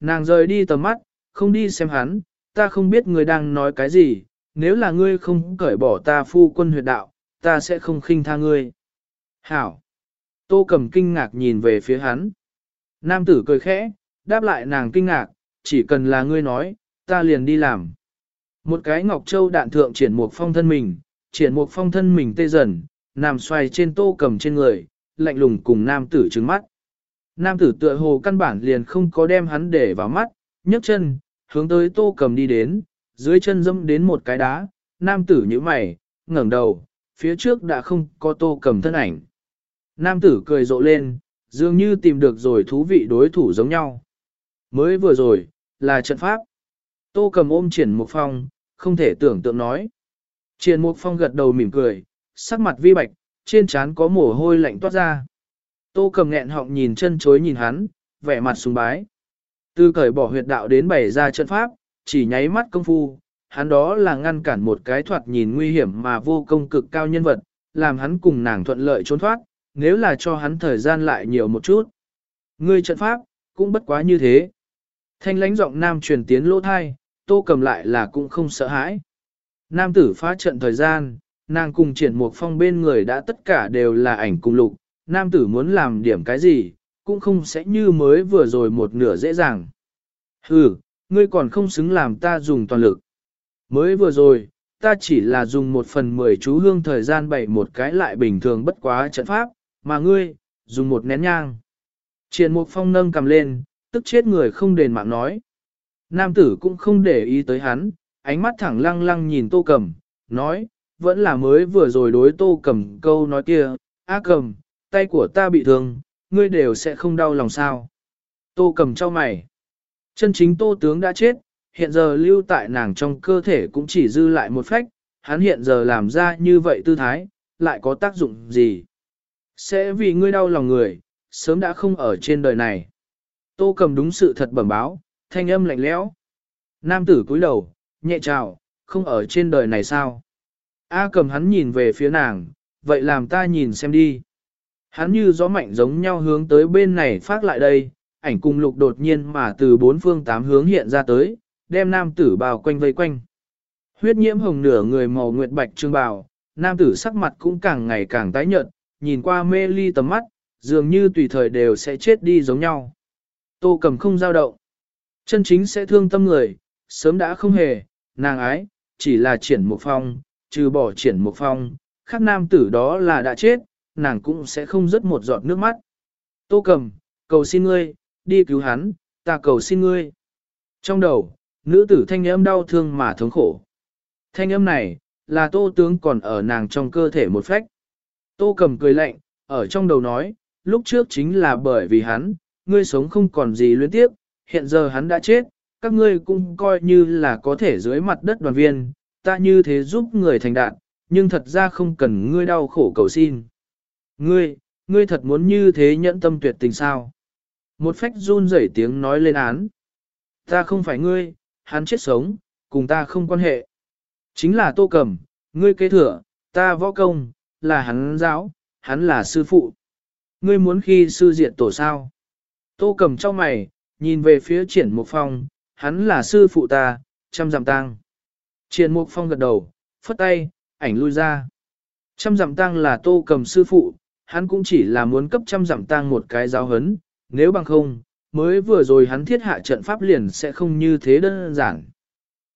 Nàng rời đi tầm mắt, không đi xem hắn, ta không biết người đang nói cái gì, nếu là ngươi không cởi bỏ ta phu quân huyệt đạo, ta sẽ không khinh tha ngươi. Hảo! Tô cầm kinh ngạc nhìn về phía hắn. Nam tử cười khẽ, đáp lại nàng kinh ngạc, chỉ cần là ngươi nói, ta liền đi làm. Một cái ngọc châu đạn thượng triển một phong thân mình, triển một phong thân mình tê dần, nằm xoay trên tô cầm trên người, lạnh lùng cùng nam tử trứng mắt. Nam tử tựa hồ căn bản liền không có đem hắn để vào mắt, nhấc chân, hướng tới tô cầm đi đến, dưới chân dâm đến một cái đá, nam tử như mày, ngẩng đầu, phía trước đã không có tô cầm thân ảnh. Nam tử cười rộ lên, dường như tìm được rồi thú vị đối thủ giống nhau. Mới vừa rồi, là trận pháp. Tô cầm ôm triển một phong, không thể tưởng tượng nói. Triển một phong gật đầu mỉm cười, sắc mặt vi bạch, trên trán có mồ hôi lạnh toát ra. Tô cầm nghẹn họng nhìn chân chối nhìn hắn, vẻ mặt sùng bái. Từ cởi bỏ huyệt đạo đến bày ra trận pháp, chỉ nháy mắt công phu, hắn đó là ngăn cản một cái thoạt nhìn nguy hiểm mà vô công cực cao nhân vật, làm hắn cùng nàng thuận lợi trốn thoát, nếu là cho hắn thời gian lại nhiều một chút. Ngươi trận pháp, cũng bất quá như thế. Thanh lãnh giọng nam truyền tiến lỗ thai, tô cầm lại là cũng không sợ hãi. Nam tử phá trận thời gian, nàng cùng triển một phong bên người đã tất cả đều là ảnh cùng lục, nam tử muốn làm điểm cái gì, cũng không sẽ như mới vừa rồi một nửa dễ dàng. Hừ, ngươi còn không xứng làm ta dùng toàn lực. Mới vừa rồi, ta chỉ là dùng một phần mười chú hương thời gian bảy một cái lại bình thường bất quá trận pháp, mà ngươi, dùng một nén nhang. Triển Mục Phong nâng cầm lên, tức chết người không đền mạng nói. Nam tử cũng không để ý tới hắn, ánh mắt thẳng lăng lăng nhìn tô cầm, nói, vẫn là mới vừa rồi đối tô cầm câu nói kia, a cầm, tay của ta bị thương, ngươi đều sẽ không đau lòng sao. Tô cầm cho mày. Chân chính tô tướng đã chết, hiện giờ lưu tại nàng trong cơ thể cũng chỉ dư lại một phách, hắn hiện giờ làm ra như vậy tư thái, lại có tác dụng gì? Sẽ vì ngươi đau lòng người, sớm đã không ở trên đời này. Tô cầm đúng sự thật bẩm báo, thanh âm lạnh lẽo. Nam tử cúi đầu, nhẹ chào, không ở trên đời này sao? A cầm hắn nhìn về phía nàng, vậy làm ta nhìn xem đi. Hắn như gió mạnh giống nhau hướng tới bên này phát lại đây, ảnh cùng lục đột nhiên mà từ bốn phương tám hướng hiện ra tới, đem nam tử bào quanh vây quanh. Huyết nhiễm hồng nửa người màu nguyệt bạch trương bào, nam tử sắc mặt cũng càng ngày càng tái nhợt, nhìn qua mê ly tầm mắt, dường như tùy thời đều sẽ chết đi giống nhau. Tô cầm không giao động. Chân chính sẽ thương tâm người, sớm đã không hề, nàng ái, chỉ là triển một phong, trừ bỏ triển một phong, khác nam tử đó là đã chết, nàng cũng sẽ không rớt một giọt nước mắt. Tô cầm, cầu xin ngươi, đi cứu hắn, ta cầu xin ngươi. Trong đầu, nữ tử thanh âm đau thương mà thống khổ. Thanh âm này, là tô tướng còn ở nàng trong cơ thể một phách. Tô cầm cười lạnh, ở trong đầu nói, lúc trước chính là bởi vì hắn, ngươi sống không còn gì luyến tiếp, hiện giờ hắn đã chết, các ngươi cũng coi như là có thể dưới mặt đất đoàn viên, ta như thế giúp người thành đạt, nhưng thật ra không cần ngươi đau khổ cầu xin. Ngươi, ngươi thật muốn như thế nhẫn tâm tuyệt tình sao? Một phách run rẩy tiếng nói lên án. Ta không phải ngươi, hắn chết sống, cùng ta không quan hệ. Chính là tô cầm, ngươi kế thừa, ta võ công, là hắn giáo, hắn là sư phụ. Ngươi muốn khi sư diện tổ sao? Tô cầm trong mày, nhìn về phía triển mục phong, hắn là sư phụ ta, chăm dặm tang. Triển mục phong gật đầu, phất tay, ảnh lui ra. Trăm dặm tang là tô cầm sư phụ, hắn cũng chỉ là muốn cấp trăm dặm tang một cái giáo hấn, nếu bằng không, mới vừa rồi hắn thiết hạ trận pháp liền sẽ không như thế đơn giản.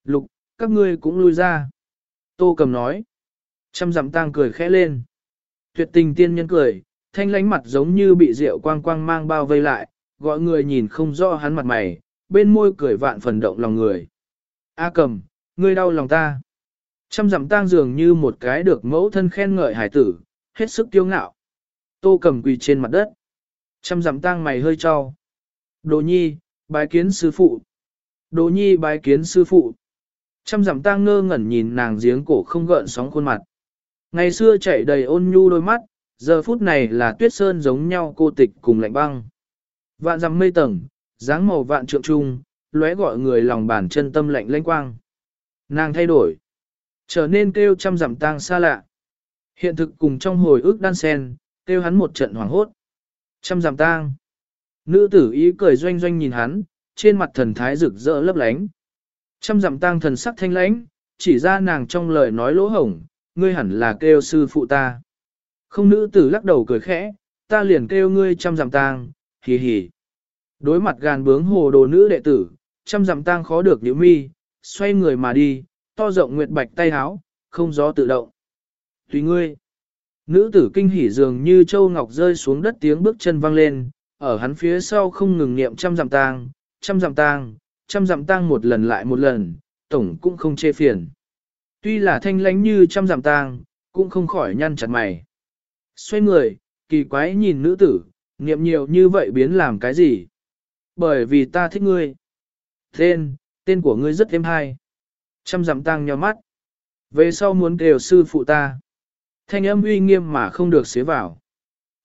Lục, các ngươi cũng lui ra. Tô cầm nói. Trăm dặm tang cười khẽ lên. Tuyệt tình tiên nhân cười, thanh lánh mặt giống như bị rượu quang quang mang bao vây lại, gọi người nhìn không rõ hắn mặt mày, bên môi cười vạn phần động lòng người. A cầm, ngươi đau lòng ta. Trăm dặm tang dường như một cái được mẫu thân khen ngợi hải tử, hết sức kiêu ngạo. Tô cầm quỳ trên mặt đất. Trăm dặm tang mày hơi cho. Đồ nhi, bái kiến sư phụ. Đồ nhi bái kiến sư phụ. Trăm dặm tang ngơ ngẩn nhìn nàng giếng cổ không gợn sóng khuôn mặt. Ngày xưa chảy đầy ôn nhu đôi mắt, giờ phút này là tuyết sơn giống nhau cô tịch cùng lạnh băng. Vạn dặm mây tầng, dáng màu vạn trượng trung, lóe gọi người lòng bàn chân tâm lạnh lanh quang. Nàng thay đổi, trở nên kêu trăm dặm tang xa lạ. Hiện thực cùng trong hồi ức đan sen, kêu hắn một trận hoảng hốt. Trăm dặm tang. Nữ tử ý cười doanh doanh nhìn hắn, trên mặt thần thái rực rỡ lấp lánh. Trăm dặm tang thần sắc thanh lãnh, chỉ ra nàng trong lời nói lỗ hổng, ngươi hẳn là kêu sư phụ ta. Không nữ tử lắc đầu cười khẽ, ta liền kêu ngươi trăm dặm tang, hì hì. Đối mặt gàn bướng hồ đồ nữ đệ tử, trăm dặm tang khó được nhíu mi, xoay người mà đi, to rộng nguyệt bạch tay háo, không gió tự động. Tùy ngươi. Nữ tử kinh hỉ dường như châu ngọc rơi xuống đất tiếng bước chân vang lên, ở hắn phía sau không ngừng niệm trăm dặm tang, trăm dặm tang, trăm dặm tang một lần lại một lần, tổng cũng không chê phiền. Tuy là thanh lánh như trăm dặm tang, cũng không khỏi nhăn chặt mày. Xoay người, kỳ quái nhìn nữ tử, niệm nhiều như vậy biến làm cái gì? Bởi vì ta thích ngươi. Tên, tên của ngươi rất êm hay. Trăm dặm tang nhau mắt. Về sau muốn đều sư phụ ta. Thanh âm uy nghiêm mà không được xế vào.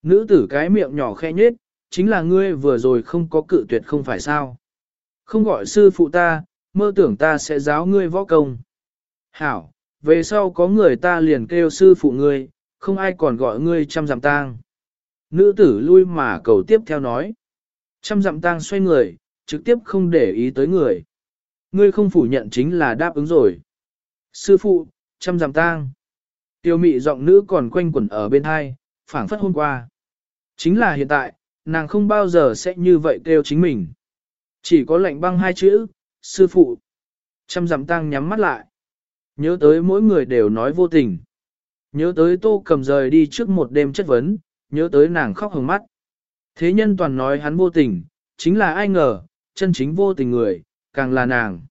Nữ tử cái miệng nhỏ khẽ nhết, chính là ngươi vừa rồi không có cự tuyệt không phải sao. Không gọi sư phụ ta, mơ tưởng ta sẽ giáo ngươi võ công. Hảo, về sau có người ta liền kêu sư phụ ngươi, không ai còn gọi ngươi trăm dặm tang. Nữ tử lui mà cầu tiếp theo nói. Trăm dặm tang xoay người, trực tiếp không để ý tới người. Ngươi không phủ nhận chính là đáp ứng rồi. Sư phụ, trăm dặm tang. Tiêu mị giọng nữ còn quanh quẩn ở bên hai, phảng phất hôm qua. Chính là hiện tại, nàng không bao giờ sẽ như vậy kêu chính mình. Chỉ có lệnh băng hai chữ, sư phụ. Trăm dặm tang nhắm mắt lại. Nhớ tới mỗi người đều nói vô tình. Nhớ tới tô cầm rời đi trước một đêm chất vấn, nhớ tới nàng khóc hồng mắt. Thế nhân toàn nói hắn vô tình, chính là ai ngờ, chân chính vô tình người, càng là nàng.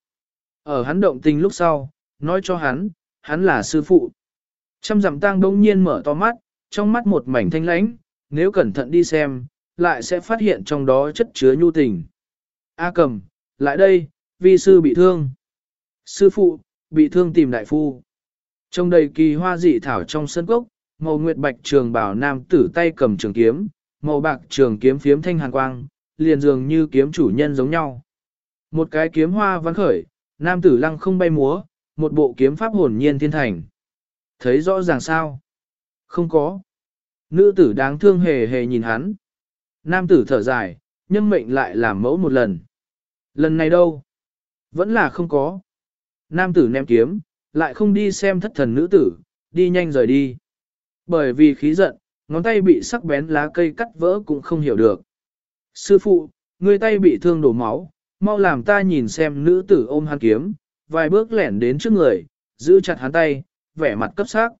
Ở hắn động tình lúc sau, nói cho hắn, hắn là sư phụ. Trăm dặm tang đông nhiên mở to mắt, trong mắt một mảnh thanh lãnh, nếu cẩn thận đi xem, lại sẽ phát hiện trong đó chất chứa nhu tình. A cầm, lại đây, vi sư bị thương. Sư phụ, bị thương tìm đại phu. Trong đầy kỳ hoa dị thảo trong sân cốc, màu nguyệt bạch trường bảo nam tử tay cầm trường kiếm, màu bạc trường kiếm phiếm thanh hàn quang, liền dường như kiếm chủ nhân giống nhau. Một cái kiếm hoa văn khởi, nam tử lăng không bay múa, một bộ kiếm pháp hồn nhiên thiên thành. Thấy rõ ràng sao? Không có. Nữ tử đáng thương hề hề nhìn hắn. Nam tử thở dài, nhân mệnh lại làm mẫu một lần. Lần này đâu? Vẫn là không có. Nam tử ném kiếm, lại không đi xem thất thần nữ tử, đi nhanh rời đi. Bởi vì khí giận, ngón tay bị sắc bén lá cây cắt vỡ cũng không hiểu được. Sư phụ, người tay bị thương đổ máu, mau làm ta nhìn xem nữ tử ôm hắn kiếm, vài bước lẻn đến trước người, giữ chặt hắn tay, vẻ mặt cấp sắc.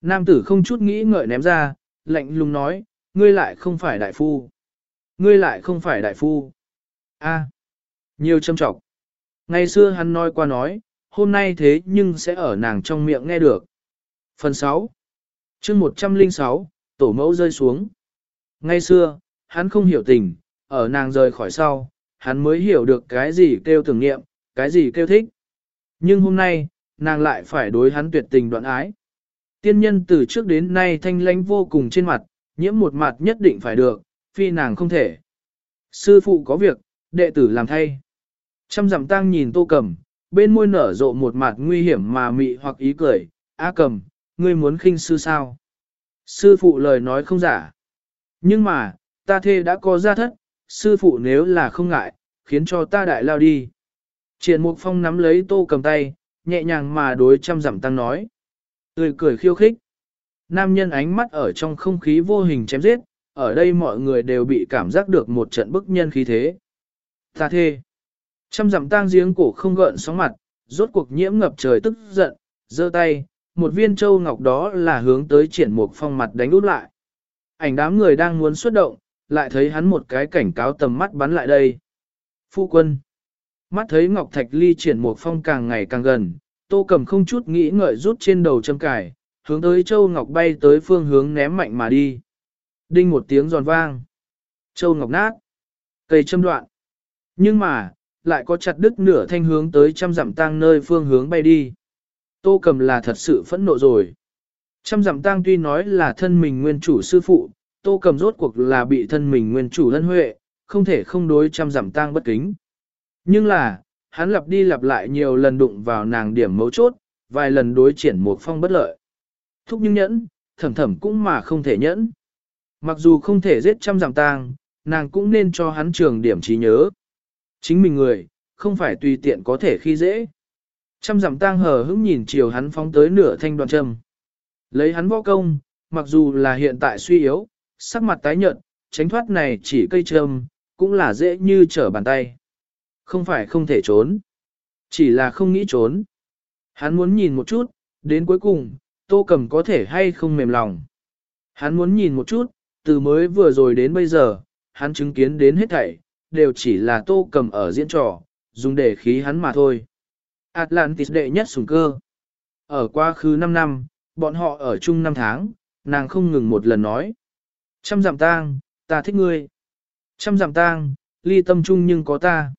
Nam tử không chút nghĩ ngợi ném ra, lạnh lùng nói, ngươi lại không phải đại phu. Ngươi lại không phải đại phu. A, à, nhiều châm trọng. Ngày xưa hắn nói qua nói, hôm nay thế nhưng sẽ ở nàng trong miệng nghe được. Phần 6 chương 106, tổ mẫu rơi xuống. Ngày xưa, hắn không hiểu tình, ở nàng rời khỏi sau, hắn mới hiểu được cái gì kêu tưởng niệm, cái gì kêu thích. Nhưng hôm nay, nàng lại phải đối hắn tuyệt tình đoạn ái. Tiên nhân từ trước đến nay thanh lãnh vô cùng trên mặt, nhiễm một mặt nhất định phải được, phi nàng không thể. Sư phụ có việc, đệ tử làm thay. Trăm dặm tang nhìn tô cầm, bên môi nở rộ một mặt nguy hiểm mà mị hoặc ý cười, A cầm, ngươi muốn khinh sư sao? Sư phụ lời nói không giả. Nhưng mà, ta thê đã có gia thất, sư phụ nếu là không ngại, khiến cho ta đại lao đi. Triển Mục Phong nắm lấy tô cầm tay, nhẹ nhàng mà đối trăm dặm tăng nói. Tươi cười khiêu khích. Nam nhân ánh mắt ở trong không khí vô hình chém giết, ở đây mọi người đều bị cảm giác được một trận bức nhân khí thế. Ta thê. Trăm dặm tang giếng cổ không gợn sóng mặt, rốt cuộc nhiễm ngập trời tức giận, giơ tay, một viên châu ngọc đó là hướng tới triển mục phong mặt đánh út lại. Ảnh đám người đang muốn xuất động, lại thấy hắn một cái cảnh cáo tầm mắt bắn lại đây. Phu quân. Mắt thấy Ngọc Thạch Ly triển một phong càng ngày càng gần, tô cầm không chút nghĩ ngợi rút trên đầu châm cải, hướng tới châu Ngọc bay tới phương hướng ném mạnh mà đi. Đinh một tiếng giòn vang. Châu Ngọc nát. Cây châm đoạn. Nhưng mà, lại có chặt đứt nửa thanh hướng tới trăm dặm tang nơi phương hướng bay đi. Tô cầm là thật sự phẫn nộ rồi. Trăm dặm tang tuy nói là thân mình nguyên chủ sư phụ, tô cầm rốt cuộc là bị thân mình nguyên chủ lân huệ, không thể không đối trăm dặm tang bất kính. Nhưng là, hắn lặp đi lặp lại nhiều lần đụng vào nàng điểm mấu chốt, vài lần đối triển một phong bất lợi. Thúc nhưng nhẫn, thầm thầm cũng mà không thể nhẫn. Mặc dù không thể giết trăm giảm tang, nàng cũng nên cho hắn trường điểm trí nhớ. Chính mình người, không phải tùy tiện có thể khi dễ. Trăm giảm tang hờ hững nhìn chiều hắn phóng tới nửa thanh đoàn châm. Lấy hắn võ công, mặc dù là hiện tại suy yếu, sắc mặt tái nhợt, tránh thoát này chỉ cây châm, cũng là dễ như trở bàn tay. Không phải không thể trốn, chỉ là không nghĩ trốn. Hắn muốn nhìn một chút, đến cuối cùng, tô cầm có thể hay không mềm lòng. Hắn muốn nhìn một chút, từ mới vừa rồi đến bây giờ, hắn chứng kiến đến hết thảy, đều chỉ là tô cầm ở diễn trò, dùng để khí hắn mà thôi. Atlantis đệ nhất sủng cơ. Ở quá khứ 5 năm, bọn họ ở chung 5 tháng, nàng không ngừng một lần nói. Trăm giảm tang, ta thích ngươi. Trăm giảm tang, ly tâm chung nhưng có ta.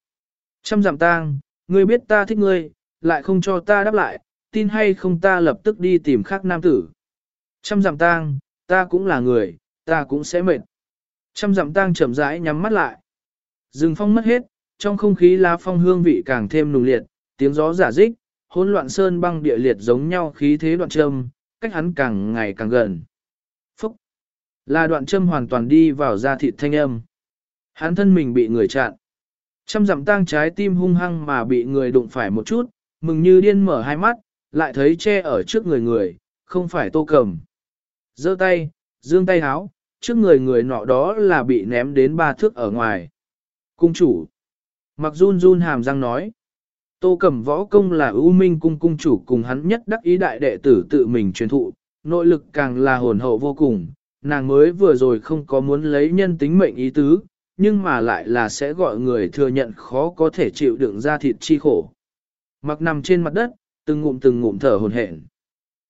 Trăm giảm tang, ngươi biết ta thích ngươi, lại không cho ta đáp lại, tin hay không ta lập tức đi tìm khác nam tử. Trăm giảm tang, ta cũng là người, ta cũng sẽ mệt. Trăm giảm tang chậm rãi nhắm mắt lại. Rừng phong mất hết, trong không khí lá phong hương vị càng thêm nùng liệt, tiếng gió giả dích, hỗn loạn sơn băng địa liệt giống nhau khí thế đoạn châm, cách hắn càng ngày càng gần. Phúc! Là đoạn châm hoàn toàn đi vào da thịt thanh âm. Hắn thân mình bị người chặn. Trăm dặm tang trái tim hung hăng mà bị người đụng phải một chút, mừng như điên mở hai mắt, lại thấy che ở trước người người, không phải tô cầm. giơ tay, dương tay háo, trước người người nọ đó là bị ném đến ba thước ở ngoài. Cung chủ. Mặc run run hàm răng nói. Tô Cẩm võ công là ưu minh cung cung chủ cùng hắn nhất đắc ý đại đệ tử tự mình truyền thụ, nội lực càng là hồn hậu vô cùng, nàng mới vừa rồi không có muốn lấy nhân tính mệnh ý tứ, nhưng mà lại là sẽ gọi người thừa nhận khó có thể chịu đựng ra thịt chi khổ. Mặc nằm trên mặt đất, từng ngụm từng ngụm thở hồn hển.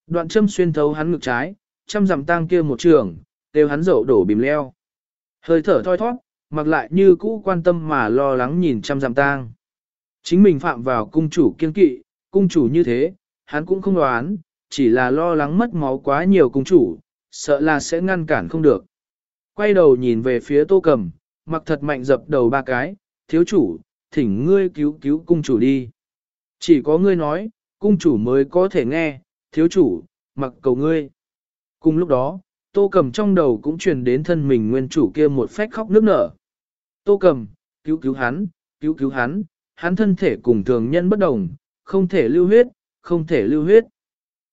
Đoạn châm xuyên thấu hắn ngực trái, chăm dặm tang kia một trường, đều hắn dậu đổ bìm leo. Hơi thở thoi thoát, mặc lại như cũ quan tâm mà lo lắng nhìn chăm dặm tang. Chính mình phạm vào cung chủ kiên kỵ, cung chủ như thế, hắn cũng không đoán, chỉ là lo lắng mất máu quá nhiều cung chủ, sợ là sẽ ngăn cản không được. Quay đầu nhìn về phía tô cầm, mặc thật mạnh dập đầu ba cái, thiếu chủ, thỉnh ngươi cứu cứu cung chủ đi. Chỉ có ngươi nói, cung chủ mới có thể nghe, thiếu chủ, mặc cầu ngươi. Cùng lúc đó, tô cầm trong đầu cũng truyền đến thân mình nguyên chủ kia một phách khóc nước nở. Tô cầm, cứu cứu hắn, cứu cứu hắn, hắn thân thể cùng thường nhân bất đồng, không thể lưu huyết, không thể lưu huyết.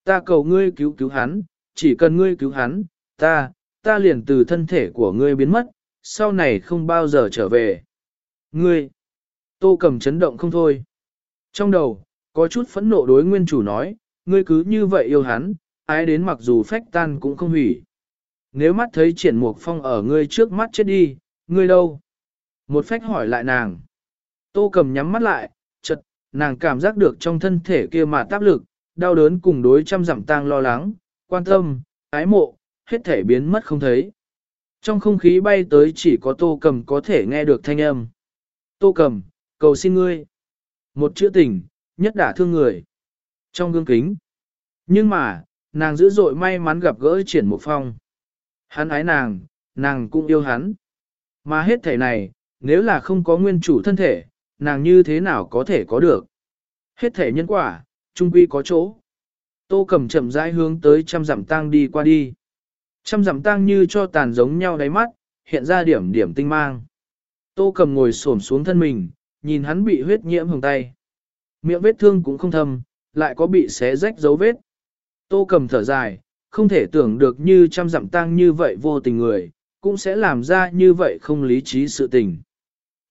Ta cầu ngươi cứu cứu hắn, chỉ cần ngươi cứu hắn, ta, ta liền từ thân thể của ngươi biến mất, sau này không bao giờ trở về. Ngươi, tô cầm chấn động không thôi. Trong đầu, có chút phẫn nộ đối nguyên chủ nói, ngươi cứ như vậy yêu hắn, ai đến mặc dù phách tan cũng không hủy. Nếu mắt thấy triển mục phong ở ngươi trước mắt chết đi, ngươi đâu? Một phách hỏi lại nàng. Tô cầm nhắm mắt lại, chật, nàng cảm giác được trong thân thể kia mà táp lực, đau đớn cùng đối trăm dặm tang lo lắng, quan tâm, ái mộ, hết thể biến mất không thấy. Trong không khí bay tới chỉ có tô cầm có thể nghe được thanh âm. Tô cầm, cầu xin ngươi. Một chữ tình, nhất đả thương người. Trong gương kính. Nhưng mà, nàng dữ dội may mắn gặp gỡ triển một phong. Hắn ái nàng, nàng cũng yêu hắn. Mà hết thể này, nếu là không có nguyên chủ thân thể, nàng như thế nào có thể có được. Hết thể nhân quả, trung quy có chỗ. Tô cầm chậm rãi hướng tới trăm dặm tang đi qua đi. Trăm dặm tang như cho tàn giống nhau đáy mắt, hiện ra điểm điểm tinh mang. Tô cầm ngồi xổm xuống thân mình, nhìn hắn bị huyết nhiễm hồng tay. Miệng vết thương cũng không thâm, lại có bị xé rách dấu vết. Tô cầm thở dài, không thể tưởng được như trăm dặm tang như vậy vô tình người, cũng sẽ làm ra như vậy không lý trí sự tình.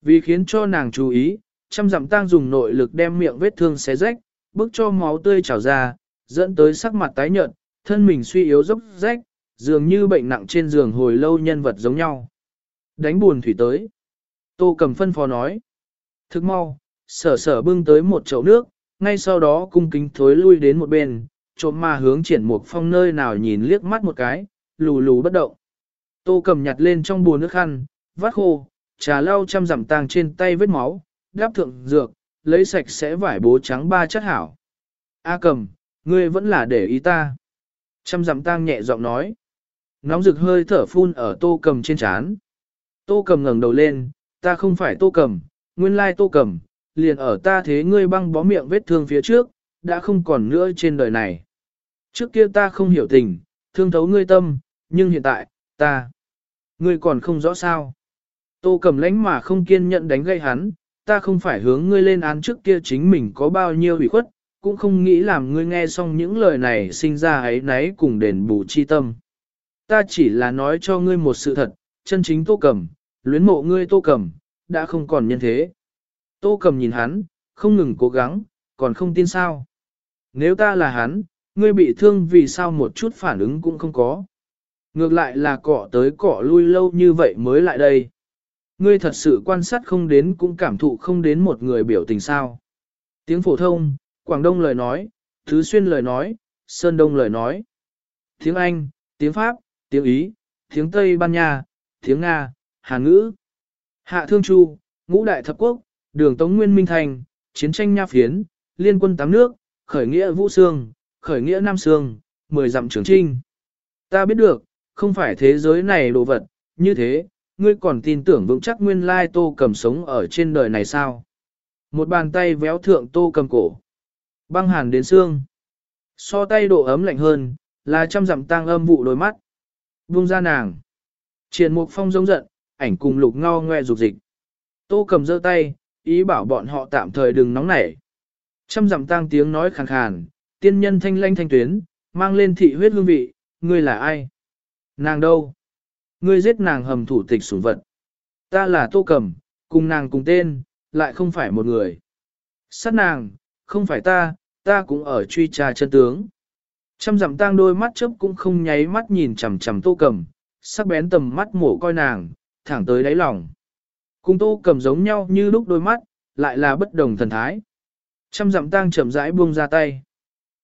Vì khiến cho nàng chú ý, trăm dặm tang dùng nội lực đem miệng vết thương xé rách, bức cho máu tươi trào ra, dẫn tới sắc mặt tái nhợt, thân mình suy yếu dốc rách, dường như bệnh nặng trên giường hồi lâu nhân vật giống nhau. Đánh buồn thủy tới. Tô cầm phân phó nói. Thức mau, sở sở bưng tới một chậu nước, ngay sau đó cung kính thối lui đến một bên, trộm mà hướng triển một phong nơi nào nhìn liếc mắt một cái, lù lù bất động. Tô cầm nhặt lên trong buồn nước khăn, vắt khô, trà lau chăm dặm tàng trên tay vết máu, đáp thượng dược, lấy sạch sẽ vải bố trắng ba chất hảo. A cầm, ngươi vẫn là để ý ta. Chăm dặm tang nhẹ giọng nói. Nóng rực hơi thở phun ở tô cầm trên chán. Tô cầm ngẩng đầu lên, ta không phải tô cầm, nguyên lai tô cầm, liền ở ta thế ngươi băng bó miệng vết thương phía trước, đã không còn nữa trên đời này. Trước kia ta không hiểu tình, thương thấu ngươi tâm, nhưng hiện tại, ta, ngươi còn không rõ sao. Tô cầm lánh mà không kiên nhẫn đánh gây hắn, ta không phải hướng ngươi lên án trước kia chính mình có bao nhiêu ủy khuất, cũng không nghĩ làm ngươi nghe xong những lời này sinh ra ấy náy cùng đền bù chi tâm. Ta chỉ là nói cho ngươi một sự thật, chân chính tô cầm, luyến mộ ngươi tô cầm, đã không còn nhân thế. Tô cầm nhìn hắn, không ngừng cố gắng, còn không tin sao. Nếu ta là hắn, ngươi bị thương vì sao một chút phản ứng cũng không có. Ngược lại là cọ tới cọ lui lâu như vậy mới lại đây. Ngươi thật sự quan sát không đến cũng cảm thụ không đến một người biểu tình sao. Tiếng phổ thông, Quảng Đông lời nói, Thứ Xuyên lời nói, Sơn Đông lời nói. Tiếng Anh, tiếng Pháp, tiếng Ý, tiếng Tây Ban Nha, tiếng Nga, Hàn ngữ. Hạ Thương Chu, Ngũ Đại Thập Quốc, Đường Tống Nguyên Minh Thành, Chiến tranh Nha Phiến, Liên quân Tám Nước, Khởi nghĩa Vũ Sương, Khởi nghĩa Nam Sương, Mười dặm trường trinh. Ta biết được, không phải thế giới này đồ vật, như thế, ngươi còn tin tưởng vững chắc nguyên lai tô cầm sống ở trên đời này sao? Một bàn tay véo thượng tô cầm cổ. Băng hàn đến xương. So tay độ ấm lạnh hơn, là trăm dặm tang âm vụ đôi mắt. Vung ra nàng. Triền mục phong giống giận, ảnh cùng lục ngao ngoe rục dịch. Tô cầm giơ tay, ý bảo bọn họ tạm thời đừng nóng nảy. Trăm dặm tang tiếng nói khàn khàn, tiên nhân thanh lanh thanh tuyến, mang lên thị huyết hương vị, ngươi là ai? Nàng đâu? Ngươi giết nàng hầm thủ tịch sủng vật. Ta là tô cầm, cùng nàng cùng tên, lại không phải một người. Sát nàng, không phải ta, ta cũng ở truy tra chân tướng. Trăm dặm tang đôi mắt chớp cũng không nháy mắt nhìn chằm chằm tô cầm, sắc bén tầm mắt mổ coi nàng, thẳng tới đáy lòng. Cùng tô cầm giống nhau như lúc đôi mắt, lại là bất đồng thần thái. Trăm dặm tang chậm rãi buông ra tay.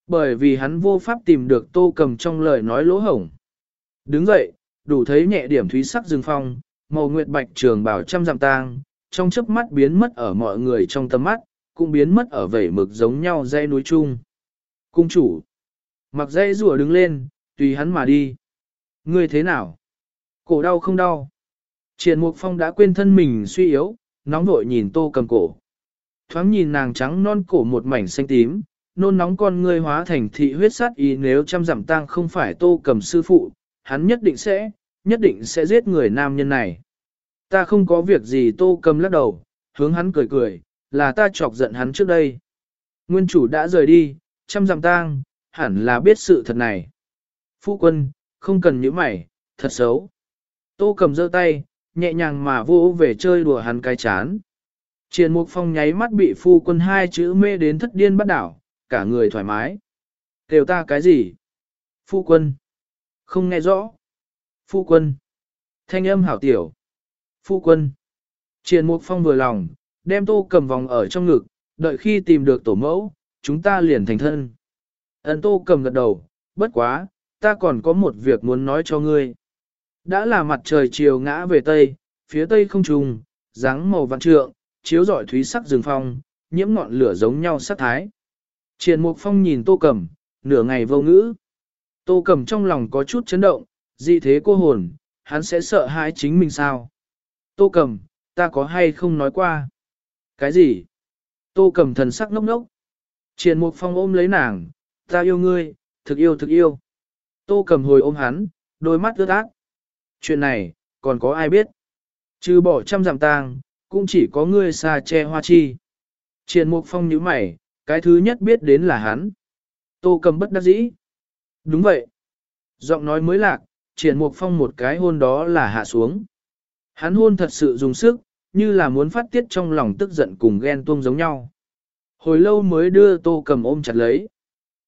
Bởi vì hắn vô pháp tìm được tô cầm trong lời nói lỗ hổng. Đứng dậy, đủ thấy nhẹ điểm thúy sắc rừng phong, màu nguyệt bạch trường bảo trăm dặm tang, trong chớp mắt biến mất ở mọi người trong tầm mắt, cũng biến mất ở vẩy mực giống nhau dây núi chung. Cung chủ, mặc dây rùa đứng lên, tùy hắn mà đi. Ngươi thế nào? Cổ đau không đau? Triển Mục Phong đã quên thân mình suy yếu, nóng vội nhìn tô cầm cổ. Thoáng nhìn nàng trắng non cổ một mảnh xanh tím, nôn nóng con ngươi hóa thành thị huyết sát ý nếu trăm dặm tang không phải tô cầm sư phụ, hắn nhất định sẽ, nhất định sẽ giết người nam nhân này. Ta không có việc gì tô cầm lắc đầu, hướng hắn cười cười, là ta chọc giận hắn trước đây. Nguyên chủ đã rời đi, trăm dặm tang, hẳn là biết sự thật này. Phu quân, không cần những mày, thật xấu. Tô cầm giơ tay, nhẹ nhàng mà vô về chơi đùa hắn cái chán. Triền Mục Phong nháy mắt bị phu quân hai chữ mê đến thất điên bắt đảo, cả người thoải mái. Kêu ta cái gì? Phu quân. Không nghe rõ. Phu quân. Thanh âm hảo tiểu. Phu quân. Triền Mục Phong vừa lòng, đem tô cầm vòng ở trong ngực, đợi khi tìm được tổ mẫu, chúng ta liền thành thân. Ân tô cầm gật đầu, bất quá, ta còn có một việc muốn nói cho ngươi. Đã là mặt trời chiều ngã về tây, phía tây không trùng, dáng màu vạn trượng, chiếu rọi thúy sắc rừng phong, nhiễm ngọn lửa giống nhau sắc thái. Triền Mục Phong nhìn Tô Cẩm, nửa ngày vô ngữ. Tô Cẩm trong lòng có chút chấn động, dị thế cô hồn, hắn sẽ sợ hãi chính mình sao? Tô Cẩm, ta có hay không nói qua? Cái gì? Tô Cẩm thần sắc ngốc ngốc. Triền Mục Phong ôm lấy nàng, ta yêu ngươi, thực yêu thực yêu. Tô cầm hồi ôm hắn, đôi mắt ướt át. Chuyện này, còn có ai biết? Trừ bỏ trăm giảm tang, cũng chỉ có ngươi xa che hoa chi. Triền Mục Phong nhíu mày, cái thứ nhất biết đến là hắn. Tô cầm bất đắc dĩ. Đúng vậy. Giọng nói mới lạc, triển mục phong một cái hôn đó là hạ xuống. Hắn hôn thật sự dùng sức, như là muốn phát tiết trong lòng tức giận cùng ghen tuông giống nhau. Hồi lâu mới đưa tô cầm ôm chặt lấy.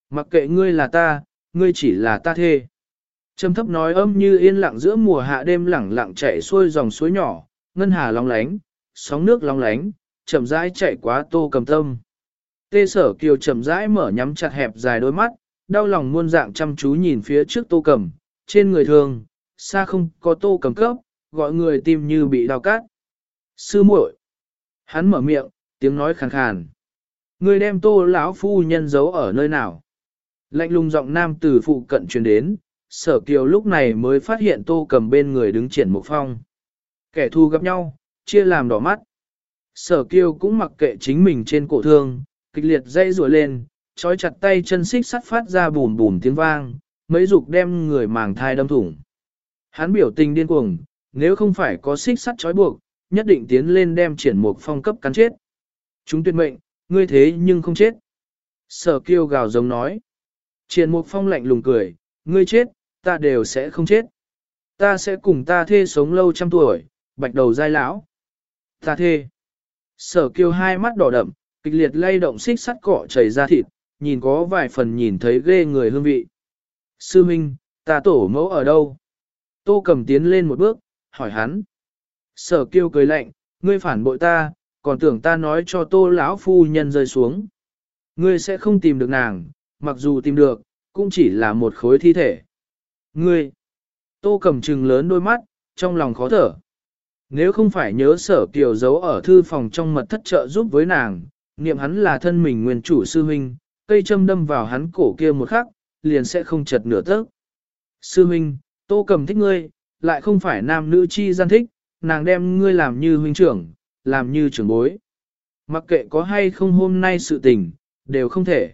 Mặc kệ ngươi là ta, ngươi chỉ là ta thê. Trầm thấp nói âm như yên lặng giữa mùa hạ đêm lẳng lặng chảy xuôi dòng suối nhỏ, ngân hà long lánh, sóng nước long lánh, chậm rãi chạy quá tô cầm tâm. Tê sở kiều chậm rãi mở nhắm chặt hẹp dài đôi mắt, đau lòng muôn dạng chăm chú nhìn phía trước tô cầm, trên người thường, xa không có tô cầm cấp, gọi người tim như bị đau cát. Sư muội, Hắn mở miệng, tiếng nói khàn khàn. Người đem tô lão phu nhân giấu ở nơi nào? Lạnh lùng giọng nam từ phụ cận truyền đến, sở kiều lúc này mới phát hiện tô cầm bên người đứng triển một phong. Kẻ thù gặp nhau, chia làm đỏ mắt. Sở kiều cũng mặc kệ chính mình trên cổ thương, kịch liệt dây rùa lên, trói chặt tay chân xích sắt phát ra bùm bùm tiếng vang, mấy dục đem người màng thai đâm thủng. Hắn biểu tình điên cuồng, nếu không phải có xích sắt trói buộc, nhất định tiến lên đem triển mục phong cấp cắn chết. Chúng tuyệt mệnh, ngươi thế nhưng không chết. Sở kiêu gào giống nói. Triền mục phong lạnh lùng cười, ngươi chết, ta đều sẽ không chết. Ta sẽ cùng ta thê sống lâu trăm tuổi, bạch đầu dai lão. Ta thê. Sở kiêu hai mắt đỏ đậm, kịch liệt lay động xích sắt cọ chảy ra thịt, nhìn có vài phần nhìn thấy ghê người hương vị. Sư Minh, ta tổ mẫu ở đâu? Tô cầm tiến lên một bước, hỏi hắn. Sở kiêu cười lạnh, ngươi phản bội ta, còn tưởng ta nói cho tô lão phu nhân rơi xuống. Ngươi sẽ không tìm được nàng, mặc dù tìm được, cũng chỉ là một khối thi thể. Ngươi, tô cầm trừng lớn đôi mắt, trong lòng khó thở. Nếu không phải nhớ sở kiều giấu ở thư phòng trong mật thất trợ giúp với nàng, niệm hắn là thân mình nguyên chủ sư huynh, cây châm đâm vào hắn cổ kia một khắc, liền sẽ không chật nửa tấc. Sư huynh, tô cầm thích ngươi, lại không phải nam nữ chi gian thích, nàng đem ngươi làm như huynh trưởng, làm như trưởng bối. Mặc kệ có hay không hôm nay sự tình, đều không thể.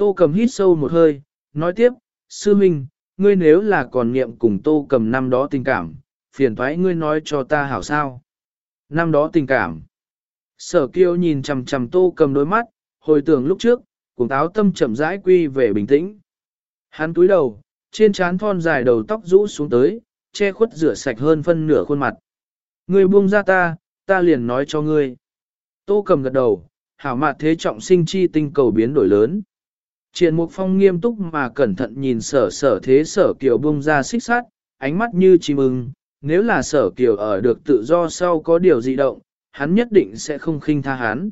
Tô cầm hít sâu một hơi, nói tiếp, sư Minh, ngươi nếu là còn niệm cùng tô cầm năm đó tình cảm, phiền thoái ngươi nói cho ta hảo sao. Năm đó tình cảm. Sở kiêu nhìn chằm chằm tô cầm đôi mắt, hồi tưởng lúc trước, cùng táo tâm chậm rãi quy về bình tĩnh. Hắn túi đầu, trên trán thon dài đầu tóc rũ xuống tới, che khuất rửa sạch hơn phân nửa khuôn mặt. Ngươi buông ra ta, ta liền nói cho ngươi. Tô cầm gật đầu, hảo mạt thế trọng sinh chi tinh cầu biến đổi lớn. Triển Mục Phong nghiêm túc mà cẩn thận nhìn sở sở thế sở kiều bung ra xích sát, ánh mắt như chim ưng, nếu là sở kiều ở được tự do sau có điều dị động, hắn nhất định sẽ không khinh tha hắn.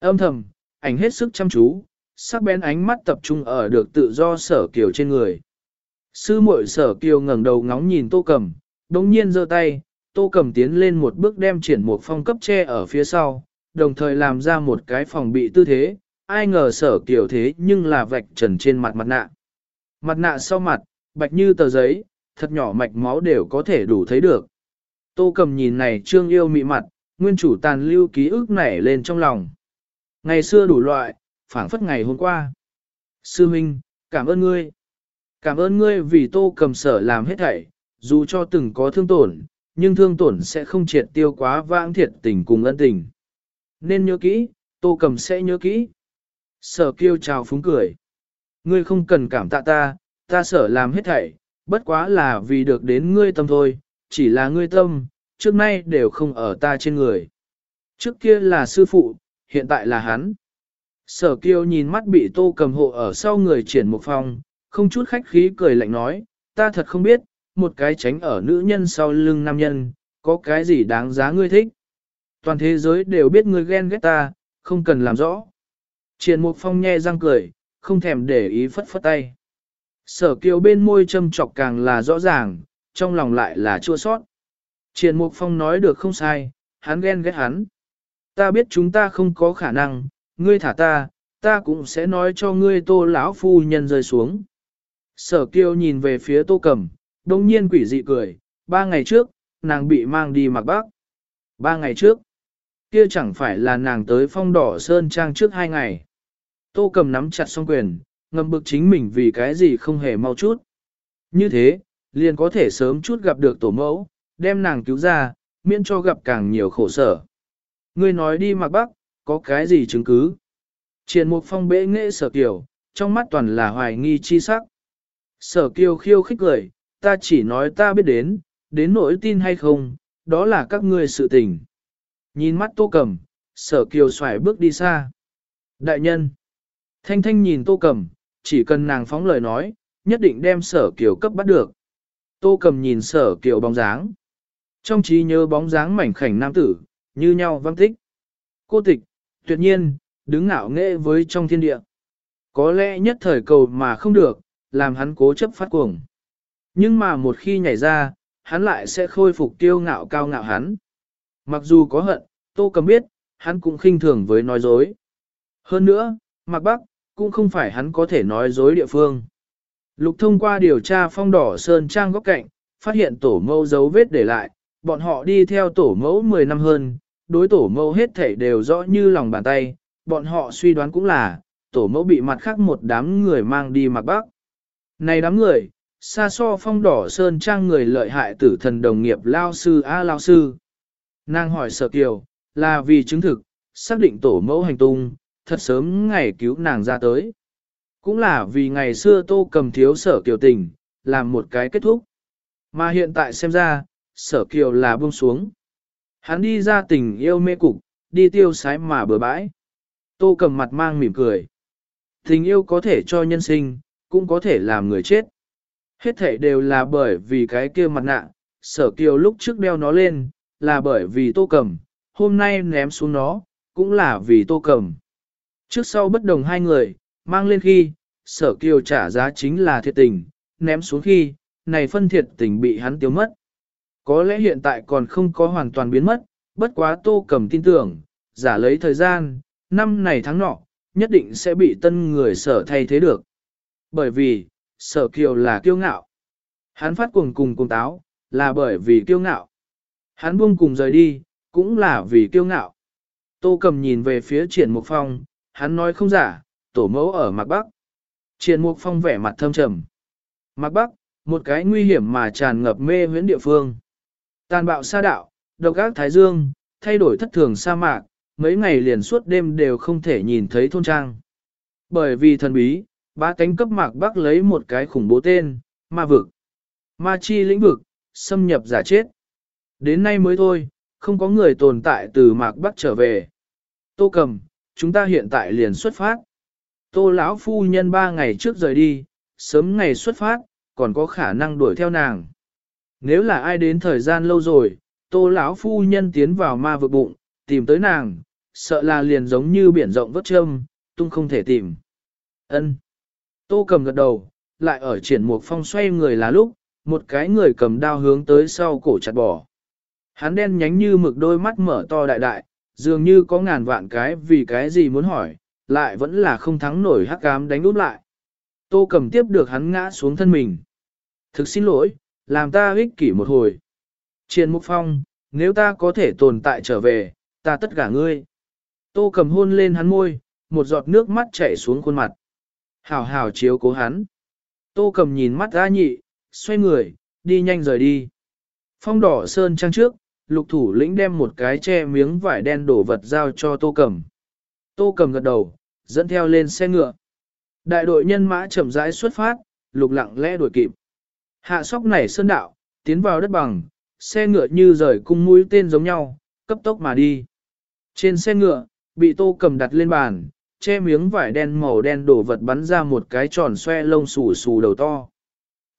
Âm thầm, ảnh hết sức chăm chú, sắc bén ánh mắt tập trung ở được tự do sở kiều trên người. Sư muội sở kiều ngẩng đầu ngóng nhìn tô cầm, đồng nhiên giơ tay, tô cầm tiến lên một bước đem triển một phong cấp che ở phía sau, đồng thời làm ra một cái phòng bị tư thế, ai ngờ sở kiểu thế nhưng là vạch trần trên mặt mặt nạ. Mặt nạ sau mặt, bạch như tờ giấy, thật nhỏ mạch máu đều có thể đủ thấy được. Tô cầm nhìn này trương yêu mị mặt, nguyên chủ tàn lưu ký ức nảy lên trong lòng. Ngày xưa đủ loại, phảng phất ngày hôm qua. Sư Minh, cảm ơn ngươi. Cảm ơn ngươi vì tô cầm sở làm hết thảy, dù cho từng có thương tổn, nhưng thương tổn sẽ không triệt tiêu quá vãng thiệt tình cùng ân tình. Nên nhớ kỹ, tô cầm sẽ nhớ kỹ. Sở kiêu chào phúng cười. Ngươi không cần cảm tạ ta, ta sở làm hết thảy, bất quá là vì được đến ngươi tâm thôi, chỉ là ngươi tâm, trước nay đều không ở ta trên người. Trước kia là sư phụ, hiện tại là hắn. Sở kiêu nhìn mắt bị tô cầm hộ ở sau người triển một phòng, không chút khách khí cười lạnh nói, ta thật không biết, một cái tránh ở nữ nhân sau lưng nam nhân, có cái gì đáng giá ngươi thích. Toàn thế giới đều biết ngươi ghen ghét ta, không cần làm rõ. Triển Mục Phong nhe răng cười, không thèm để ý phất phất tay. Sở kiều bên môi châm chọc càng là rõ ràng, trong lòng lại là chua sót. Triển Mục Phong nói được không sai, hắn ghen ghét hắn. Ta biết chúng ta không có khả năng, ngươi thả ta, ta cũng sẽ nói cho ngươi tô lão phu nhân rơi xuống. Sở kiều nhìn về phía tô cẩm, đông nhiên quỷ dị cười, ba ngày trước, nàng bị mang đi mặc bác. Ba ngày trước, kia chẳng phải là nàng tới phong đỏ sơn trang trước hai ngày. Tô cầm nắm chặt song quyền, ngầm bực chính mình vì cái gì không hề mau chút. Như thế, liền có thể sớm chút gặp được tổ mẫu, đem nàng cứu ra, miễn cho gặp càng nhiều khổ sở. Ngươi nói đi mặc bắc, có cái gì chứng cứ? Triển mục phong bệ nghệ sở kiều, trong mắt toàn là hoài nghi chi sắc. Sở kiều khiêu khích cười, ta chỉ nói ta biết đến, đến nỗi tin hay không, đó là các ngươi sự tình. Nhìn mắt tô cầm, sở kiều xoài bước đi xa. Đại nhân, thanh thanh nhìn tô cầm, chỉ cần nàng phóng lời nói, nhất định đem sở kiều cấp bắt được. Tô cầm nhìn sở kiều bóng dáng. Trong trí nhớ bóng dáng mảnh khảnh nam tử, như nhau văng tích. Cô tịch, tuyệt nhiên, đứng ngạo nghệ với trong thiên địa. Có lẽ nhất thời cầu mà không được, làm hắn cố chấp phát cuồng. Nhưng mà một khi nhảy ra, hắn lại sẽ khôi phục tiêu ngạo cao ngạo hắn. Mặc dù có hận, Tô Cầm biết, hắn cũng khinh thường với nói dối. Hơn nữa, Mạc Bắc, cũng không phải hắn có thể nói dối địa phương. Lục thông qua điều tra phong đỏ sơn trang góc cạnh, phát hiện tổ mẫu dấu vết để lại, bọn họ đi theo tổ mẫu 10 năm hơn, đối tổ mẫu hết thảy đều rõ như lòng bàn tay, bọn họ suy đoán cũng là, tổ mẫu bị mặt khác một đám người mang đi mặc bắc. Này đám người, xa so phong đỏ sơn trang người lợi hại tử thần đồng nghiệp lao sư A lao sư. Nàng hỏi sở kiều, là vì chứng thực, xác định tổ mẫu hành tung, thật sớm ngày cứu nàng ra tới. Cũng là vì ngày xưa tô cầm thiếu sở kiều tình, làm một cái kết thúc. Mà hiện tại xem ra, sở kiều là buông xuống. Hắn đi ra tình yêu mê cục, đi tiêu sái mà bừa bãi. Tô cầm mặt mang mỉm cười. Tình yêu có thể cho nhân sinh, cũng có thể làm người chết. Hết thể đều là bởi vì cái kia mặt nạ, sở kiều lúc trước đeo nó lên, là bởi vì tô cầm, hôm nay ném xuống nó, cũng là vì tô cầm. Trước sau bất đồng hai người, mang lên khi, sở kiều trả giá chính là thiệt tình, ném xuống khi, này phân thiệt tình bị hắn tiêu mất. Có lẽ hiện tại còn không có hoàn toàn biến mất, bất quá tô cầm tin tưởng, giả lấy thời gian, năm này tháng nọ, nhất định sẽ bị tân người sở thay thế được. Bởi vì, sở kiều là kiêu ngạo. Hắn phát cuồng cùng cùng táo, là bởi vì kiêu ngạo. Hắn buông cùng rời đi, cũng là vì kiêu ngạo. Tô cầm nhìn về phía triển mục phong, hắn nói không giả, tổ mẫu ở mạc bắc. Triển mục phong vẻ mặt thâm trầm. mạc bắc, một cái nguy hiểm mà tràn ngập mê huyễn địa phương. Tàn bạo sa đạo, độc ác thái dương, thay đổi thất thường sa mạc, mấy ngày liền suốt đêm đều không thể nhìn thấy thôn trang. Bởi vì thần bí, ba cánh cấp mạc bắc lấy một cái khủng bố tên, ma vực. Ma chi lĩnh vực, xâm nhập giả chết. Đến nay mới thôi, không có người tồn tại từ mạc bắc trở về. Tô cầm, chúng ta hiện tại liền xuất phát. Tô lão phu nhân ba ngày trước rời đi, sớm ngày xuất phát, còn có khả năng đuổi theo nàng. Nếu là ai đến thời gian lâu rồi, tô lão phu nhân tiến vào ma vực bụng, tìm tới nàng, sợ là liền giống như biển rộng vớt châm, tung không thể tìm. Ân. Tô cầm gật đầu, lại ở triển một phong xoay người là lúc, một cái người cầm đao hướng tới sau cổ chặt bỏ. Hắn đen nhánh như mực đôi mắt mở to đại đại, dường như có ngàn vạn cái vì cái gì muốn hỏi, lại vẫn là không thắng nổi hắc cám đánh úp lại. Tô cầm tiếp được hắn ngã xuống thân mình. Thực xin lỗi, làm ta ích kỷ một hồi. Triền Mục Phong, nếu ta có thể tồn tại trở về, ta tất cả ngươi. Tô cầm hôn lên hắn môi, một giọt nước mắt chảy xuống khuôn mặt. Hảo hảo chiếu cố hắn. Tô cầm nhìn mắt A nhị, xoay người, đi nhanh rời đi. Phong đỏ sơn trang trước, lục thủ lĩnh đem một cái che miếng vải đen đổ vật giao cho tô cầm. Tô cầm gật đầu, dẫn theo lên xe ngựa. Đại đội nhân mã chậm rãi xuất phát, lục lặng lẽ đuổi kịp. Hạ sóc nảy sơn đạo, tiến vào đất bằng, xe ngựa như rời cung mũi tên giống nhau, cấp tốc mà đi. Trên xe ngựa, bị tô cầm đặt lên bàn, che miếng vải đen màu đen đổ vật bắn ra một cái tròn xoe lông xù xù đầu to.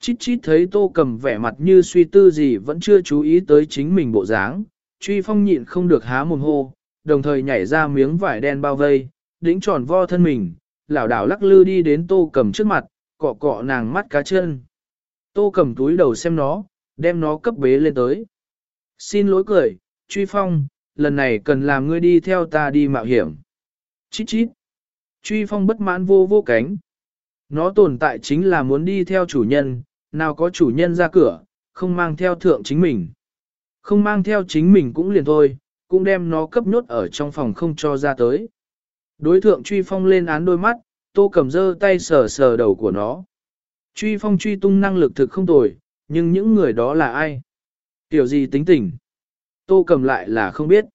Chít chít thấy tô cầm vẻ mặt như suy tư gì vẫn chưa chú ý tới chính mình bộ dáng, truy phong nhịn không được há mồm hô, đồng thời nhảy ra miếng vải đen bao vây, đĩnh tròn vo thân mình, lảo đảo lắc lư đi đến tô cầm trước mặt, cọ cọ nàng mắt cá chân. Tô cầm túi đầu xem nó, đem nó cấp bế lên tới. Xin lỗi cười, truy phong, lần này cần làm ngươi đi theo ta đi mạo hiểm. Chít chít. Truy phong bất mãn vô vô cánh. Nó tồn tại chính là muốn đi theo chủ nhân, nào có chủ nhân ra cửa, không mang theo thượng chính mình. Không mang theo chính mình cũng liền thôi, cũng đem nó cấp nhốt ở trong phòng không cho ra tới. Đối thượng truy phong lên án đôi mắt, tô cầm dơ tay sờ sờ đầu của nó. Truy phong truy tung năng lực thực không tồi, nhưng những người đó là ai? Tiểu gì tính tình? Tô cầm lại là không biết.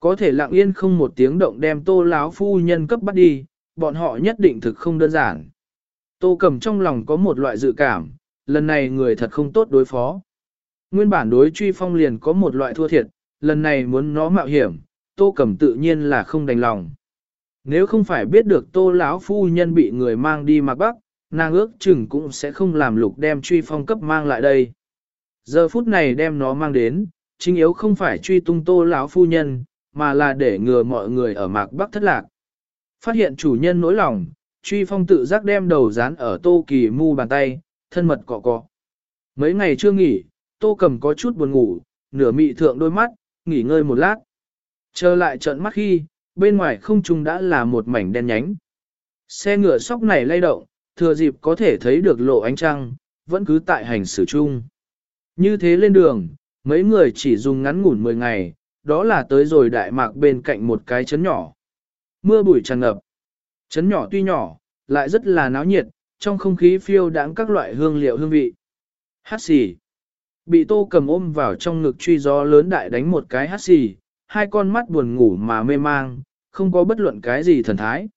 Có thể lặng yên không một tiếng động đem tô láo phu nhân cấp bắt đi, bọn họ nhất định thực không đơn giản. Tô cầm trong lòng có một loại dự cảm, lần này người thật không tốt đối phó. Nguyên bản đối truy phong liền có một loại thua thiệt, lần này muốn nó mạo hiểm, tô cẩm tự nhiên là không đành lòng. Nếu không phải biết được tô lão phu nhân bị người mang đi mặc bắc, nàng ước chừng cũng sẽ không làm lục đem truy phong cấp mang lại đây. Giờ phút này đem nó mang đến, chính yếu không phải truy tung tô lão phu nhân, mà là để ngừa mọi người ở mạc bắc thất lạc. Phát hiện chủ nhân nỗi lòng, truy phong tự giác đem đầu dán ở tô kỳ mu bàn tay, thân mật cọ cọ. Mấy ngày chưa nghỉ, tô cầm có chút buồn ngủ, nửa mị thượng đôi mắt, nghỉ ngơi một lát. Trở lại trận mắt khi, bên ngoài không trung đã là một mảnh đen nhánh. Xe ngựa sóc này lay động, thừa dịp có thể thấy được lộ ánh trăng, vẫn cứ tại hành xử chung. Như thế lên đường, mấy người chỉ dùng ngắn ngủn 10 ngày, đó là tới rồi đại mạc bên cạnh một cái chấn nhỏ. Mưa bụi tràn ngập. Chấn nhỏ tuy nhỏ, lại rất là náo nhiệt, trong không khí phiêu đãng các loại hương liệu hương vị. Hát xì. Bị tô cầm ôm vào trong ngực truy gió lớn đại đánh một cái hát xì, hai con mắt buồn ngủ mà mê mang, không có bất luận cái gì thần thái.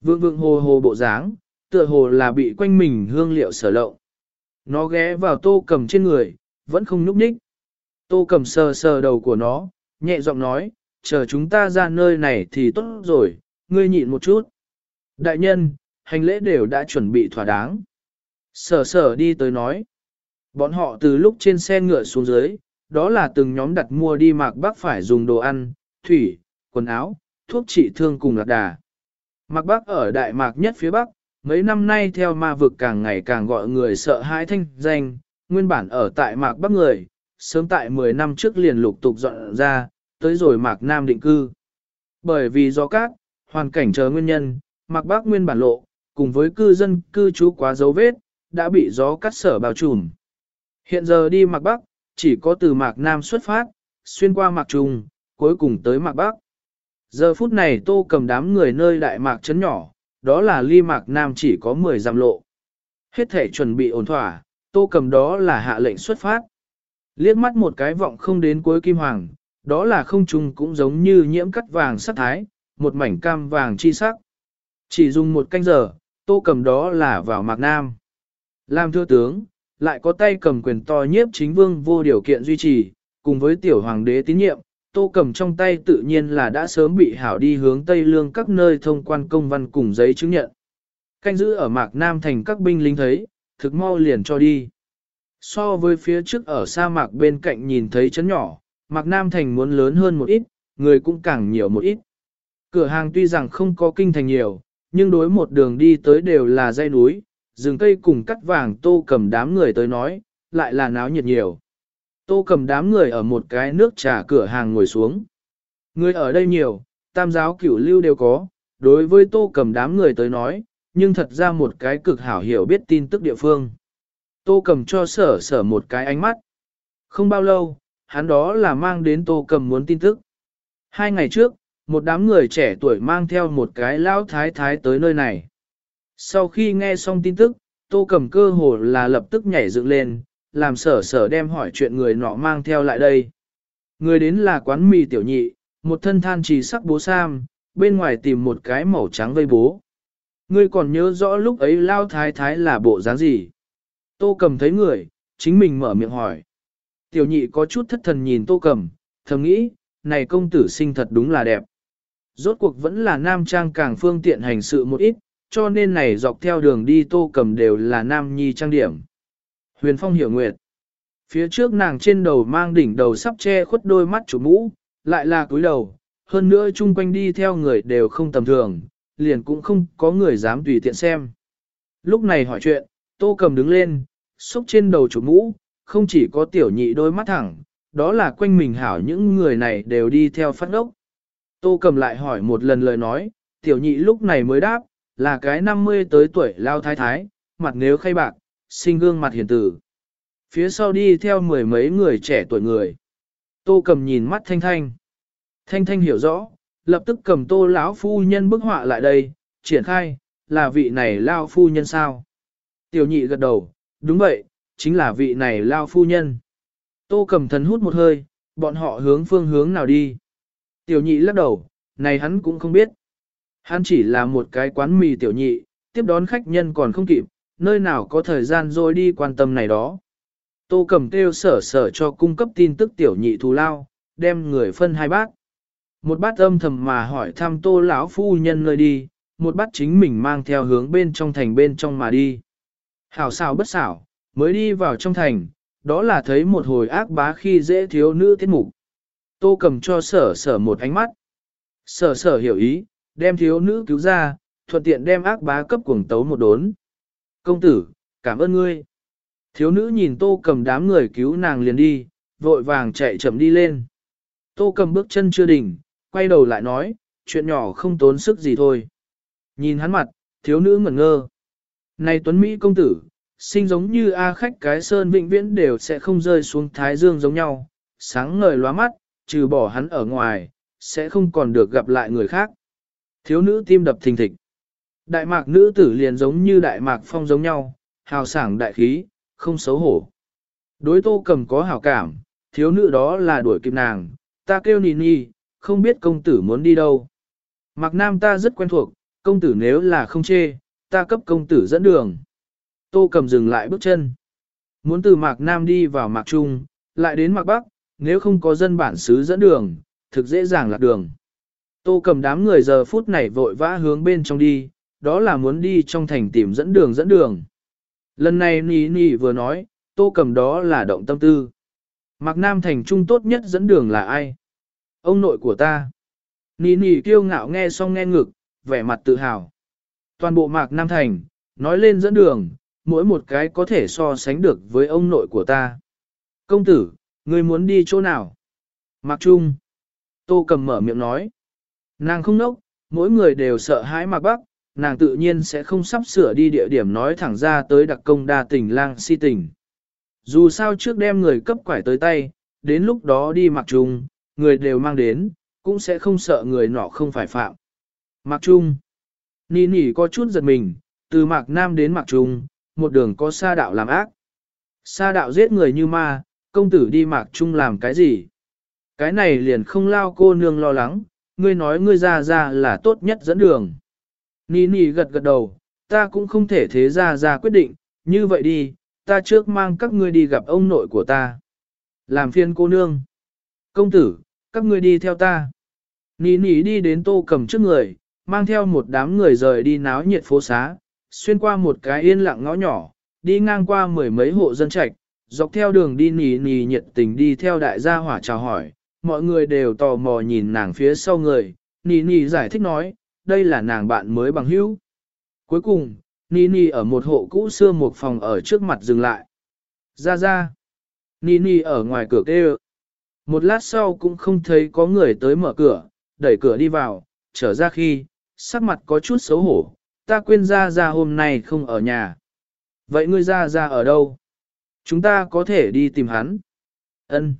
Vượng vượng hồ hồ bộ dáng, tựa hồ là bị quanh mình hương liệu sở lậu. Nó ghé vào tô cầm trên người, vẫn không nhúc nhích. Tô cầm sờ sờ đầu của nó, nhẹ giọng nói, chờ chúng ta ra nơi này thì tốt rồi, ngươi nhịn một chút. Đại nhân, hành lễ đều đã chuẩn bị thỏa đáng. Sở sở đi tới nói. Bọn họ từ lúc trên xe ngựa xuống dưới, đó là từng nhóm đặt mua đi mạc bác phải dùng đồ ăn, thủy, quần áo, thuốc trị thương cùng lạc đà. Mạc bác ở Đại Mạc nhất phía Bắc, mấy năm nay theo ma vực càng ngày càng gọi người sợ hãi thanh danh, nguyên bản ở tại Mạc Bắc người, sớm tại 10 năm trước liền lục tục dọn ra, tới rồi Mạc Nam định cư. Bởi vì do các, hoàn cảnh chờ nguyên nhân, Mạc Bắc nguyên bản lộ, cùng với cư dân cư trú quá dấu vết, đã bị gió cắt sở bao trùm. Hiện giờ đi Mạc Bắc, chỉ có từ Mạc Nam xuất phát, xuyên qua Mạc Trung, cuối cùng tới Mạc Bắc. Giờ phút này tô cầm đám người nơi Đại Mạc trấn nhỏ, đó là ly Mạc Nam chỉ có 10 dặm lộ. Hết thể chuẩn bị ổn thỏa, tô cầm đó là hạ lệnh xuất phát. Liếc mắt một cái vọng không đến cuối kim hoàng, đó là không trùng cũng giống như nhiễm cắt vàng sắc thái, một mảnh cam vàng chi sắc. Chỉ dùng một canh giờ, tô cầm đó là vào Mạc Nam. Làm thưa tướng, lại có tay cầm quyền to nhiếp chính vương vô điều kiện duy trì, cùng với tiểu hoàng đế tín nhiệm, tô cầm trong tay tự nhiên là đã sớm bị hảo đi hướng Tây Lương các nơi thông quan công văn cùng giấy chứng nhận. Canh giữ ở Mạc Nam thành các binh lính thấy, thực mau liền cho đi. So với phía trước ở sa mạc bên cạnh nhìn thấy chấn nhỏ, Mạc Nam thành muốn lớn hơn một ít, người cũng càng nhiều một ít. Cửa hàng tuy rằng không có kinh thành nhiều, nhưng đối một đường đi tới đều là dây núi, rừng cây cùng cắt vàng tô cầm đám người tới nói, lại là náo nhiệt nhiều. Tô cầm đám người ở một cái nước trà cửa hàng ngồi xuống. Người ở đây nhiều, tam giáo cửu lưu đều có, đối với tô cầm đám người tới nói, nhưng thật ra một cái cực hảo hiểu biết tin tức địa phương. Tô cầm cho sở sở một cái ánh mắt. Không bao lâu, hắn đó là mang đến tô cầm muốn tin tức. Hai ngày trước, một đám người trẻ tuổi mang theo một cái lão thái thái tới nơi này. Sau khi nghe xong tin tức, tô cầm cơ hồ là lập tức nhảy dựng lên, làm sở sở đem hỏi chuyện người nọ mang theo lại đây. Người đến là quán mì tiểu nhị, một thân than trì sắc bố sam, bên ngoài tìm một cái màu trắng vây bố. Ngươi còn nhớ rõ lúc ấy lao thái thái là bộ dáng gì? Tô cầm thấy người, chính mình mở miệng hỏi. Tiểu nhị có chút thất thần nhìn tô cầm, thầm nghĩ, này công tử sinh thật đúng là đẹp. Rốt cuộc vẫn là nam trang càng phương tiện hành sự một ít, cho nên này dọc theo đường đi tô cầm đều là nam nhi trang điểm. Huyền Phong hiểu nguyệt. Phía trước nàng trên đầu mang đỉnh đầu sắp che khuất đôi mắt chủ mũ, lại là cúi đầu, hơn nữa chung quanh đi theo người đều không tầm thường, liền cũng không có người dám tùy tiện xem. Lúc này hỏi chuyện, tô cầm đứng lên, xúc trên đầu chủ mũ, không chỉ có tiểu nhị đôi mắt thẳng, đó là quanh mình hảo những người này đều đi theo phát ốc. Tô cầm lại hỏi một lần lời nói, tiểu nhị lúc này mới đáp, là cái 50 tới tuổi lao thái thái, mặt nếu khay bạc, sinh gương mặt hiền tử. Phía sau đi theo mười mấy người trẻ tuổi người. Tô cầm nhìn mắt Thanh Thanh. Thanh Thanh hiểu rõ, lập tức cầm tô lão phu nhân bức họa lại đây, triển khai, là vị này lao phu nhân sao? Tiểu nhị gật đầu, đúng vậy, chính là vị này lao phu nhân. Tô cầm thần hút một hơi, bọn họ hướng phương hướng nào đi? Tiểu nhị lắc đầu, này hắn cũng không biết. Hắn chỉ là một cái quán mì tiểu nhị, tiếp đón khách nhân còn không kịp, nơi nào có thời gian rồi đi quan tâm này đó. Tô cầm kêu sở sở cho cung cấp tin tức tiểu nhị thù lao, đem người phân hai bát. Một bát âm thầm mà hỏi thăm tô lão phu nhân nơi đi, một bát chính mình mang theo hướng bên trong thành bên trong mà đi. Hảo xảo bất xảo, mới đi vào trong thành, đó là thấy một hồi ác bá khi dễ thiếu nữ tiết mục. Tô cầm cho sở sở một ánh mắt. Sở sở hiểu ý, đem thiếu nữ cứu ra, thuận tiện đem ác bá cấp cuồng tấu một đốn. Công tử, cảm ơn ngươi. Thiếu nữ nhìn tô cầm đám người cứu nàng liền đi, vội vàng chạy chậm đi lên. Tô cầm bước chân chưa đỉnh, quay đầu lại nói, chuyện nhỏ không tốn sức gì thôi. Nhìn hắn mặt, thiếu nữ ngẩn ngơ. Này Tuấn Mỹ công tử, sinh giống như A khách cái sơn vĩnh viễn đều sẽ không rơi xuống thái dương giống nhau, sáng ngời lóa mắt, trừ bỏ hắn ở ngoài, sẽ không còn được gặp lại người khác. Thiếu nữ tim đập thình thịch. Đại mạc nữ tử liền giống như đại mạc phong giống nhau, hào sảng đại khí, không xấu hổ. Đối tô cầm có hảo cảm, thiếu nữ đó là đuổi kịp nàng, ta kêu nì nì, không biết công tử muốn đi đâu. Mạc Nam ta rất quen thuộc, công tử nếu là không chê, ta cấp công tử dẫn đường. Tô cầm dừng lại bước chân. Muốn từ Mạc Nam đi vào Mạc Trung, lại đến Mạc Bắc, nếu không có dân bản xứ dẫn đường, thực dễ dàng lạc đường. Tô cầm đám người giờ phút này vội vã hướng bên trong đi, đó là muốn đi trong thành tìm dẫn đường dẫn đường. Lần này Nì Nì vừa nói, tô cầm đó là động tâm tư. Mạc Nam thành trung tốt nhất dẫn đường là ai? Ông nội của ta. Nì Nì kiêu ngạo nghe xong nghe ngực, vẻ mặt tự hào. Toàn bộ Mạc Nam thành, nói lên dẫn đường, mỗi một cái có thể so sánh được với ông nội của ta. Công tử, Ngươi muốn đi chỗ nào? Mạc Trung. Tô cầm mở miệng nói. Nàng không nốc, mỗi người đều sợ hãi Mạc Bắc, nàng tự nhiên sẽ không sắp sửa đi địa điểm nói thẳng ra tới đặc công đa tình lang si tình. Dù sao trước đem người cấp quải tới tay, đến lúc đó đi Mạc Trung, người đều mang đến, cũng sẽ không sợ người nọ không phải phạm. Mạc Trung. Nì nỉ có chút giật mình, từ Mạc Nam đến Mạc Trung, một đường có sa đạo làm ác. Sa đạo giết người như ma, công tử đi Mạc Trung làm cái gì? Cái này liền không lao cô nương lo lắng, ngươi nói ngươi ra ra là tốt nhất dẫn đường. Nì nì gật gật đầu, ta cũng không thể thế ra ra quyết định, như vậy đi, ta trước mang các ngươi đi gặp ông nội của ta. Làm phiên cô nương. Công tử, các ngươi đi theo ta. Nì nì đi đến tô cầm trước người, mang theo một đám người rời đi náo nhiệt phố xá, xuyên qua một cái yên lặng ngõ nhỏ, đi ngang qua mười mấy hộ dân trạch, dọc theo đường đi nì nì nhiệt tình đi theo đại gia hỏa chào hỏi, mọi người đều tò mò nhìn nàng phía sau người, nì nì giải thích nói, đây là nàng bạn mới bằng hữu. Cuối cùng, nì nì ở một hộ cũ xưa một phòng ở trước mặt dừng lại. Ra ra. Nì nì ở ngoài cửa kêu. Một lát sau cũng không thấy có người tới mở cửa, đẩy cửa đi vào, trở ra khi, sắc mặt có chút xấu hổ, ta quên ra ra hôm nay không ở nhà. Vậy ngươi ra ra ở đâu? Chúng ta có thể đi tìm hắn. Ân.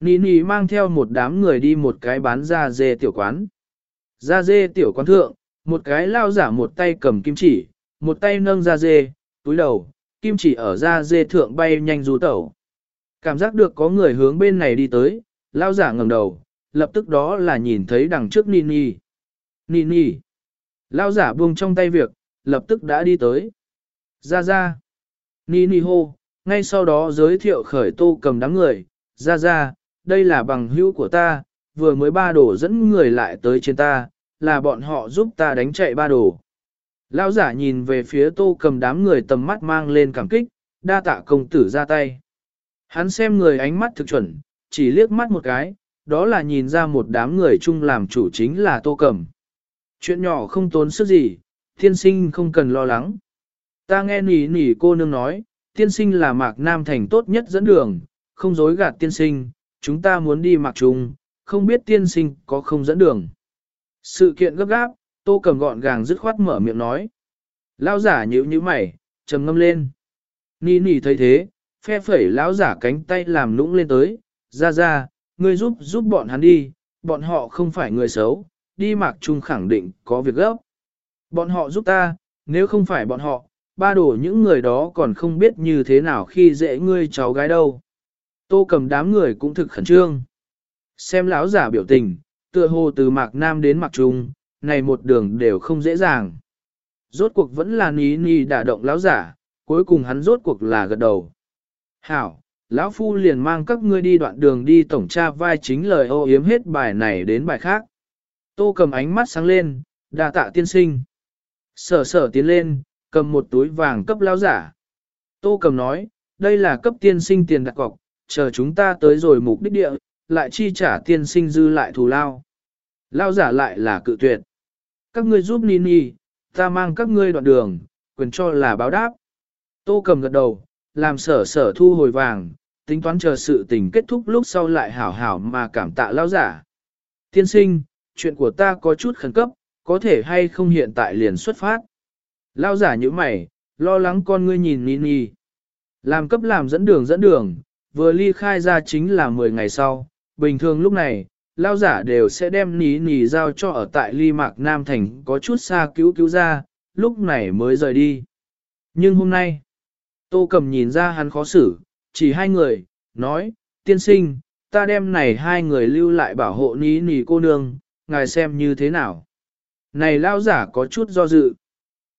Nì nì mang theo một đám người đi một cái bán da dê tiểu quán. Da dê tiểu quán thượng, một cái lao giả một tay cầm kim chỉ, một tay nâng da dê, túi đầu, kim chỉ ở da dê thượng bay nhanh du tẩu. Cảm giác được có người hướng bên này đi tới, lao giả ngẩng đầu, lập tức đó là nhìn thấy đằng trước Nini. Nini. Lao giả buông trong tay việc, lập tức đã đi tới. Ra ra. Nini hô, ngay sau đó giới thiệu khởi tô cầm đám người. Ra ra, đây là bằng hữu của ta, vừa mới ba đổ dẫn người lại tới trên ta, là bọn họ giúp ta đánh chạy ba đổ. Lão giả nhìn về phía tô cầm đám người tầm mắt mang lên cảm kích, đa tạ công tử ra tay. Hắn xem người ánh mắt thực chuẩn, chỉ liếc mắt một cái, đó là nhìn ra một đám người chung làm chủ chính là tô cầm. Chuyện nhỏ không tốn sức gì, thiên sinh không cần lo lắng. Ta nghe nỉ nỉ cô nương nói, tiên sinh là mạc nam thành tốt nhất dẫn đường, không dối gạt tiên sinh, chúng ta muốn đi mạc trung, không biết tiên sinh có không dẫn đường. Sự kiện gấp gáp, tô cầm gọn gàng dứt khoát mở miệng nói. Lao giả nhíu như mày, trầm ngâm lên. Nì nì thấy thế, phe phẩy lão giả cánh tay làm lũng lên tới, ra ra, ngươi giúp giúp bọn hắn đi, bọn họ không phải người xấu, đi mạc trung khẳng định có việc gấp. Bọn họ giúp ta, nếu không phải bọn họ, ba đổ những người đó còn không biết như thế nào khi dễ ngươi cháu gái đâu. Tô cầm đám người cũng thực khẩn trương. Xem lão giả biểu tình, tựa hồ từ mạc nam đến mạc trung, này một đường đều không dễ dàng. Rốt cuộc vẫn là ní ní đả động lão giả, cuối cùng hắn rốt cuộc là gật đầu. Hảo, lão phu liền mang các ngươi đi đoạn đường đi tổng tra vai chính lời ô yếm hết bài này đến bài khác. Tô cầm ánh mắt sáng lên, đa tạ tiên sinh. Sở sở tiến lên, cầm một túi vàng cấp lao giả. Tô cầm nói, đây là cấp tiên sinh tiền đặt cọc, chờ chúng ta tới rồi mục đích địa, lại chi trả tiên sinh dư lại thù lao. Lao giả lại là cự tuyệt. Các ngươi giúp Nini, ta mang các ngươi đoạn đường, quyền cho là báo đáp. Tô cầm gật đầu, làm sở sở thu hồi vàng, tính toán chờ sự tình kết thúc lúc sau lại hảo hảo mà cảm tạ lao giả. Tiên sinh, chuyện của ta có chút khẩn cấp, có thể hay không hiện tại liền xuất phát. Lao giả như mày, lo lắng con ngươi nhìn Nini. Làm cấp làm dẫn đường dẫn đường, vừa ly khai ra chính là 10 ngày sau, bình thường lúc này, lao giả đều sẽ đem ní nì giao cho ở tại ly mạc Nam Thành có chút xa cứu cứu ra, lúc này mới rời đi. Nhưng hôm nay, Tô Cầm nhìn ra hắn khó xử, chỉ hai người, nói, tiên sinh, ta đem này hai người lưu lại bảo hộ ní nì cô nương, ngài xem như thế nào. Này lao giả có chút do dự.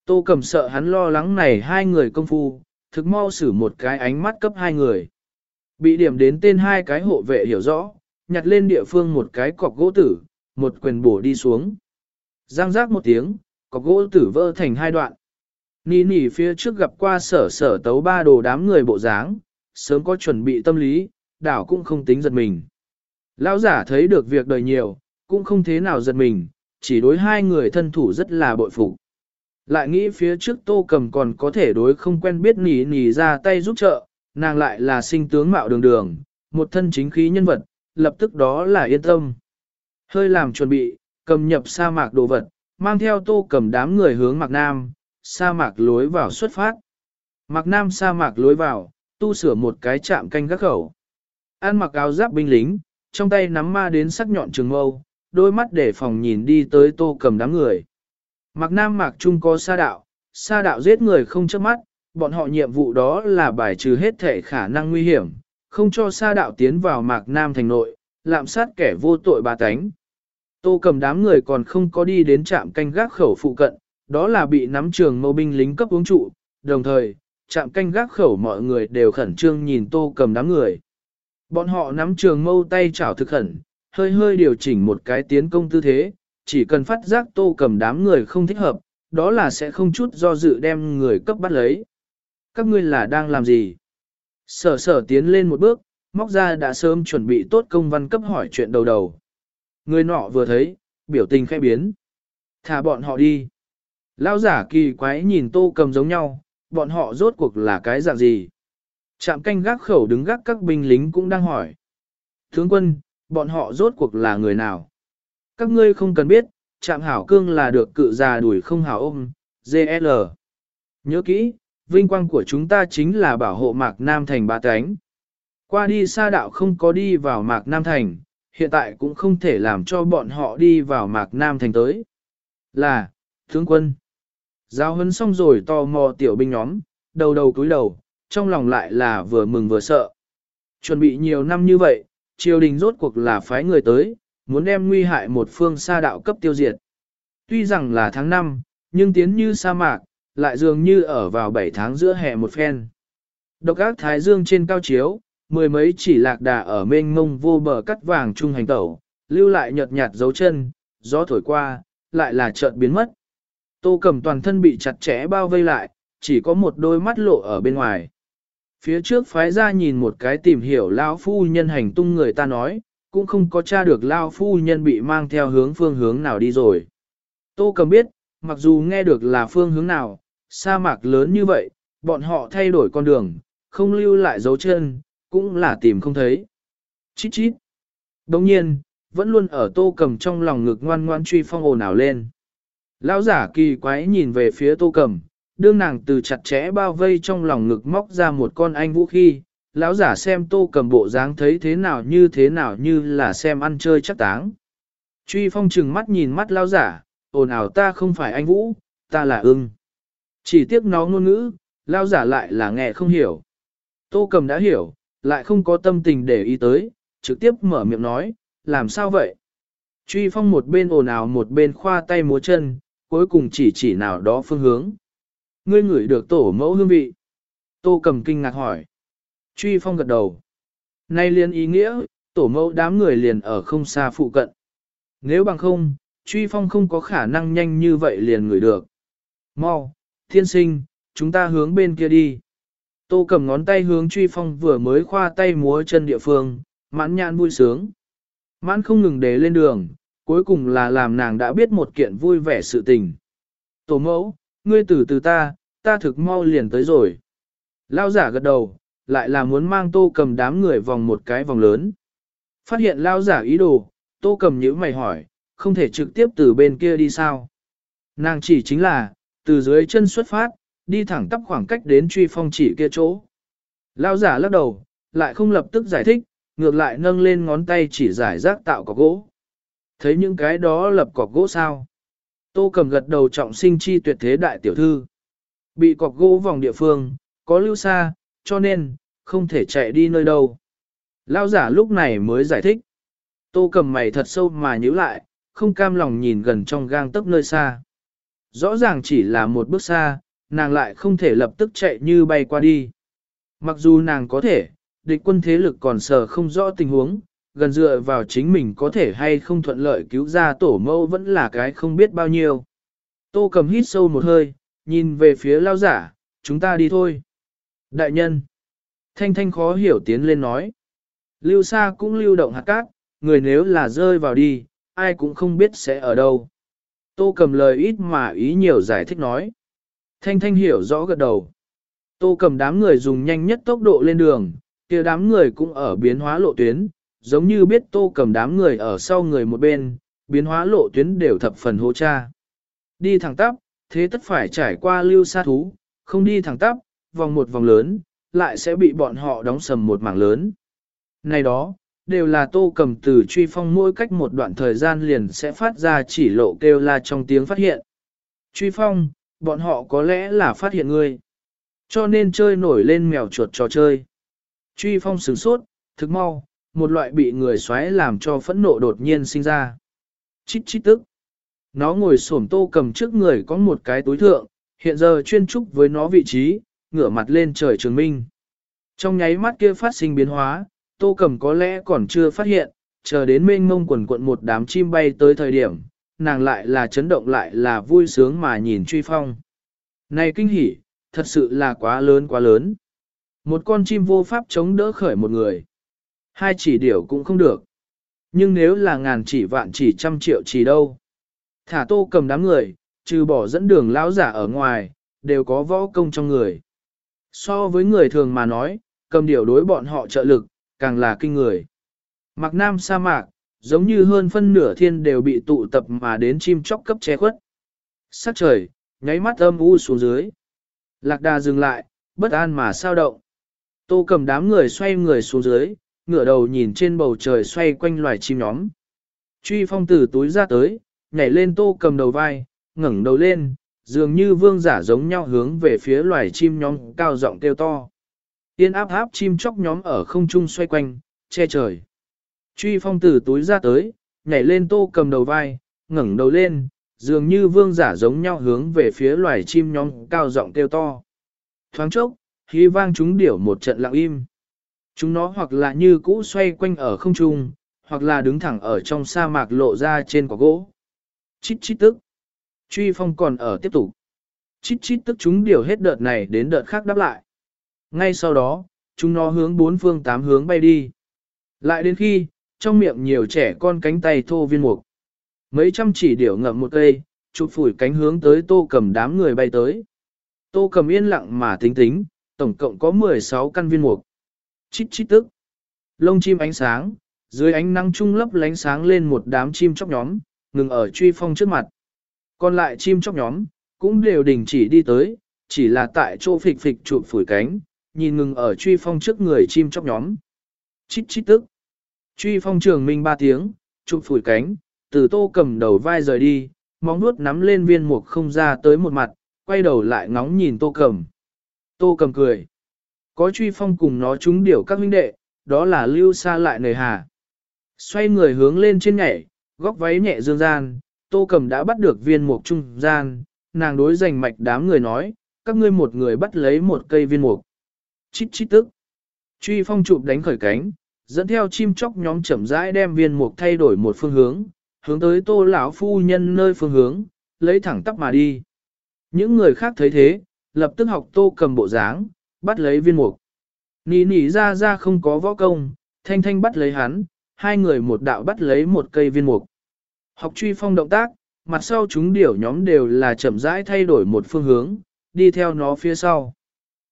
Tô cầm sợ hắn lo lắng này hai người công phu, thực mau xử một cái ánh mắt cấp hai người. Bị điểm đến tên hai cái hộ vệ hiểu rõ, nhặt lên địa phương một cái cọc gỗ tử, một quyền bổ đi xuống. Giang giác một tiếng, cọc gỗ tử vỡ thành hai đoạn. Nì nỉ phía trước gặp qua sở sở tấu ba đồ đám người bộ dáng, sớm có chuẩn bị tâm lý, đảo cũng không tính giật mình. Lão giả thấy được việc đời nhiều, cũng không thế nào giật mình, chỉ đối hai người thân thủ rất là bội phục. Lại nghĩ phía trước tô cầm còn có thể đối không quen biết nỉ nỉ ra tay giúp trợ, nàng lại là sinh tướng mạo đường đường, một thân chính khí nhân vật, lập tức đó là yên tâm. Hơi làm chuẩn bị, cầm nhập sa mạc đồ vật, mang theo tô cầm đám người hướng mạc nam, sa mạc lối vào xuất phát. Mạc nam sa mạc lối vào, tu sửa một cái chạm canh gác khẩu. An mặc áo giáp binh lính, trong tay nắm ma đến sắc nhọn trường mâu, đôi mắt để phòng nhìn đi tới tô cầm đám người. Mạc nam mạc trung có sa đạo, sa đạo giết người không chớp mắt, bọn họ nhiệm vụ đó là bài trừ hết thể khả năng nguy hiểm, không cho sa đạo tiến vào mạc nam thành nội, lạm sát kẻ vô tội bà tánh. Tô cầm đám người còn không có đi đến trạm canh gác khẩu phụ cận, đó là bị nắm trường mâu binh lính cấp uống trụ, đồng thời, trạm canh gác khẩu mọi người đều khẩn trương nhìn tô cầm đám người. Bọn họ nắm trường mâu tay chảo thực khẩn, hơi hơi điều chỉnh một cái tiến công tư thế, chỉ cần phát giác tô cầm đám người không thích hợp, đó là sẽ không chút do dự đem người cấp bắt lấy. Các ngươi là đang làm gì? Sở sở tiến lên một bước, móc ra đã sớm chuẩn bị tốt công văn cấp hỏi chuyện đầu đầu. Người nọ vừa thấy, biểu tình khẽ biến. Thả bọn họ đi. Lao giả kỳ quái nhìn tô cầm giống nhau, bọn họ rốt cuộc là cái dạng gì? Trạm canh gác khẩu đứng gác các binh lính cũng đang hỏi. Tướng quân, bọn họ rốt cuộc là người nào? Các ngươi không cần biết, chạm hảo cương là được cự già đuổi không hảo ôm, GL. Nhớ kỹ, vinh quang của chúng ta chính là bảo hộ Mạc Nam Thành ba cánh. Qua đi xa đạo không có đi vào Mạc Nam Thành, hiện tại cũng không thể làm cho bọn họ đi vào Mạc Nam Thành tới. Là, tướng quân. Giao hấn xong rồi tò mò tiểu binh nhóm, đầu đầu cúi đầu, trong lòng lại là vừa mừng vừa sợ. Chuẩn bị nhiều năm như vậy, triều đình rốt cuộc là phái người tới, muốn đem nguy hại một phương xa đạo cấp tiêu diệt. Tuy rằng là tháng 5, nhưng tiến như sa mạc, lại dường như ở vào 7 tháng giữa hè một phen. Độc ác thái dương trên cao chiếu, mười mấy chỉ lạc đà ở mênh mông vô bờ cắt vàng trung hành tẩu, lưu lại nhợt nhạt dấu chân, gió thổi qua, lại là chợt biến mất. Tô cầm toàn thân bị chặt chẽ bao vây lại, chỉ có một đôi mắt lộ ở bên ngoài. Phía trước phái ra nhìn một cái tìm hiểu lão phu nhân hành tung người ta nói, cũng không có tra được Lao phu nhân bị mang theo hướng phương hướng nào đi rồi. Tô cầm biết, mặc dù nghe được là phương hướng nào, sa mạc lớn như vậy, bọn họ thay đổi con đường, không lưu lại dấu chân, cũng là tìm không thấy. Chít chít. Đồng nhiên, vẫn luôn ở tô cầm trong lòng ngực ngoan ngoan truy phong ồn ào lên. Lão giả kỳ quái nhìn về phía tô cầm, đương nàng từ chặt chẽ bao vây trong lòng ngực móc ra một con anh vũ khi, lão giả xem tô cầm bộ dáng thấy thế nào như thế nào như là xem ăn chơi chắc táng. Truy phong chừng mắt nhìn mắt lão giả, ồn ào ta không phải anh vũ, ta là ưng. Chỉ tiếc nó ngôn ngữ, lão giả lại là nghe không hiểu. Tô cầm đã hiểu, lại không có tâm tình để ý tới, trực tiếp mở miệng nói, làm sao vậy? Truy phong một bên ồn ào một bên khoa tay múa chân, cuối cùng chỉ chỉ nào đó phương hướng. Ngươi ngửi được tổ mẫu hương vị. Tô cầm kinh ngạc hỏi. Truy phong gật đầu. Nay liền ý nghĩa, tổ mẫu đám người liền ở không xa phụ cận. Nếu bằng không, truy phong không có khả năng nhanh như vậy liền người được. Mau, thiên sinh, chúng ta hướng bên kia đi. Tô cầm ngón tay hướng truy phong vừa mới khoa tay múa chân địa phương, mãn nhãn vui sướng. Mãn không ngừng để lên đường, cuối cùng là làm nàng đã biết một kiện vui vẻ sự tình. Tổ mẫu, ngươi từ từ ta, ta thực mau liền tới rồi. Lao giả gật đầu, lại là muốn mang tô cầm đám người vòng một cái vòng lớn. Phát hiện lao giả ý đồ, tô cầm nhữ mày hỏi, không thể trực tiếp từ bên kia đi sao? Nàng chỉ chính là, từ dưới chân xuất phát, đi thẳng tắp khoảng cách đến truy phong chỉ kia chỗ. Lao giả lắc đầu, lại không lập tức giải thích, ngược lại nâng lên ngón tay chỉ giải rác tạo cọc gỗ. Thấy những cái đó lập cọc gỗ sao? Tô cầm gật đầu trọng sinh chi tuyệt thế đại tiểu thư. Bị cọc gỗ vòng địa phương, có lưu xa, cho nên, không thể chạy đi nơi đâu. Lao giả lúc này mới giải thích. Tô cầm mày thật sâu mà nhíu lại, không cam lòng nhìn gần trong gang tấc nơi xa. Rõ ràng chỉ là một bước xa, nàng lại không thể lập tức chạy như bay qua đi. Mặc dù nàng có thể, địch quân thế lực còn sờ không rõ tình huống, gần dựa vào chính mình có thể hay không thuận lợi cứu ra tổ mẫu vẫn là cái không biết bao nhiêu. Tô cầm hít sâu một hơi, nhìn về phía lao giả, chúng ta đi thôi. Đại nhân, thanh thanh khó hiểu tiến lên nói. Lưu xa cũng lưu động hạt cát, người nếu là rơi vào đi, ai cũng không biết sẽ ở đâu. Tô cầm lời ít mà ý nhiều giải thích nói. Thanh thanh hiểu rõ gật đầu. Tô cầm đám người dùng nhanh nhất tốc độ lên đường, kia đám người cũng ở biến hóa lộ tuyến, giống như biết tô cầm đám người ở sau người một bên, biến hóa lộ tuyến đều thập phần hô cha. Đi thẳng tắp, thế tất phải trải qua lưu sa thú, không đi thẳng tắp, vòng một vòng lớn, lại sẽ bị bọn họ đóng sầm một mảng lớn. Này đó, đều là tô cầm từ truy phong mỗi cách một đoạn thời gian liền sẽ phát ra chỉ lộ kêu la trong tiếng phát hiện. Truy phong, bọn họ có lẽ là phát hiện ngươi. Cho nên chơi nổi lên mèo chuột trò chơi. Truy phong sửng sốt, thực mau, một loại bị người xoáy làm cho phẫn nộ đột nhiên sinh ra. Chít chít tức. Nó ngồi xổm tô cầm trước người có một cái túi thượng, hiện giờ chuyên trúc với nó vị trí, ngửa mặt lên trời trường minh. Trong nháy mắt kia phát sinh biến hóa, tô cầm có lẽ còn chưa phát hiện, chờ đến mênh mông quần cuộn một đám chim bay tới thời điểm, nàng lại là chấn động lại là vui sướng mà nhìn truy phong. Này kinh hỉ, thật sự là quá lớn quá lớn. Một con chim vô pháp chống đỡ khởi một người. Hai chỉ điểu cũng không được. Nhưng nếu là ngàn chỉ vạn chỉ trăm triệu chỉ đâu. Thả tô cầm đám người, trừ bỏ dẫn đường lão giả ở ngoài, đều có võ công trong người. So với người thường mà nói, cầm điểu đối bọn họ trợ lực, càng là kinh người. Mặc nam sa mạc, giống như hơn phân nửa thiên đều bị tụ tập mà đến chim chóc cấp che khuất. Sắc trời, nháy mắt âm u xuống dưới. Lạc đà dừng lại, bất an mà sao động. Tô cầm đám người xoay người xuống dưới, ngửa đầu nhìn trên bầu trời xoay quanh loài chim nhóm. Truy phong từ túi ra tới, nhảy lên tô cầm đầu vai, ngẩng đầu lên, dường như vương giả giống nhau hướng về phía loài chim nhóm cao giọng kêu to. Tiên áp áp chim chóc nhóm ở không trung xoay quanh, che trời. Truy phong từ túi ra tới, nhảy lên tô cầm đầu vai, ngẩng đầu lên, dường như vương giả giống nhau hướng về phía loài chim nhóm cao giọng kêu to. Thoáng chốc, hí vang chúng điểu một trận lặng im. Chúng nó hoặc là như cũ xoay quanh ở không trung, hoặc là đứng thẳng ở trong sa mạc lộ ra trên quả gỗ. Chít chít tức. Truy phong còn ở tiếp tục. Chít chít tức chúng điều hết đợt này đến đợt khác đáp lại. Ngay sau đó, chúng nó hướng bốn phương tám hướng bay đi. Lại đến khi, trong miệng nhiều trẻ con cánh tay thô viên mục. Mấy trăm chỉ điểu ngậm một cây, chụp phủi cánh hướng tới tô cầm đám người bay tới. Tô cầm yên lặng mà tính tính, tổng cộng có 16 căn viên mục. Chít chít tức. Lông chim ánh sáng, dưới ánh nắng trung lấp lánh sáng lên một đám chim chóc nhóm, ngừng ở truy phong trước mặt. Còn lại chim chóc nhóm, cũng đều đình chỉ đi tới, chỉ là tại chỗ phịch phịch chụp phủi cánh, nhìn ngừng ở truy phong trước người chim chóc nhóm. Chít chít tức. Truy phong trường minh ba tiếng, chụp phủi cánh, từ tô cầm đầu vai rời đi, móng nuốt nắm lên viên mục không ra tới một mặt, quay đầu lại ngóng nhìn tô cầm. Tô cầm cười. Có truy phong cùng nó trúng điểu các huynh đệ, đó là lưu xa lại nời hà. Xoay người hướng lên trên nhảy, góc váy nhẹ dương gian, tô cầm đã bắt được viên mục trung gian, nàng đối giành mạch đám người nói, các ngươi một người bắt lấy một cây viên mục. Chít chít tức. Truy phong chụp đánh khởi cánh, dẫn theo chim chóc nhóm chậm rãi đem viên mục thay đổi một phương hướng, hướng tới tô lão phu nhân nơi phương hướng, lấy thẳng tắp mà đi. Những người khác thấy thế, lập tức học tô cầm bộ dáng, bắt lấy viên mục. Nỉ nỉ ra ra không có võ công, thanh thanh bắt lấy hắn, hai người một đạo bắt lấy một cây viên mục. Học truy phong động tác, mặt sau chúng điểu nhóm đều là chậm rãi thay đổi một phương hướng, đi theo nó phía sau.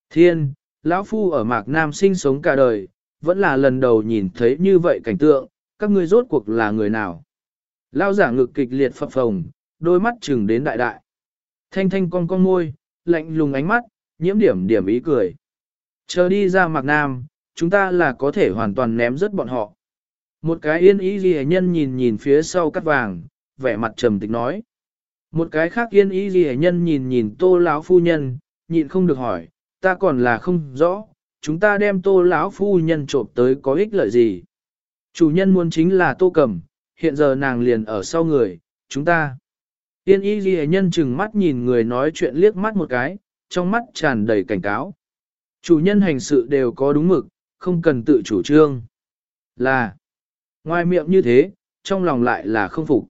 Thiên, lão phu ở Mạc Nam sinh sống cả đời, vẫn là lần đầu nhìn thấy như vậy cảnh tượng, các ngươi rốt cuộc là người nào. Lao giả ngực kịch liệt phập phồng, đôi mắt chừng đến đại đại. Thanh thanh con con môi, lạnh lùng ánh mắt, nhiễm điểm điểm ý cười. Chờ đi ra Mạc Nam, chúng ta là có thể hoàn toàn ném rớt bọn họ. Một cái yên ý ghi nhân nhìn nhìn phía sau cắt vàng, vẻ mặt trầm tịch nói. Một cái khác yên ý ghi nhân nhìn nhìn tô lão phu nhân, nhịn không được hỏi, ta còn là không rõ, chúng ta đem tô lão phu nhân trộm tới có ích lợi gì. Chủ nhân muốn chính là tô cầm, hiện giờ nàng liền ở sau người, chúng ta. yên y ghi nhân chừng mắt nhìn người nói chuyện liếc mắt một cái, trong mắt tràn đầy cảnh cáo. Chủ nhân hành sự đều có đúng mực, không cần tự chủ trương. Là, ngoài miệng như thế, trong lòng lại là không phục.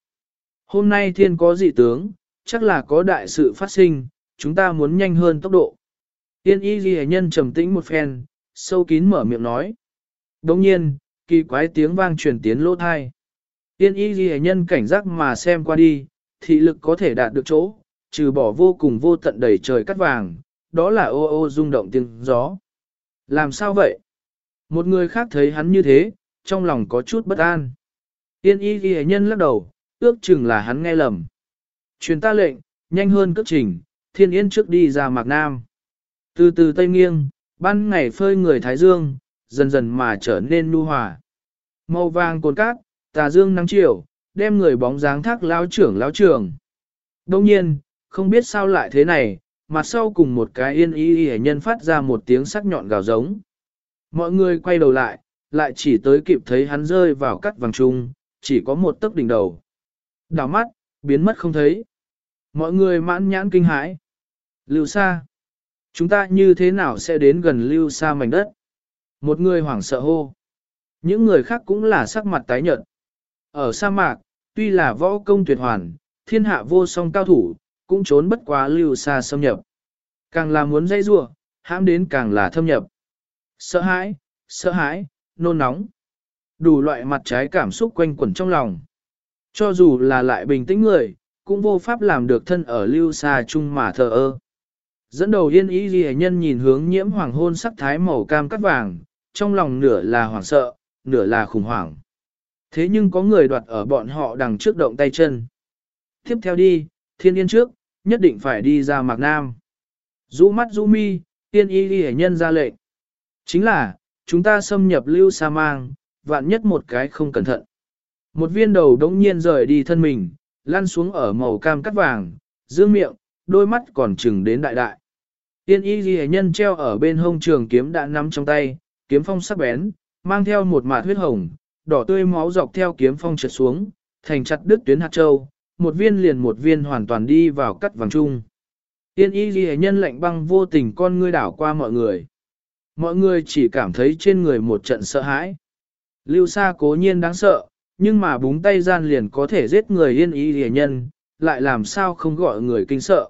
Hôm nay thiên có dị tướng, chắc là có đại sự phát sinh, chúng ta muốn nhanh hơn tốc độ. Tiên y ghi nhân trầm tĩnh một phen, sâu kín mở miệng nói. Đồng nhiên, kỳ quái tiếng vang truyền tiến lỗ thai. Tiên y ghi nhân cảnh giác mà xem qua đi, thị lực có thể đạt được chỗ, trừ bỏ vô cùng vô tận đầy trời cắt vàng, đó là ô ô rung động tiếng gió. Làm sao vậy? Một người khác thấy hắn như thế, trong lòng có chút bất an. Tiên y ghi nhân lắc đầu, ước chừng là hắn nghe lầm. Truyền ta lệnh, nhanh hơn cước trình, thiên yên trước đi ra mạc nam. Từ từ tây nghiêng, ban ngày phơi người thái dương, dần dần mà trở nên nu hòa. Màu vàng cồn cát, tà dương nắng chiều, đem người bóng dáng thác lao trưởng lao trưởng. Đông nhiên, không biết sao lại thế này, mặt sau cùng một cái yên y y nhân phát ra một tiếng sắc nhọn gào giống. Mọi người quay đầu lại, lại chỉ tới kịp thấy hắn rơi vào cắt vàng trung, chỉ có một tấc đỉnh đầu. Đảo mắt, biến mất không thấy. Mọi người mãn nhãn kinh hãi. Lưu sa Chúng ta như thế nào sẽ đến gần lưu sa mảnh đất? Một người hoảng sợ hô. Những người khác cũng là sắc mặt tái nhợt. Ở sa mạc, tuy là võ công tuyệt hoàn, thiên hạ vô song cao thủ, cũng trốn bất quá lưu sa xâm nhập. Càng là muốn dây rua, hãm đến càng là thâm nhập. Sợ hãi, sợ hãi, nôn nóng. Đủ loại mặt trái cảm xúc quanh quẩn trong lòng. Cho dù là lại bình tĩnh người, cũng vô pháp làm được thân ở lưu xa chung mà thờ ơ. Dẫn đầu yên ý ghi nhân nhìn hướng nhiễm hoàng hôn sắc thái màu cam cắt vàng, trong lòng nửa là hoảng sợ, nửa là khủng hoảng. Thế nhưng có người đoạt ở bọn họ đằng trước động tay chân. Tiếp theo đi, thiên yên trước, nhất định phải đi ra mạc nam. Rũ mắt rũ mi, tiên y ghi nhân ra lệnh. Chính là, chúng ta xâm nhập lưu sa mang, vạn nhất một cái không cẩn thận. Một viên đầu đống nhiên rời đi thân mình, lăn xuống ở màu cam cắt vàng, dương miệng, đôi mắt còn chừng đến đại đại. Tiên y ghi nhân treo ở bên hông trường kiếm đã nắm trong tay, kiếm phong sắc bén, mang theo một mạt huyết hồng, đỏ tươi máu dọc theo kiếm phong trượt xuống, thành chặt đứt tuyến hạt châu, một viên liền một viên hoàn toàn đi vào cắt vàng chung. Tiên y ghi nhân lạnh băng vô tình con ngươi đảo qua mọi người. Mọi người chỉ cảm thấy trên người một trận sợ hãi. Lưu Sa cố nhiên đáng sợ, nhưng mà búng tay gian liền có thể giết người yên ý địa nhân, lại làm sao không gọi người kinh sợ.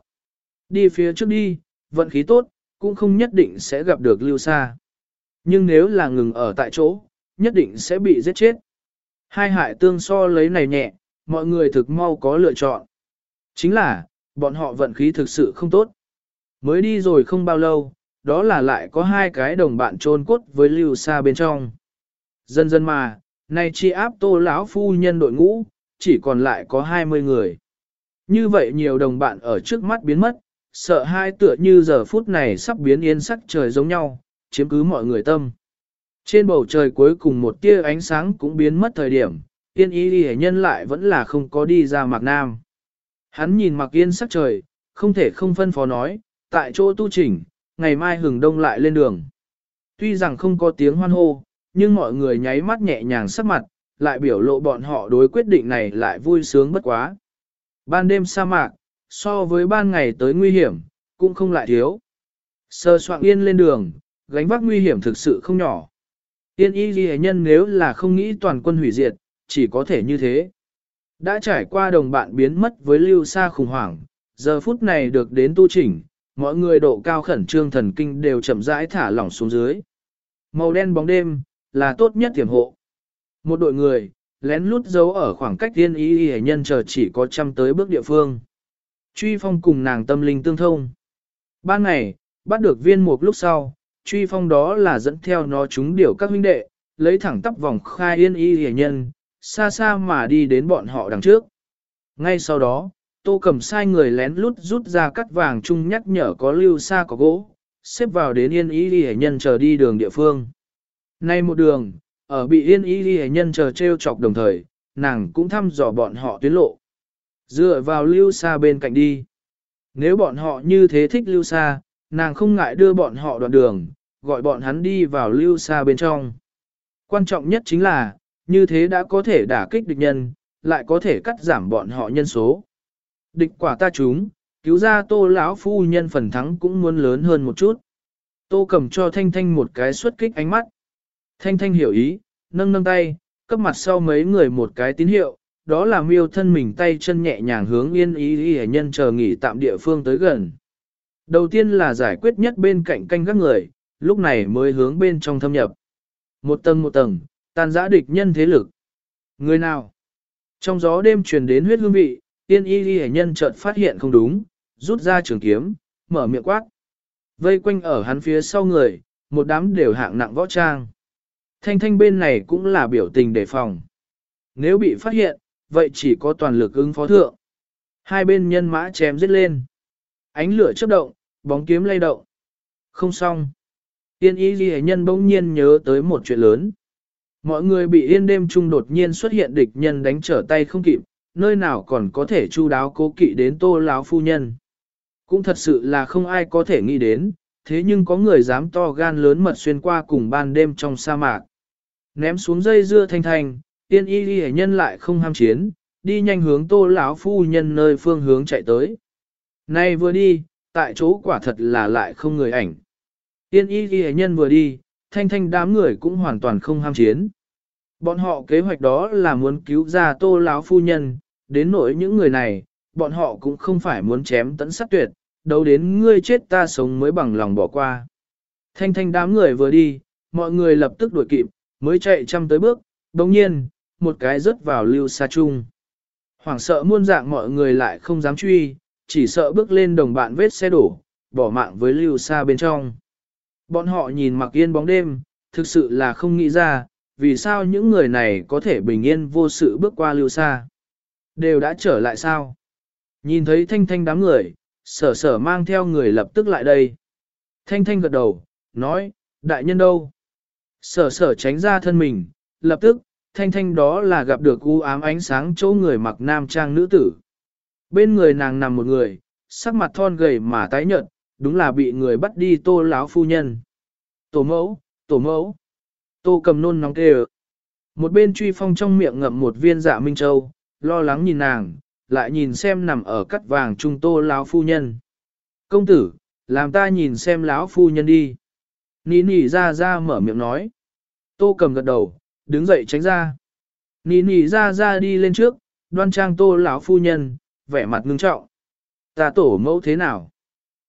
Đi phía trước đi, vận khí tốt, cũng không nhất định sẽ gặp được Lưu Sa. Nhưng nếu là ngừng ở tại chỗ, nhất định sẽ bị giết chết. Hai hại tương so lấy này nhẹ, mọi người thực mau có lựa chọn. Chính là, bọn họ vận khí thực sự không tốt. Mới đi rồi không bao lâu, đó là lại có hai cái đồng bạn trôn cốt với lưu xa bên trong. Dần dần mà, nay chi áp tô lão phu nhân đội ngũ, chỉ còn lại có 20 người. Như vậy nhiều đồng bạn ở trước mắt biến mất, sợ hai tựa như giờ phút này sắp biến yên sắc trời giống nhau, chiếm cứ mọi người tâm. Trên bầu trời cuối cùng một tia ánh sáng cũng biến mất thời điểm, yên y đi nhân lại vẫn là không có đi ra mạc nam. Hắn nhìn mặc yên sắc trời, không thể không phân phó nói, tại chỗ tu chỉnh, ngày mai hừng đông lại lên đường. Tuy rằng không có tiếng hoan hô, nhưng mọi người nháy mắt nhẹ nhàng sắc mặt, lại biểu lộ bọn họ đối quyết định này lại vui sướng bất quá. Ban đêm sa mạc, so với ban ngày tới nguy hiểm, cũng không lại thiếu. Sơ soạn yên lên đường, gánh vác nguy hiểm thực sự không nhỏ. Yên y ghi nhân nếu là không nghĩ toàn quân hủy diệt, chỉ có thể như thế. Đã trải qua đồng bạn biến mất với lưu xa khủng hoảng, giờ phút này được đến tu chỉnh, mọi người độ cao khẩn trương thần kinh đều chậm rãi thả lỏng xuống dưới. Màu đen bóng đêm, là tốt nhất tiềm hộ. Một đội người, lén lút giấu ở khoảng cách tiên y y nhân chờ chỉ có trăm tới bước địa phương. Truy phong cùng nàng tâm linh tương thông. Ban ngày, bắt được viên mục lúc sau, truy phong đó là dẫn theo nó chúng điều các huynh đệ, lấy thẳng tắp vòng khai yên y hề nhân, xa xa mà đi đến bọn họ đằng trước. Ngay sau đó, tô cầm sai người lén lút rút ra cắt vàng chung nhắc nhở có lưu xa có gỗ, xếp vào đến yên ý đi nhân chờ đi đường địa phương. Nay một đường, ở bị yên ý đi nhân chờ treo chọc đồng thời, nàng cũng thăm dò bọn họ tuyến lộ. Dựa vào lưu xa bên cạnh đi. Nếu bọn họ như thế thích lưu xa, nàng không ngại đưa bọn họ đoạn đường, gọi bọn hắn đi vào lưu xa bên trong. Quan trọng nhất chính là, như thế đã có thể đả kích địch nhân, lại có thể cắt giảm bọn họ nhân số. Địch quả ta chúng, cứu ra tô lão phu nhân phần thắng cũng muốn lớn hơn một chút. Tô cầm cho Thanh Thanh một cái xuất kích ánh mắt. Thanh Thanh hiểu ý, nâng nâng tay, cấp mặt sau mấy người một cái tín hiệu, đó là miêu thân mình tay chân nhẹ nhàng hướng yên ý y nhân chờ nghỉ tạm địa phương tới gần. Đầu tiên là giải quyết nhất bên cạnh canh các người, lúc này mới hướng bên trong thâm nhập. Một tầng một tầng, tan giã địch nhân thế lực. Người nào? Trong gió đêm truyền đến huyết hương vị, tiên y ghi nhân chợt phát hiện không đúng, rút ra trường kiếm, mở miệng quát. Vây quanh ở hắn phía sau người, một đám đều hạng nặng võ trang. Thanh thanh bên này cũng là biểu tình đề phòng. Nếu bị phát hiện, vậy chỉ có toàn lực ứng phó thượng. Hai bên nhân mã chém giết lên. Ánh lửa chớp động, bóng kiếm lay động. Không xong. Tiên y ghi nhân bỗng nhiên nhớ tới một chuyện lớn. Mọi người bị yên đêm chung đột nhiên xuất hiện địch nhân đánh trở tay không kịp, nơi nào còn có thể chu đáo cố kỵ đến tô láo phu nhân. Cũng thật sự là không ai có thể nghĩ đến, thế nhưng có người dám to gan lớn mật xuyên qua cùng ban đêm trong sa mạc. Ném xuống dây dưa thanh thanh, tiên y ghi nhân lại không ham chiến, đi nhanh hướng tô lão phu nhân nơi phương hướng chạy tới. Nay vừa đi, tại chỗ quả thật là lại không người ảnh. Tiên y ghi nhân vừa đi, thanh thanh đám người cũng hoàn toàn không ham chiến. Bọn họ kế hoạch đó là muốn cứu ra tô lão phu nhân, đến nỗi những người này, bọn họ cũng không phải muốn chém tận sát tuyệt, đâu đến ngươi chết ta sống mới bằng lòng bỏ qua. Thanh thanh đám người vừa đi, mọi người lập tức đuổi kịp, mới chạy trăm tới bước, đồng nhiên, một cái rớt vào lưu xa chung. Hoảng sợ muôn dạng mọi người lại không dám truy, chỉ sợ bước lên đồng bạn vết xe đổ, bỏ mạng với lưu xa bên trong. Bọn họ nhìn mặc yên bóng đêm, thực sự là không nghĩ ra, vì sao những người này có thể bình yên vô sự bước qua lưu xa. Đều đã trở lại sao? Nhìn thấy thanh thanh đám người, sở sở mang theo người lập tức lại đây. Thanh thanh gật đầu, nói, đại nhân đâu? Sở sở tránh ra thân mình, lập tức, thanh thanh đó là gặp được u ám ánh sáng chỗ người mặc nam trang nữ tử. Bên người nàng nằm một người, sắc mặt thon gầy mà tái nhợt, đúng là bị người bắt đi tô láo phu nhân. Tổ mẫu, tổ mẫu. Tô cầm nôn nóng tê Một bên truy phong trong miệng ngậm một viên dạ minh châu, lo lắng nhìn nàng, lại nhìn xem nằm ở cắt vàng trung tô lão phu nhân. Công tử, làm ta nhìn xem lão phu nhân đi. nỉ nỉ ra ra mở miệng nói. Tô cầm gật đầu, đứng dậy tránh ra. nỉ nỉ ra ra đi lên trước, đoan trang tô lão phu nhân, vẻ mặt ngưng trọng. Ta tổ mẫu thế nào?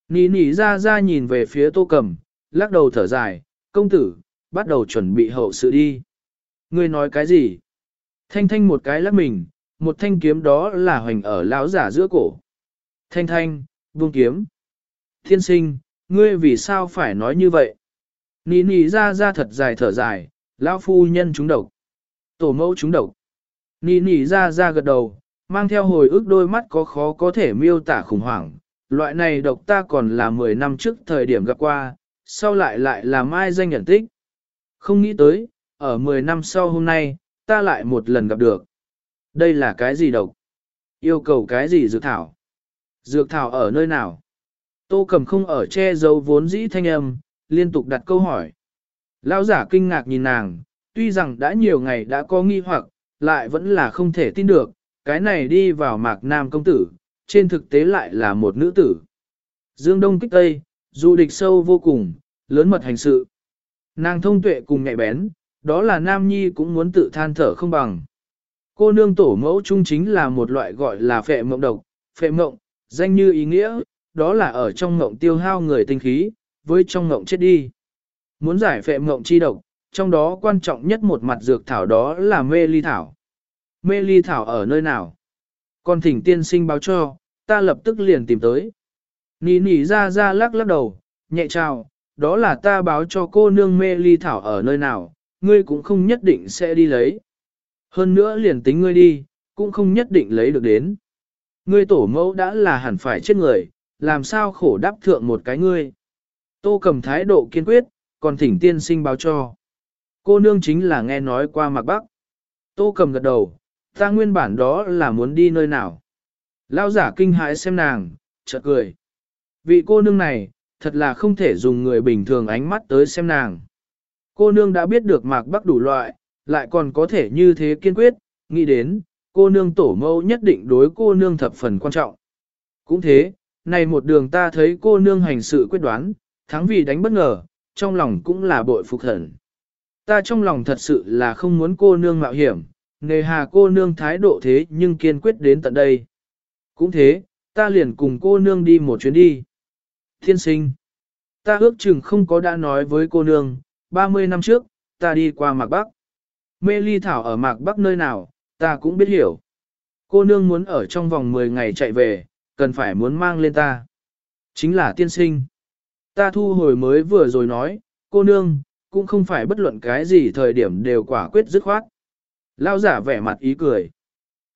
nỉ nỉ ra ra nhìn về phía tô cầm, lắc đầu thở dài, công tử, bắt đầu chuẩn bị hậu sự đi. Ngươi nói cái gì? Thanh thanh một cái lắc mình, một thanh kiếm đó là hoành ở lão giả giữa cổ. Thanh thanh, buông kiếm. Thiên sinh, ngươi vì sao phải nói như vậy? Nì nì ra ra thật dài thở dài, lão phu nhân trúng độc. Tổ mẫu trúng độc. Nì nì ra ra gật đầu, mang theo hồi ức đôi mắt có khó có thể miêu tả khủng hoảng. Loại này độc ta còn là 10 năm trước thời điểm gặp qua, sau lại lại là mai danh nhận tích. Không nghĩ tới, ở 10 năm sau hôm nay, ta lại một lần gặp được. Đây là cái gì độc? Yêu cầu cái gì dược thảo? Dược thảo ở nơi nào? Tô cầm không ở che giấu vốn dĩ thanh âm, liên tục đặt câu hỏi. Lão giả kinh ngạc nhìn nàng, tuy rằng đã nhiều ngày đã có nghi hoặc, lại vẫn là không thể tin được, cái này đi vào mạc nam công tử, trên thực tế lại là một nữ tử. Dương Đông kích Tây, du địch sâu vô cùng, lớn mật hành sự. Nàng thông tuệ cùng nhạy bén, đó là nam nhi cũng muốn tự than thở không bằng. Cô nương tổ mẫu trung chính là một loại gọi là phệ mộng độc, phệ mộng, danh như ý nghĩa, đó là ở trong mộng tiêu hao người tinh khí, với trong mộng chết đi. Muốn giải phệ mộng chi độc, trong đó quan trọng nhất một mặt dược thảo đó là mê ly thảo. Mê ly thảo ở nơi nào? Con thỉnh tiên sinh báo cho, ta lập tức liền tìm tới. Nì nỉ ra ra lắc lắc đầu, nhẹ chào, đó là ta báo cho cô nương mê ly thảo ở nơi nào, ngươi cũng không nhất định sẽ đi lấy. Hơn nữa liền tính ngươi đi, cũng không nhất định lấy được đến. Ngươi tổ mẫu đã là hẳn phải chết người, làm sao khổ đáp thượng một cái ngươi. Tô cầm thái độ kiên quyết, còn thỉnh tiên sinh báo cho. Cô nương chính là nghe nói qua mạc bắc. Tô cầm gật đầu, ta nguyên bản đó là muốn đi nơi nào. Lao giả kinh hãi xem nàng, chợt cười. Vị cô nương này, thật là không thể dùng người bình thường ánh mắt tới xem nàng. Cô nương đã biết được mạc bắc đủ loại, lại còn có thể như thế kiên quyết, nghĩ đến, cô nương tổ mẫu nhất định đối cô nương thập phần quan trọng. Cũng thế, này một đường ta thấy cô nương hành sự quyết đoán, thắng vì đánh bất ngờ, trong lòng cũng là bội phục thần. Ta trong lòng thật sự là không muốn cô nương mạo hiểm, nề hà cô nương thái độ thế nhưng kiên quyết đến tận đây. Cũng thế, ta liền cùng cô nương đi một chuyến đi. Thiên sinh, ta ước chừng không có đã nói với cô nương, 30 năm trước, ta đi qua Mạc Bắc. Mê ly thảo ở Mạc Bắc nơi nào, ta cũng biết hiểu. Cô nương muốn ở trong vòng 10 ngày chạy về, cần phải muốn mang lên ta. Chính là tiên sinh. Ta thu hồi mới vừa rồi nói, cô nương, cũng không phải bất luận cái gì thời điểm đều quả quyết dứt khoát. Lao giả vẻ mặt ý cười.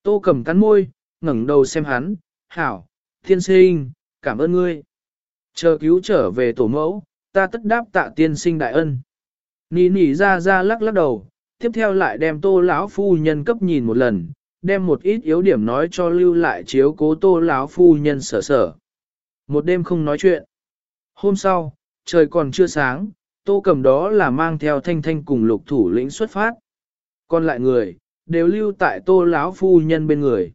Tô cầm cắn môi, ngẩng đầu xem hắn, hảo, tiên sinh, cảm ơn ngươi. Chờ cứu trở về tổ mẫu, ta tất đáp tạ tiên sinh đại ân. Nì nỉ ra ra lắc lắc đầu, tiếp theo lại đem tô lão phu nhân cấp nhìn một lần, đem một ít yếu điểm nói cho lưu lại chiếu cố tô lão phu nhân sở sở. Một đêm không nói chuyện. Hôm sau, trời còn chưa sáng, tô cầm đó là mang theo thanh thanh cùng lục thủ lĩnh xuất phát. Còn lại người, đều lưu tại tô lão phu nhân bên người.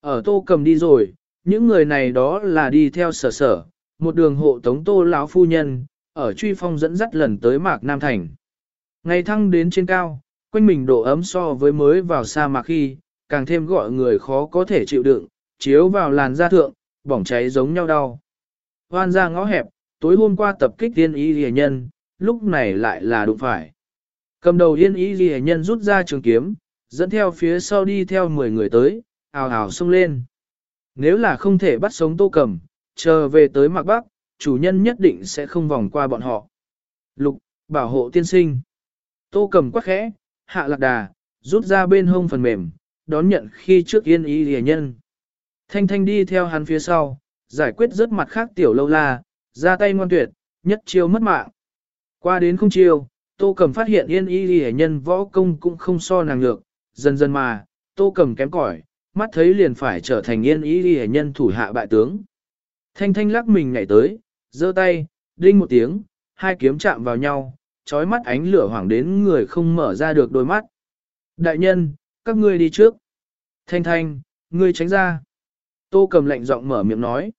Ở tô cầm đi rồi, những người này đó là đi theo sở sở, một đường hộ tống tô lão phu nhân, ở truy phong dẫn dắt lần tới mạc Nam Thành. Ngày thăng đến trên cao, quanh mình độ ấm so với mới vào sa mạc khi, càng thêm gọi người khó có thể chịu đựng, chiếu vào làn da thượng, bỏng cháy giống nhau đau. Hoan ra ngõ hẹp, tối hôm qua tập kích tiên y rìa nhân, lúc này lại là đụng phải. Cầm đầu yên y rìa nhân rút ra trường kiếm, dẫn theo phía sau đi theo 10 người tới, ào ào xông lên. Nếu là không thể bắt sống tô cầm, chờ về tới mạc bắc, chủ nhân nhất định sẽ không vòng qua bọn họ. Lục, bảo hộ tiên sinh. Tô cầm quắc khẽ, hạ lạc đà, rút ra bên hông phần mềm, đón nhận khi trước yên y rìa nhân. Thanh thanh đi theo hắn phía sau, giải quyết rất mặt khác tiểu lâu la, ra tay ngoan tuyệt, nhất chiêu mất mạng. Qua đến không chiêu, tô cầm phát hiện yên y rìa nhân võ công cũng không so nàng ngược, dần dần mà, tô cầm kém cỏi, mắt thấy liền phải trở thành yên y rìa nhân thủ hạ bại tướng. Thanh thanh lắc mình nhảy tới, giơ tay, đinh một tiếng, hai kiếm chạm vào nhau, trói mắt ánh lửa hoảng đến người không mở ra được đôi mắt. Đại nhân, các ngươi đi trước. Thanh thanh, ngươi tránh ra. Tô cầm lệnh giọng mở miệng nói.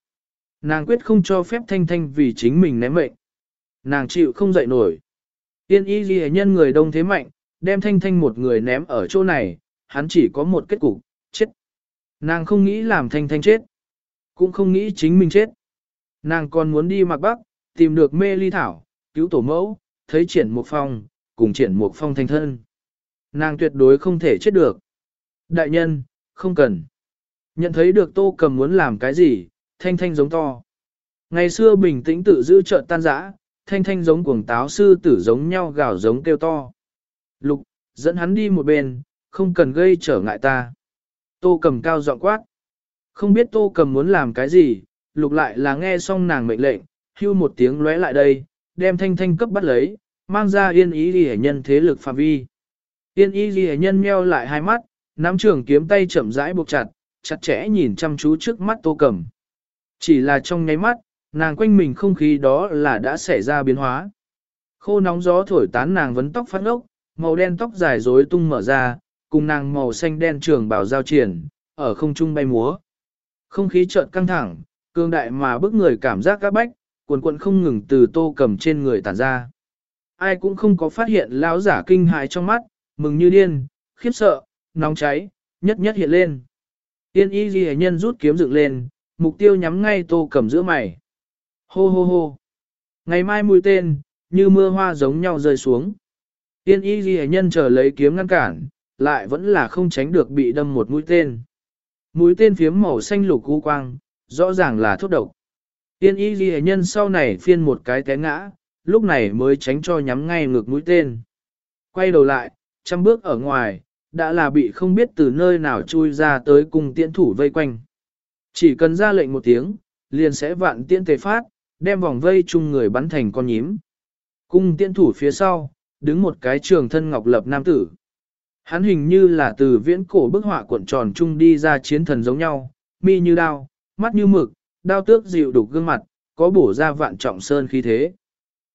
Nàng quyết không cho phép thanh thanh vì chính mình ném mệnh. Nàng chịu không dậy nổi. Tiên y ghi nhân người đông thế mạnh, đem thanh thanh một người ném ở chỗ này, hắn chỉ có một kết cục, chết. Nàng không nghĩ làm thanh thanh chết. Cũng không nghĩ chính mình chết. Nàng còn muốn đi mặc bắc, tìm được mê ly thảo, cứu tổ mẫu, thấy triển một phong, cùng triển một phong thanh thân. Nàng tuyệt đối không thể chết được. Đại nhân, không cần. Nhận thấy được tô cầm muốn làm cái gì, thanh thanh giống to. Ngày xưa bình tĩnh tự giữ trợn tan rã, thanh thanh giống cuồng táo sư tử giống nhau gào giống kêu to. Lục, dẫn hắn đi một bên, không cần gây trở ngại ta. Tô cầm cao giọng quát. Không biết tô cầm muốn làm cái gì, lục lại là nghe xong nàng mệnh lệnh, hưu một tiếng lóe lại đây, đem thanh thanh cấp bắt lấy, mang ra yên ý ghi nhân thế lực phạm vi. Yên ý ghi nhân meo lại hai mắt, nắm trường kiếm tay chậm rãi buộc chặt, chặt chẽ nhìn chăm chú trước mắt tô cầm. Chỉ là trong nháy mắt, nàng quanh mình không khí đó là đã xảy ra biến hóa. Khô nóng gió thổi tán nàng vấn tóc phát ốc, màu đen tóc dài rối tung mở ra, cùng nàng màu xanh đen trường bảo giao triển, ở không trung bay múa. Không khí chợt căng thẳng, cương đại mà bức người cảm giác các bách, cuộn cuộn không ngừng từ tô cầm trên người tản ra. Ai cũng không có phát hiện lão giả kinh hại trong mắt, mừng như điên, khiếp sợ, nóng cháy, nhất nhất hiện lên. Tiên y ghi nhân rút kiếm dựng lên, mục tiêu nhắm ngay tô cầm giữa mày. Hô hô hô. Ngày mai mũi tên, như mưa hoa giống nhau rơi xuống. Tiên y ghi nhân chờ lấy kiếm ngăn cản, lại vẫn là không tránh được bị đâm một mũi tên. Mũi tên phiếm màu xanh lục cú quang, rõ ràng là thuốc độc. Tiên y ghi nhân sau này phiên một cái té ngã, lúc này mới tránh cho nhắm ngay ngược mũi tên. Quay đầu lại, trăm bước ở ngoài, đã là bị không biết từ nơi nào chui ra tới cùng tiễn thủ vây quanh. Chỉ cần ra lệnh một tiếng, liền sẽ vạn tiễn tề phát, đem vòng vây chung người bắn thành con nhím. Cung tiễn thủ phía sau, đứng một cái trường thân ngọc lập nam tử. Hắn hình như là từ viễn cổ bức họa cuộn tròn chung đi ra chiến thần giống nhau, mi như đao, mắt như mực, đao tước dịu đục gương mặt, có bổ ra vạn trọng sơn khí thế.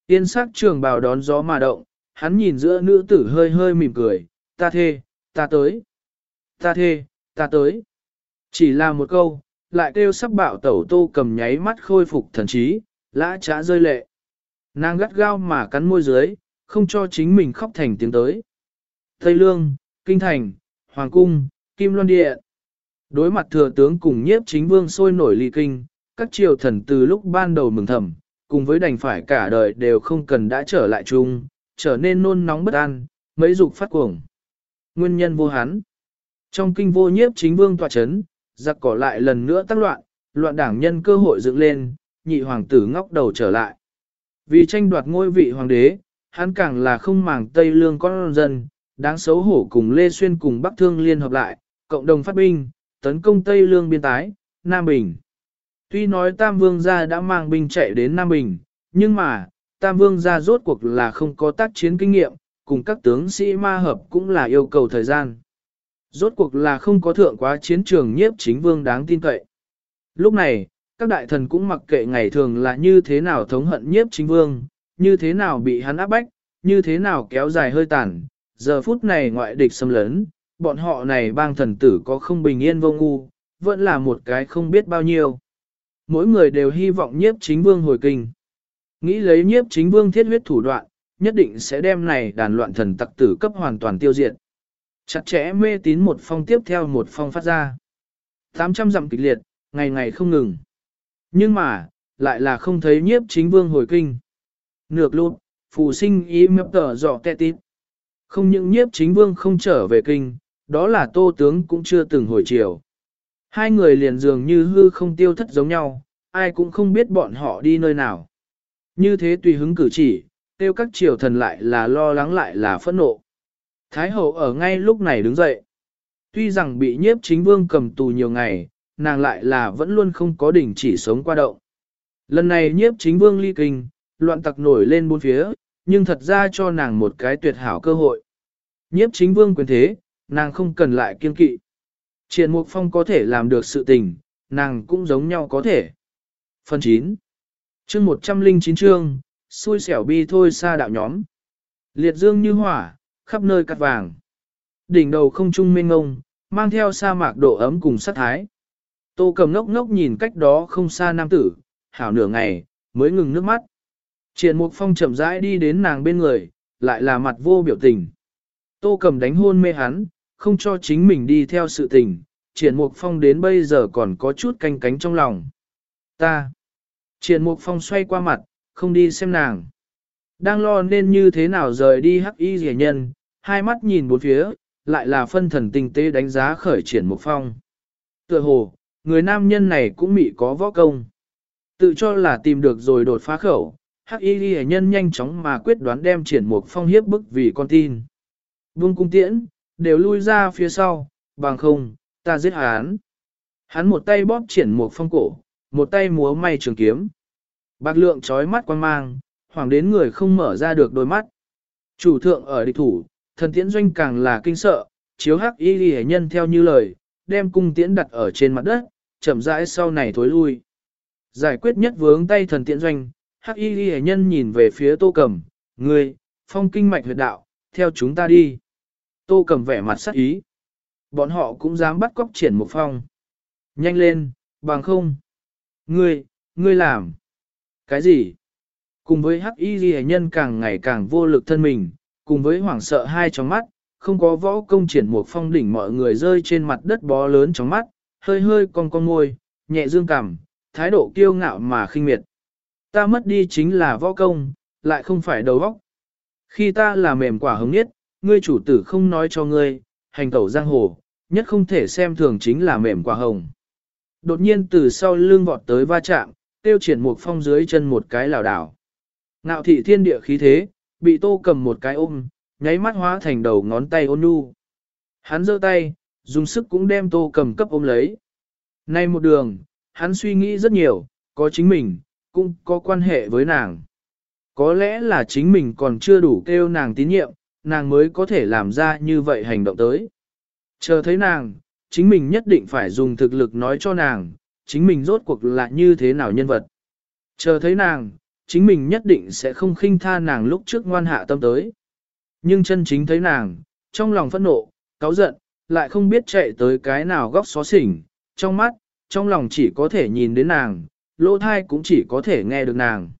Tiên sắc trường bào đón gió mà động, hắn nhìn giữa nữ tử hơi hơi mỉm cười, ta thê, ta tới. Ta thê, ta tới. Chỉ là một câu, lại kêu sắc bạo tẩu tô cầm nháy mắt khôi phục thần trí, lã trá rơi lệ. Nàng gắt gao mà cắn môi dưới, không cho chính mình khóc thành tiếng tới. Tây Lương, Kinh Thành, Hoàng Cung, Kim Loan Địa. Đối mặt thừa tướng cùng nhiếp chính vương sôi nổi ly kinh, các triều thần từ lúc ban đầu mừng thầm, cùng với đành phải cả đời đều không cần đã trở lại chung, trở nên nôn nóng bất an, mấy dục phát cuồng. Nguyên nhân vô hắn. Trong kinh vô nhiếp chính vương tọa chấn, giặc cỏ lại lần nữa tác loạn, loạn đảng nhân cơ hội dựng lên, nhị hoàng tử ngóc đầu trở lại. Vì tranh đoạt ngôi vị hoàng đế, hắn càng là không màng Tây Lương con dân, đáng xấu hổ cùng Lê Xuyên cùng Bắc Thương liên hợp lại, cộng đồng phát binh, tấn công Tây Lương biên tái, Nam Bình. Tuy nói Tam Vương gia đã mang binh chạy đến Nam Bình, nhưng mà, Tam Vương gia rốt cuộc là không có tác chiến kinh nghiệm, cùng các tướng sĩ ma hợp cũng là yêu cầu thời gian. Rốt cuộc là không có thượng quá chiến trường nhiếp chính vương đáng tin cậy. Lúc này, các đại thần cũng mặc kệ ngày thường là như thế nào thống hận nhiếp chính vương, như thế nào bị hắn áp bách, như thế nào kéo dài hơi tàn. Giờ phút này ngoại địch xâm lấn, bọn họ này bang thần tử có không bình yên vô ngu, vẫn là một cái không biết bao nhiêu. Mỗi người đều hy vọng nhiếp chính vương hồi kinh. Nghĩ lấy nhiếp chính vương thiết huyết thủ đoạn, nhất định sẽ đem này đàn loạn thần tặc tử cấp hoàn toàn tiêu diệt. Chặt chẽ mê tín một phong tiếp theo một phong phát ra. 800 dặm kịch liệt, ngày ngày không ngừng. Nhưng mà, lại là không thấy nhiếp chính vương hồi kinh. Nược lụt, phù sinh ý mập tờ dọ tẹ tít. Không những nhiếp chính vương không trở về kinh, đó là tô tướng cũng chưa từng hồi chiều. Hai người liền dường như hư không tiêu thất giống nhau, ai cũng không biết bọn họ đi nơi nào. Như thế tùy hứng cử chỉ, tiêu các triều thần lại là lo lắng lại là phẫn nộ. Thái hậu ở ngay lúc này đứng dậy. Tuy rằng bị nhiếp chính vương cầm tù nhiều ngày, nàng lại là vẫn luôn không có đỉnh chỉ sống qua động. Lần này nhiếp chính vương ly kinh, loạn tặc nổi lên bốn phía, nhưng thật ra cho nàng một cái tuyệt hảo cơ hội. Nhiếp chính vương quyền thế, nàng không cần lại kiên kỵ. Triển Mục Phong có thể làm được sự tình, nàng cũng giống nhau có thể. Phần 9 chương 109 chương, xui xẻo bi thôi xa đạo nhóm. Liệt dương như hỏa, khắp nơi cắt vàng. Đỉnh đầu không trung mênh ngông, mang theo sa mạc độ ấm cùng sát thái. Tô cầm ngốc ngốc nhìn cách đó không xa nam tử, hảo nửa ngày, mới ngừng nước mắt. Triển Mục Phong chậm rãi đi đến nàng bên người, lại là mặt vô biểu tình. Tô cầm đánh hôn mê hắn, không cho chính mình đi theo sự tình. Triển Mục Phong đến bây giờ còn có chút canh cánh trong lòng. Ta. Triển Mục Phong xoay qua mặt, không đi xem nàng. Đang lo nên như thế nào rời đi hắc y rẻ nhân, hai mắt nhìn bốn phía, lại là phân thần tinh tế đánh giá khởi triển Mục Phong. Tựa hồ, người nam nhân này cũng mị có võ công. Tự cho là tìm được rồi đột phá khẩu, hắc y ghi nhân nhanh chóng mà quyết đoán đem triển mục phong hiếp bức vì con tin. Vương cung tiễn, đều lui ra phía sau, bằng không, ta giết hắn. Hắn một tay bóp triển một phong cổ, một tay múa may trường kiếm. Bạc lượng trói mắt quan mang, hoàng đến người không mở ra được đôi mắt. Chủ thượng ở địch thủ, thần tiễn doanh càng là kinh sợ, chiếu hắc y ghi nhân theo như lời, đem cung tiễn đặt ở trên mặt đất, chậm rãi sau này thối lui. Giải quyết nhất vướng tay thần tiễn doanh, hắc y ghi nhân nhìn về phía tô cầm, người, phong kinh mạch huyệt đạo, theo chúng ta đi. Tô cầm vẻ mặt sắc ý. Bọn họ cũng dám bắt cóc triển một phong. Nhanh lên, bằng không. Ngươi, ngươi làm. Cái gì? Cùng với hắc y ghi nhân càng ngày càng vô lực thân mình, cùng với hoảng sợ hai trong mắt, không có võ công triển một phong đỉnh mọi người rơi trên mặt đất bó lớn trong mắt, hơi hơi cong cong môi, nhẹ dương cảm, thái độ kiêu ngạo mà khinh miệt. Ta mất đi chính là võ công, lại không phải đầu óc. Khi ta là mềm quả hứng nhất, ngươi chủ tử không nói cho ngươi, hành tẩu giang hồ, nhất không thể xem thường chính là mềm quả hồng. Đột nhiên từ sau lưng vọt tới va chạm, tiêu triển một phong dưới chân một cái lảo đảo. Nạo thị thiên địa khí thế, bị tô cầm một cái ôm, nháy mắt hóa thành đầu ngón tay ôn nhu. Hắn giơ tay, dùng sức cũng đem tô cầm cấp ôm lấy. Nay một đường, hắn suy nghĩ rất nhiều, có chính mình, cũng có quan hệ với nàng. Có lẽ là chính mình còn chưa đủ kêu nàng tín nhiệm, nàng mới có thể làm ra như vậy hành động tới. Chờ thấy nàng, chính mình nhất định phải dùng thực lực nói cho nàng, chính mình rốt cuộc là như thế nào nhân vật. Chờ thấy nàng, chính mình nhất định sẽ không khinh tha nàng lúc trước ngoan hạ tâm tới. Nhưng chân chính thấy nàng, trong lòng phẫn nộ, cáu giận, lại không biết chạy tới cái nào góc xó xỉnh, trong mắt, trong lòng chỉ có thể nhìn đến nàng, lỗ thai cũng chỉ có thể nghe được nàng.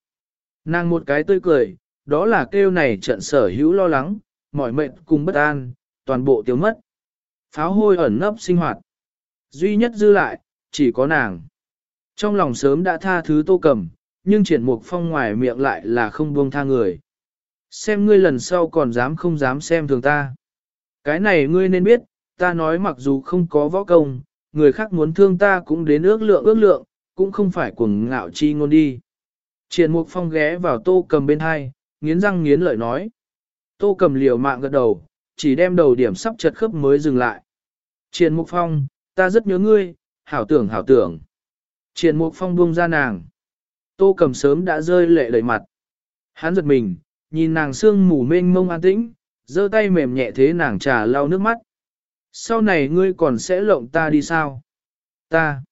Nàng một cái tươi cười, đó là kêu này trận sở hữu lo lắng, mỏi mệt cùng bất an, toàn bộ tiêu mất. Pháo hôi ẩn nấp sinh hoạt. Duy nhất dư lại, chỉ có nàng. Trong lòng sớm đã tha thứ tô cầm, nhưng triển mục phong ngoài miệng lại là không buông tha người. Xem ngươi lần sau còn dám không dám xem thường ta. Cái này ngươi nên biết, ta nói mặc dù không có võ công, người khác muốn thương ta cũng đến ước lượng ước lượng, cũng không phải cuồng ngạo chi ngôn đi. Triển mục phong ghé vào tô cầm bên hai, nghiến răng nghiến lợi nói. Tô cầm liều mạng gật đầu, chỉ đem đầu điểm sắp chật khớp mới dừng lại. Triển mục phong, ta rất nhớ ngươi, hảo tưởng hảo tưởng. Triển mục phong buông ra nàng. Tô cầm sớm đã rơi lệ đầy mặt. Hắn giật mình, nhìn nàng sương mù mênh mông an tĩnh, giơ tay mềm nhẹ thế nàng trà lau nước mắt. Sau này ngươi còn sẽ lộng ta đi sao? Ta.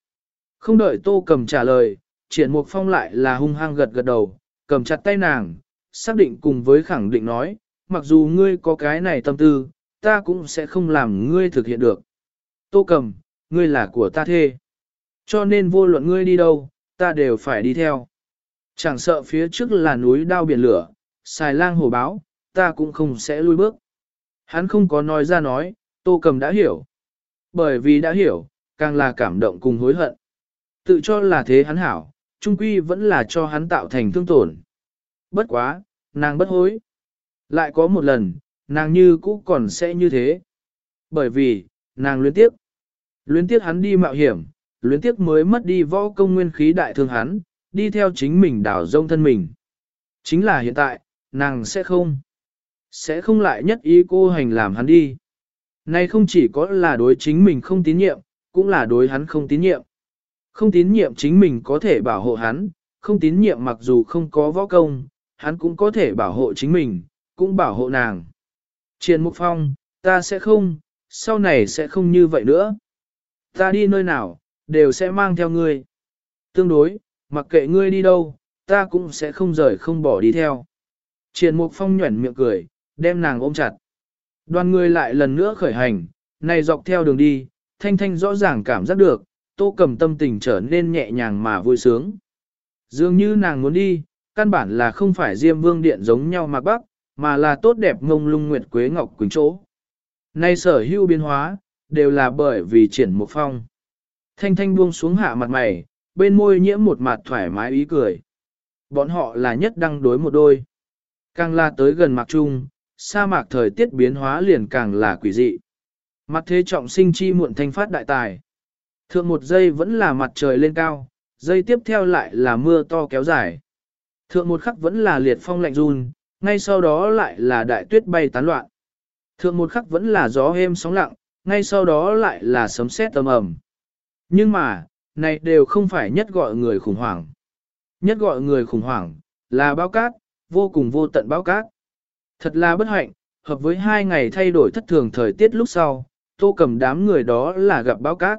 Không đợi tô cầm trả lời, triển mục phong lại là hung hăng gật gật đầu, cầm chặt tay nàng, xác định cùng với khẳng định nói, mặc dù ngươi có cái này tâm tư, ta cũng sẽ không làm ngươi thực hiện được. Tô cầm, ngươi là của ta thê. Cho nên vô luận ngươi đi đâu, ta đều phải đi theo. Chẳng sợ phía trước là núi đao biển lửa, xài lang hổ báo, ta cũng không sẽ lui bước. Hắn không có nói ra nói, tô cầm đã hiểu. Bởi vì đã hiểu, càng là cảm động cùng hối hận. Tự cho là thế hắn hảo, trung quy vẫn là cho hắn tạo thành thương tổn. Bất quá, nàng bất hối. Lại có một lần, nàng như cũ còn sẽ như thế. Bởi vì, nàng luyến tiếc. Luyến tiếc hắn đi mạo hiểm, luyến tiếc mới mất đi võ công nguyên khí đại thương hắn, đi theo chính mình đảo rông thân mình. Chính là hiện tại, nàng sẽ không. Sẽ không lại nhất ý cô hành làm hắn đi. Nay không chỉ có là đối chính mình không tín nhiệm, cũng là đối hắn không tín nhiệm. Không tín nhiệm chính mình có thể bảo hộ hắn, không tín nhiệm mặc dù không có võ công, hắn cũng có thể bảo hộ chính mình, cũng bảo hộ nàng. Triền Mục Phong, ta sẽ không, sau này sẽ không như vậy nữa. Ta đi nơi nào, đều sẽ mang theo ngươi. Tương đối, mặc kệ ngươi đi đâu, ta cũng sẽ không rời không bỏ đi theo. Triền Mục Phong nhuẩn miệng cười, đem nàng ôm chặt. Đoàn người lại lần nữa khởi hành, này dọc theo đường đi, Thanh Thanh rõ ràng cảm giác được, tô cầm tâm tình trở nên nhẹ nhàng mà vui sướng. Dường như nàng muốn đi, căn bản là không phải Diêm Vương Điện giống nhau mà bắc, mà là tốt đẹp ngông lung nguyệt quế ngọc quỳnh chỗ. Nay sở hữu biến hóa, đều là bởi vì triển một phong. Thanh thanh buông xuống hạ mặt mày, bên môi nhiễm một mặt thoải mái ý cười. Bọn họ là nhất đăng đối một đôi. Càng là tới gần mạc trung, sa mạc thời tiết biến hóa liền càng là quỷ dị. Mặt thế trọng sinh chi muộn thanh phát đại tài. Thượng một giây vẫn là mặt trời lên cao, giây tiếp theo lại là mưa to kéo dài. Thượng một khắc vẫn là liệt phong lạnh run, ngay sau đó lại là đại tuyết bay tán loạn. Thượng một khắc vẫn là gió êm sóng lặng, ngay sau đó lại là sấm sét tầm ầm. Nhưng mà, này đều không phải nhất gọi người khủng hoảng. Nhất gọi người khủng hoảng, là báo cát, vô cùng vô tận báo cát. Thật là bất hạnh, hợp với hai ngày thay đổi thất thường thời tiết lúc sau, tô cầm đám người đó là gặp báo cát.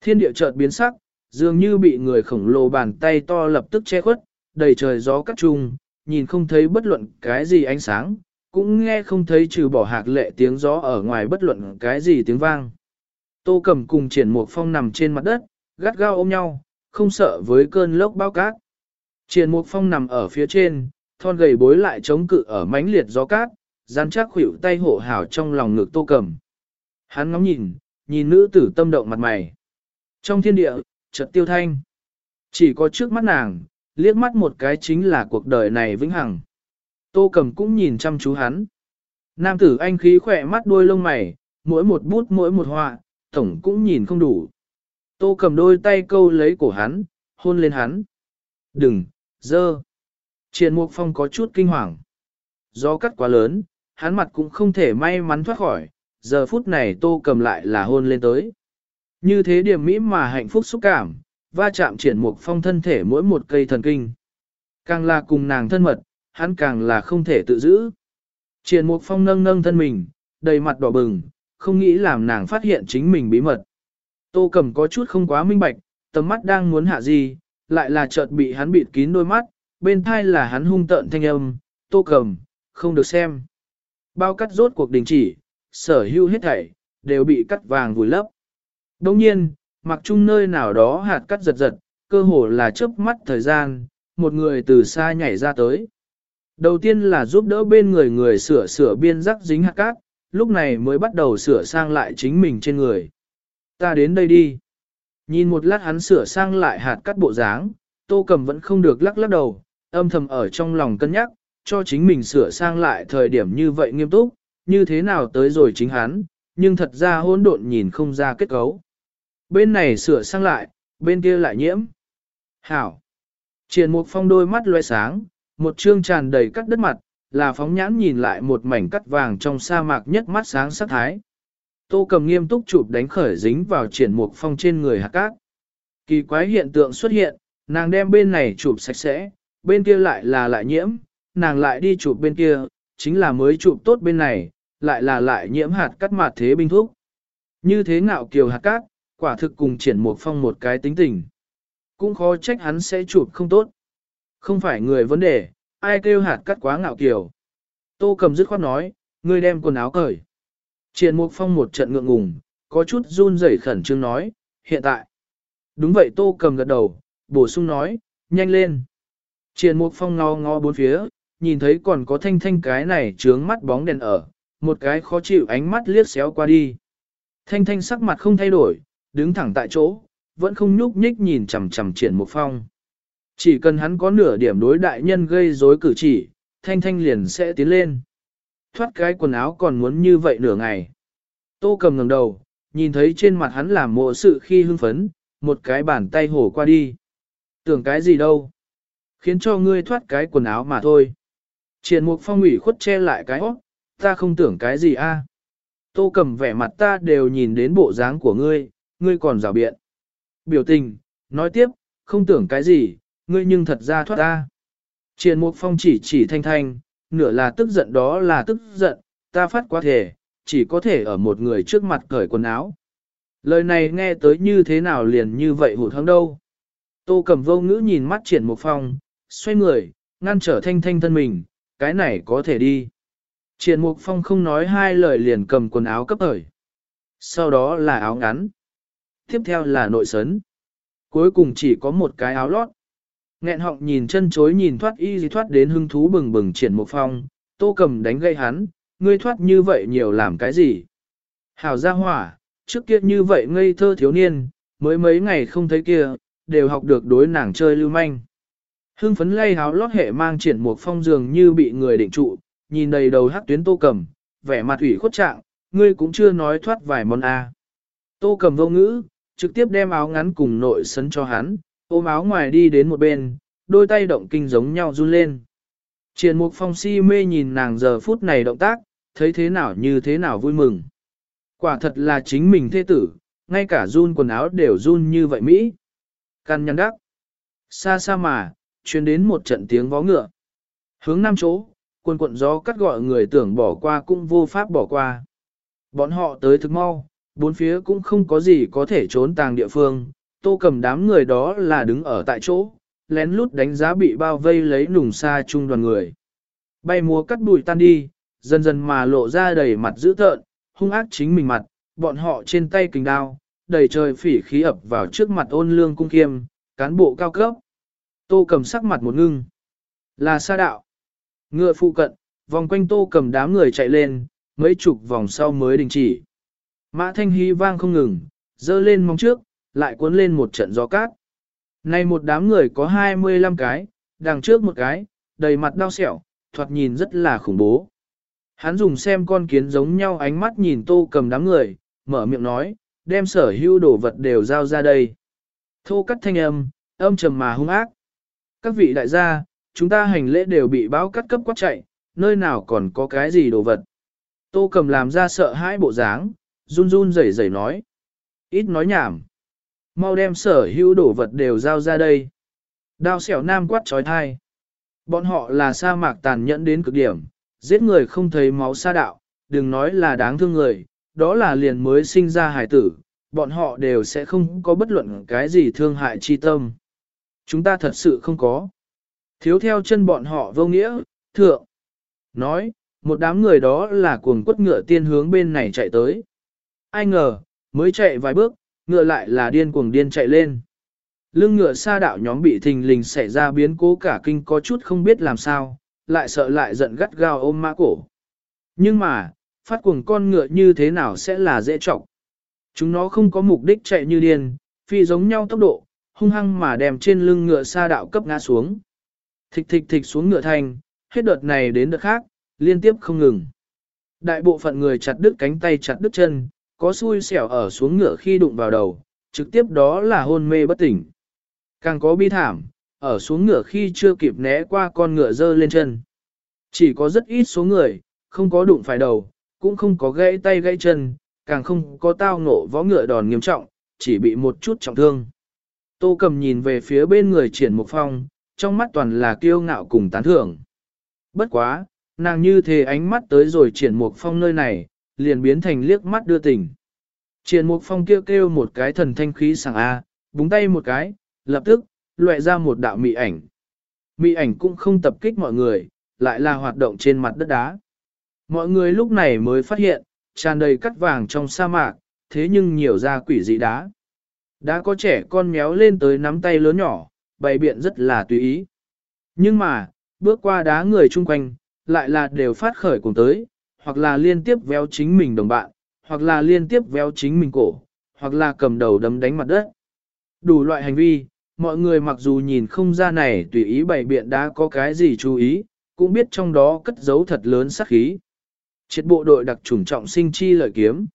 Thiên địa chợt biến sắc, dường như bị người khổng lồ bàn tay to lập tức che khuất, đầy trời gió cắt trung, nhìn không thấy bất luận cái gì ánh sáng, cũng nghe không thấy trừ bỏ hạc lệ tiếng gió ở ngoài bất luận cái gì tiếng vang. Tô cầm cùng triển mục phong nằm trên mặt đất, gắt gao ôm nhau, không sợ với cơn lốc bao cát. Triển mục phong nằm ở phía trên, thon gầy bối lại chống cự ở mánh liệt gió cát, gian chắc khuỷu tay hộ hảo trong lòng ngực tô cầm. Hắn ngóng nhìn, nhìn nữ tử tâm động mặt mày. Trong thiên địa, chợt tiêu thanh. Chỉ có trước mắt nàng, liếc mắt một cái chính là cuộc đời này vĩnh hằng. Tô cầm cũng nhìn chăm chú hắn. Nam tử anh khí khỏe mắt đuôi lông mày, mỗi một bút mỗi một họa, tổng cũng nhìn không đủ. Tô cầm đôi tay câu lấy cổ hắn, hôn lên hắn. Đừng, dơ. Triền Mục Phong có chút kinh hoàng. Gió cắt quá lớn, hắn mặt cũng không thể may mắn thoát khỏi, giờ phút này tô cầm lại là hôn lên tới. Như thế điểm mỹ mà hạnh phúc xúc cảm, va chạm triển mục phong thân thể mỗi một cây thần kinh. Càng là cùng nàng thân mật, hắn càng là không thể tự giữ. Triển mục phong nâng nâng thân mình, đầy mặt đỏ bừng, không nghĩ làm nàng phát hiện chính mình bí mật. Tô cầm có chút không quá minh bạch, tầm mắt đang muốn hạ gì, lại là chợt bị hắn bịt kín đôi mắt, bên thai là hắn hung tợn thanh âm, tô cầm, không được xem. Bao cắt rốt cuộc đình chỉ, sở hữu hết thảy, đều bị cắt vàng vùi lấp. Đồng nhiên, mặc chung nơi nào đó hạt cắt giật giật, cơ hồ là chớp mắt thời gian, một người từ xa nhảy ra tới. Đầu tiên là giúp đỡ bên người người sửa sửa biên rắc dính hạt cát, lúc này mới bắt đầu sửa sang lại chính mình trên người. Ta đến đây đi. Nhìn một lát hắn sửa sang lại hạt cắt bộ dáng, tô cầm vẫn không được lắc lắc đầu, âm thầm ở trong lòng cân nhắc, cho chính mình sửa sang lại thời điểm như vậy nghiêm túc, như thế nào tới rồi chính hắn, nhưng thật ra hỗn độn nhìn không ra kết cấu. Bên này sửa sang lại, bên kia lại nhiễm. Hảo. Triển mục phong đôi mắt loe sáng, một chương tràn đầy cắt đất mặt, là phóng nhãn nhìn lại một mảnh cắt vàng trong sa mạc nhất mắt sáng sắc thái. Tô cầm nghiêm túc chụp đánh khởi dính vào triển mục phong trên người hạt cát. Kỳ quái hiện tượng xuất hiện, nàng đem bên này chụp sạch sẽ, bên kia lại là lại nhiễm, nàng lại đi chụp bên kia, chính là mới chụp tốt bên này, lại là lại nhiễm hạt cắt mặt thế binh thuốc. Như thế ngạo kiều hạt cát, quả thực cùng triển mục phong một cái tính tình. Cũng khó trách hắn sẽ chụp không tốt. Không phải người vấn đề, ai kêu hạt cắt quá ngạo kiều. Tô cầm dứt khoát nói, ngươi đem quần áo cởi. Triển mục phong một trận ngượng ngùng, có chút run rẩy khẩn trương nói, hiện tại. Đúng vậy tô cầm gật đầu, bổ sung nói, nhanh lên. Triển mục phong ngó ngó bốn phía, nhìn thấy còn có thanh thanh cái này trướng mắt bóng đèn ở, một cái khó chịu ánh mắt liếc xéo qua đi. Thanh thanh sắc mặt không thay đổi, đứng thẳng tại chỗ, vẫn không nhúc nhích nhìn chằm chằm triển mục phong. Chỉ cần hắn có nửa điểm đối đại nhân gây rối cử chỉ, thanh thanh liền sẽ tiến lên. Thoát cái quần áo còn muốn như vậy nửa ngày. Tô cầm ngẩng đầu, nhìn thấy trên mặt hắn làm mộ sự khi hưng phấn, một cái bàn tay hổ qua đi. Tưởng cái gì đâu? Khiến cho ngươi thoát cái quần áo mà thôi. Triển mục phong ủy khuất che lại cái óc, ta không tưởng cái gì a. Tô cầm vẻ mặt ta đều nhìn đến bộ dáng của ngươi, ngươi còn rào biện. Biểu tình, nói tiếp, không tưởng cái gì, ngươi nhưng thật ra thoát ta. Triển mục phong chỉ chỉ thanh thanh, nửa là tức giận đó là tức giận, ta phát quá thể, chỉ có thể ở một người trước mặt cởi quần áo. Lời này nghe tới như thế nào liền như vậy hụt hăng đâu. Tô cầm vô ngữ nhìn mắt triển mục phong, xoay người, ngăn trở thanh thanh thân mình, cái này có thể đi. Triển mục phong không nói hai lời liền cầm quần áo cấp thời. Sau đó là áo ngắn. Tiếp theo là nội sấn. Cuối cùng chỉ có một cái áo lót. Nghẹn họng nhìn chân chối nhìn thoát y gì thoát đến hưng thú bừng bừng triển một phong, tô cầm đánh gây hắn, ngươi thoát như vậy nhiều làm cái gì? Hảo gia hỏa, trước kia như vậy ngây thơ thiếu niên, mới mấy ngày không thấy kia, đều học được đối nàng chơi lưu manh. Hưng phấn lay háo lót hệ mang triển một phong dường như bị người định trụ, nhìn đầy đầu hắc tuyến tô cầm, vẻ mặt ủy khuất trạng, ngươi cũng chưa nói thoát vài món A. Tô cầm vô ngữ, trực tiếp đem áo ngắn cùng nội sấn cho hắn, ôm áo ngoài đi đến một bên, đôi tay động kinh giống nhau run lên. Triển mục phong si mê nhìn nàng giờ phút này động tác, thấy thế nào như thế nào vui mừng. Quả thật là chính mình thế tử, ngay cả run quần áo đều run như vậy Mỹ. Căn nhăn đắc. Xa xa mà, truyền đến một trận tiếng vó ngựa. Hướng nam chỗ, quần quận gió cắt gọi người tưởng bỏ qua cũng vô pháp bỏ qua. Bọn họ tới thực mau, bốn phía cũng không có gì có thể trốn tàng địa phương, tô cầm đám người đó là đứng ở tại chỗ, lén lút đánh giá bị bao vây lấy nùng xa chung đoàn người. Bay múa cắt bụi tan đi, dần dần mà lộ ra đầy mặt dữ tợn, hung ác chính mình mặt, bọn họ trên tay kình đao, đầy trời phỉ khí ập vào trước mặt ôn lương cung kiêm, cán bộ cao cấp. Tô cầm sắc mặt một ngưng. Là sa đạo. Ngựa phụ cận, vòng quanh tô cầm đám người chạy lên, mấy chục vòng sau mới đình chỉ. Mã thanh hy vang không ngừng, dơ lên mong trước, lại cuốn lên một trận gió cát. Này một đám người có 25 cái, đằng trước một cái, đầy mặt đau sẹo, thoạt nhìn rất là khủng bố. Hắn dùng xem con kiến giống nhau ánh mắt nhìn tô cầm đám người, mở miệng nói, đem sở hữu đồ vật đều giao ra đây. Thô cắt thanh âm, âm trầm mà hung ác. Các vị đại gia, chúng ta hành lễ đều bị báo cắt cấp quát chạy, nơi nào còn có cái gì đồ vật. Tô cầm làm ra sợ hãi bộ dáng, run run rẩy rẩy nói. Ít nói nhảm. Mau đem sở hữu đồ vật đều giao ra đây. Đao xẻo nam quát trói thai. Bọn họ là sa mạc tàn nhẫn đến cực điểm, giết người không thấy máu sa đạo, đừng nói là đáng thương người, đó là liền mới sinh ra hải tử, bọn họ đều sẽ không có bất luận cái gì thương hại chi tâm. Chúng ta thật sự không có. Thiếu theo chân bọn họ vô nghĩa, thượng. Nói, một đám người đó là cuồng quất ngựa tiên hướng bên này chạy tới. Ai ngờ, mới chạy vài bước, ngựa lại là điên cuồng điên chạy lên. Lưng ngựa xa đạo nhóm bị thình lình xảy ra biến cố cả kinh có chút không biết làm sao, lại sợ lại giận gắt gao ôm mã cổ. Nhưng mà, phát cuồng con ngựa như thế nào sẽ là dễ trọng. Chúng nó không có mục đích chạy như điên, phi giống nhau tốc độ, hung hăng mà đem trên lưng ngựa xa đạo cấp ngã xuống. Thịch thịch thịch xuống ngựa thành, hết đợt này đến đợt khác, liên tiếp không ngừng. Đại bộ phận người chặt đứt cánh tay chặt đứt chân, có xui xẻo ở xuống ngựa khi đụng vào đầu, trực tiếp đó là hôn mê bất tỉnh. Càng có bi thảm, ở xuống ngựa khi chưa kịp né qua con ngựa dơ lên chân. Chỉ có rất ít số người, không có đụng phải đầu, cũng không có gãy tay gãy chân, càng không có tao ngộ võ ngựa đòn nghiêm trọng, chỉ bị một chút trọng thương. Tô cầm nhìn về phía bên người triển mục phong, trong mắt toàn là kiêu ngạo cùng tán thưởng. Bất quá, nàng như thế ánh mắt tới rồi triển mục phong nơi này, liền biến thành liếc mắt đưa tình. Triển mục phong kêu kêu một cái thần thanh khí sảng A, búng tay một cái, lập tức, loại ra một đạo mị ảnh. Mị ảnh cũng không tập kích mọi người, lại là hoạt động trên mặt đất đá. Mọi người lúc này mới phát hiện, tràn đầy cắt vàng trong sa mạc, thế nhưng nhiều ra quỷ dị đá. Đã có trẻ con méo lên tới nắm tay lớn nhỏ, bày biện rất là tùy ý. Nhưng mà, bước qua đá người chung quanh, lại là đều phát khởi cùng tới, hoặc là liên tiếp véo chính mình đồng bạn, hoặc là liên tiếp véo chính mình cổ, hoặc là cầm đầu đấm đánh mặt đất. Đủ loại hành vi, mọi người mặc dù nhìn không ra này tùy ý bày biện đã có cái gì chú ý, cũng biết trong đó cất giấu thật lớn sát khí. Triệt bộ đội đặc trùng trọng sinh chi lợi kiếm.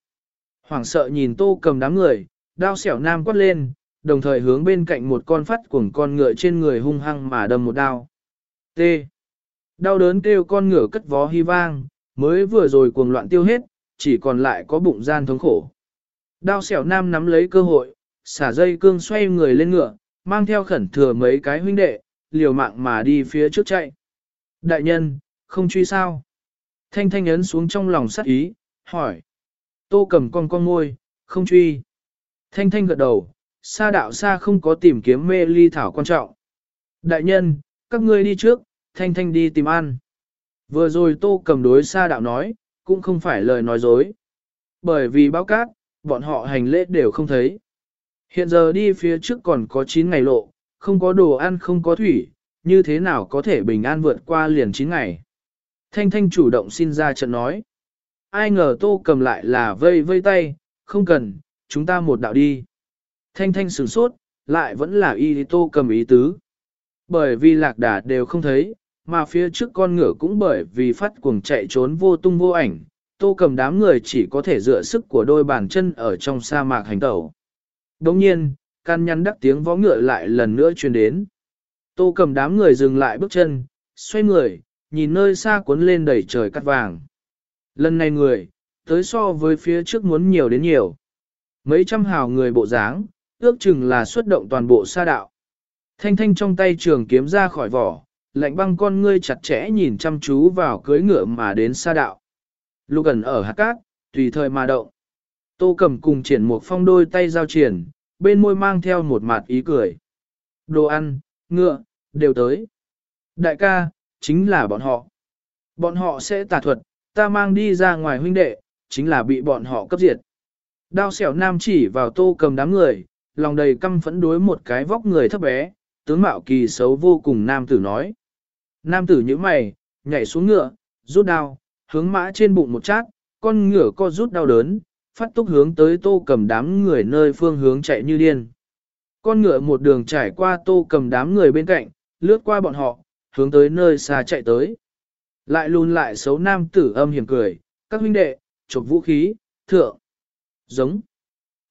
Hoàng sợ nhìn tô cầm đám người, đao xẻo nam quát lên, đồng thời hướng bên cạnh một con phát cuồng con ngựa trên người hung hăng mà đâm một đao. T. Đau đớn kêu con ngựa cất vó hy vang, mới vừa rồi cuồng loạn tiêu hết, chỉ còn lại có bụng gian thống khổ. Đao xẻo nam nắm lấy cơ hội, xả dây cương xoay người lên ngựa, mang theo khẩn thừa mấy cái huynh đệ, liều mạng mà đi phía trước chạy. Đại nhân, không truy sao? Thanh thanh ấn xuống trong lòng sắc ý, hỏi. Tô cầm con con ngôi, không truy. Thanh thanh gật đầu, xa đạo xa không có tìm kiếm mê ly thảo quan trọng. Đại nhân, các ngươi đi trước, thanh thanh đi tìm ăn. Vừa rồi tô cầm đối xa đạo nói, cũng không phải lời nói dối. Bởi vì báo cát, bọn họ hành lễ đều không thấy. Hiện giờ đi phía trước còn có 9 ngày lộ, không có đồ ăn không có thủy, như thế nào có thể bình an vượt qua liền 9 ngày. Thanh Thanh chủ động xin ra trận nói. Ai ngờ tô cầm lại là vây vây tay, không cần, chúng ta một đạo đi. Thanh Thanh sửng sốt, lại vẫn là y tô cầm ý tứ. Bởi vì lạc đà đều không thấy, mà phía trước con ngựa cũng bởi vì phát cuồng chạy trốn vô tung vô ảnh, tô cầm đám người chỉ có thể dựa sức của đôi bàn chân ở trong sa mạc hành tẩu. Đồng nhiên, can nhăn đắc tiếng vó ngựa lại lần nữa truyền đến. Tô cầm đám người dừng lại bước chân, xoay người, nhìn nơi xa cuốn lên đầy trời cắt vàng. Lần này người, tới so với phía trước muốn nhiều đến nhiều. Mấy trăm hào người bộ dáng, ước chừng là xuất động toàn bộ sa đạo. Thanh thanh trong tay trường kiếm ra khỏi vỏ, lạnh băng con ngươi chặt chẽ nhìn chăm chú vào cưới ngựa mà đến xa đạo. Lục ẩn ở hạt cát, tùy thời mà động. Tô cầm cùng triển một phong đôi tay giao triển, bên môi mang theo một mặt ý cười. Đồ ăn, ngựa, đều tới. Đại ca, chính là bọn họ. Bọn họ sẽ tà thuật, ta mang đi ra ngoài huynh đệ, chính là bị bọn họ cấp diệt. Đao xẻo nam chỉ vào tô cầm đám người, lòng đầy căm phẫn đối một cái vóc người thấp bé, tướng mạo kỳ xấu vô cùng nam tử nói. Nam tử như mày, nhảy xuống ngựa, rút đao, hướng mã trên bụng một chát, con ngựa co rút đau đớn, phát túc hướng tới tô cầm đám người nơi phương hướng chạy như điên. Con ngựa một đường trải qua tô cầm đám người bên cạnh, lướt qua bọn họ, hướng tới nơi xa chạy tới. Lại lùn lại xấu nam tử âm hiểm cười, các huynh đệ, chụp vũ khí, thượng, giống.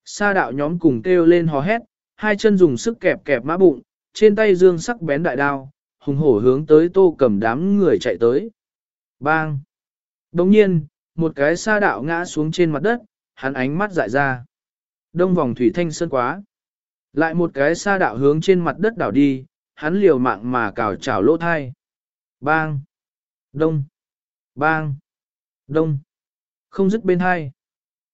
Sa đạo nhóm cùng kêu lên hò hét, hai chân dùng sức kẹp kẹp mã bụng, trên tay dương sắc bén đại đao, hùng hổ hướng tới tô cầm đám người chạy tới. Bang! Đồng nhiên, một cái sa đạo ngã xuống trên mặt đất, hắn ánh mắt dại ra. Đông vòng thủy thanh sơn quá. Lại một cái sa đạo hướng trên mặt đất đảo đi, hắn liều mạng mà cào chảo lỗ thai. Bang! Đông! Bang! Đông! Không dứt bên hai.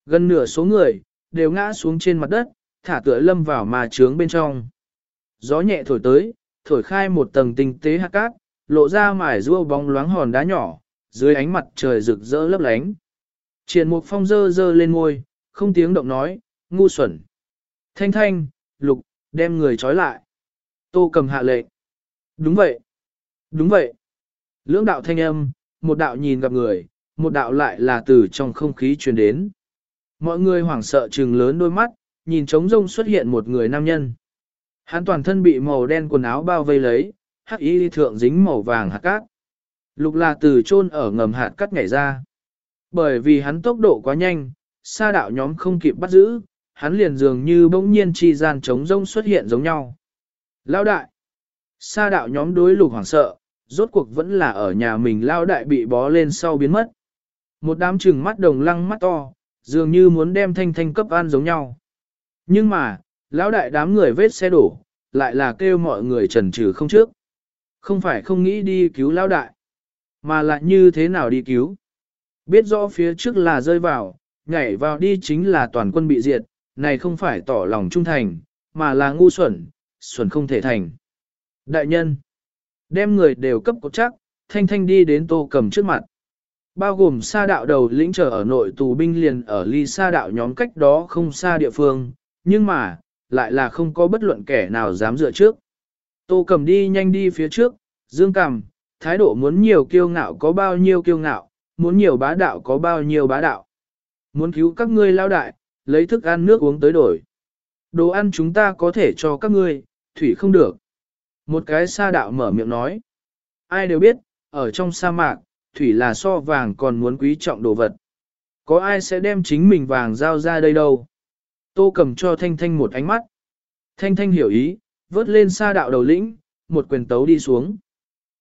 Gần nửa số người, đều ngã xuống trên mặt đất, thả tựa lâm vào mà trướng bên trong. Gió nhẹ thổi tới, thổi khai một tầng tinh tế hạt cát, lộ ra mải rua bóng loáng hòn đá nhỏ, dưới ánh mặt trời rực rỡ lấp lánh. Triển mục phong dơ dơ lên ngôi, không tiếng động nói, ngu xuẩn. Thanh thanh, lục, đem người trói lại. Tô cầm hạ lệnh. Đúng vậy. Đúng vậy. Lưỡng đạo thanh âm, một đạo nhìn gặp người, một đạo lại là từ trong không khí truyền đến. Mọi người hoảng sợ trừng lớn đôi mắt, nhìn trống rông xuất hiện một người nam nhân. Hắn toàn thân bị màu đen quần áo bao vây lấy, hắc y thượng dính màu vàng hạt cát. Lục là từ chôn ở ngầm hạt cát nhảy ra. Bởi vì hắn tốc độ quá nhanh, sa đạo nhóm không kịp bắt giữ, hắn liền dường như bỗng nhiên chi gian trống rông xuất hiện giống nhau. Lao đại! Sa đạo nhóm đối lục hoảng sợ, rốt cuộc vẫn là ở nhà mình lao đại bị bó lên sau biến mất. Một đám trừng mắt đồng lăng mắt to, dường như muốn đem thanh thanh cấp an giống nhau. Nhưng mà, lão đại đám người vết xe đổ, lại là kêu mọi người trần trừ không trước. Không phải không nghĩ đi cứu lão đại, mà lại như thế nào đi cứu. Biết rõ phía trước là rơi vào, nhảy vào đi chính là toàn quân bị diệt, này không phải tỏ lòng trung thành, mà là ngu xuẩn, xuẩn không thể thành. Đại nhân, đem người đều cấp cốt chắc, thanh thanh đi đến tô cầm trước mặt. Bao gồm sa đạo đầu lĩnh trở ở nội tù binh liền ở ly sa đạo nhóm cách đó không xa địa phương, nhưng mà, lại là không có bất luận kẻ nào dám dựa trước. Tô cầm đi nhanh đi phía trước, dương cầm, thái độ muốn nhiều kiêu ngạo có bao nhiêu kiêu ngạo, muốn nhiều bá đạo có bao nhiêu bá đạo. Muốn cứu các ngươi lao đại, lấy thức ăn nước uống tới đổi. Đồ ăn chúng ta có thể cho các ngươi, thủy không được. Một cái sa đạo mở miệng nói. Ai đều biết, ở trong sa mạc, thủy là so vàng còn muốn quý trọng đồ vật. Có ai sẽ đem chính mình vàng giao ra đây đâu? Tô cầm cho Thanh Thanh một ánh mắt. Thanh Thanh hiểu ý, vớt lên xa đạo đầu lĩnh, một quyền tấu đi xuống.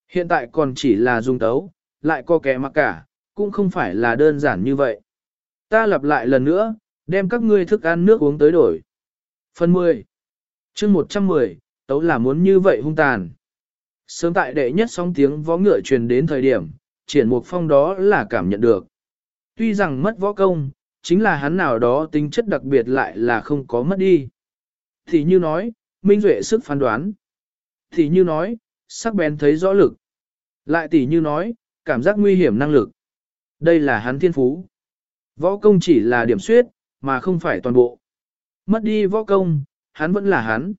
Hiện tại còn chỉ là dùng tấu, lại có kẻ mặc cả, cũng không phải là đơn giản như vậy. Ta lặp lại lần nữa, đem các ngươi thức ăn nước uống tới đổi. Phần 10. chương 110, tấu là muốn như vậy hung tàn. Sớm tại đệ nhất sóng tiếng võ ngựa truyền đến thời điểm, triển mục phong đó là cảm nhận được. Tuy rằng mất võ công, chính là hắn nào đó tính chất đặc biệt lại là không có mất đi. Thì như nói, minh duệ sức phán đoán. Thì như nói, sắc bén thấy rõ lực. Lại tỷ như nói, cảm giác nguy hiểm năng lực. Đây là hắn thiên phú. Võ công chỉ là điểm suyết, mà không phải toàn bộ. Mất đi võ công, hắn vẫn là hắn.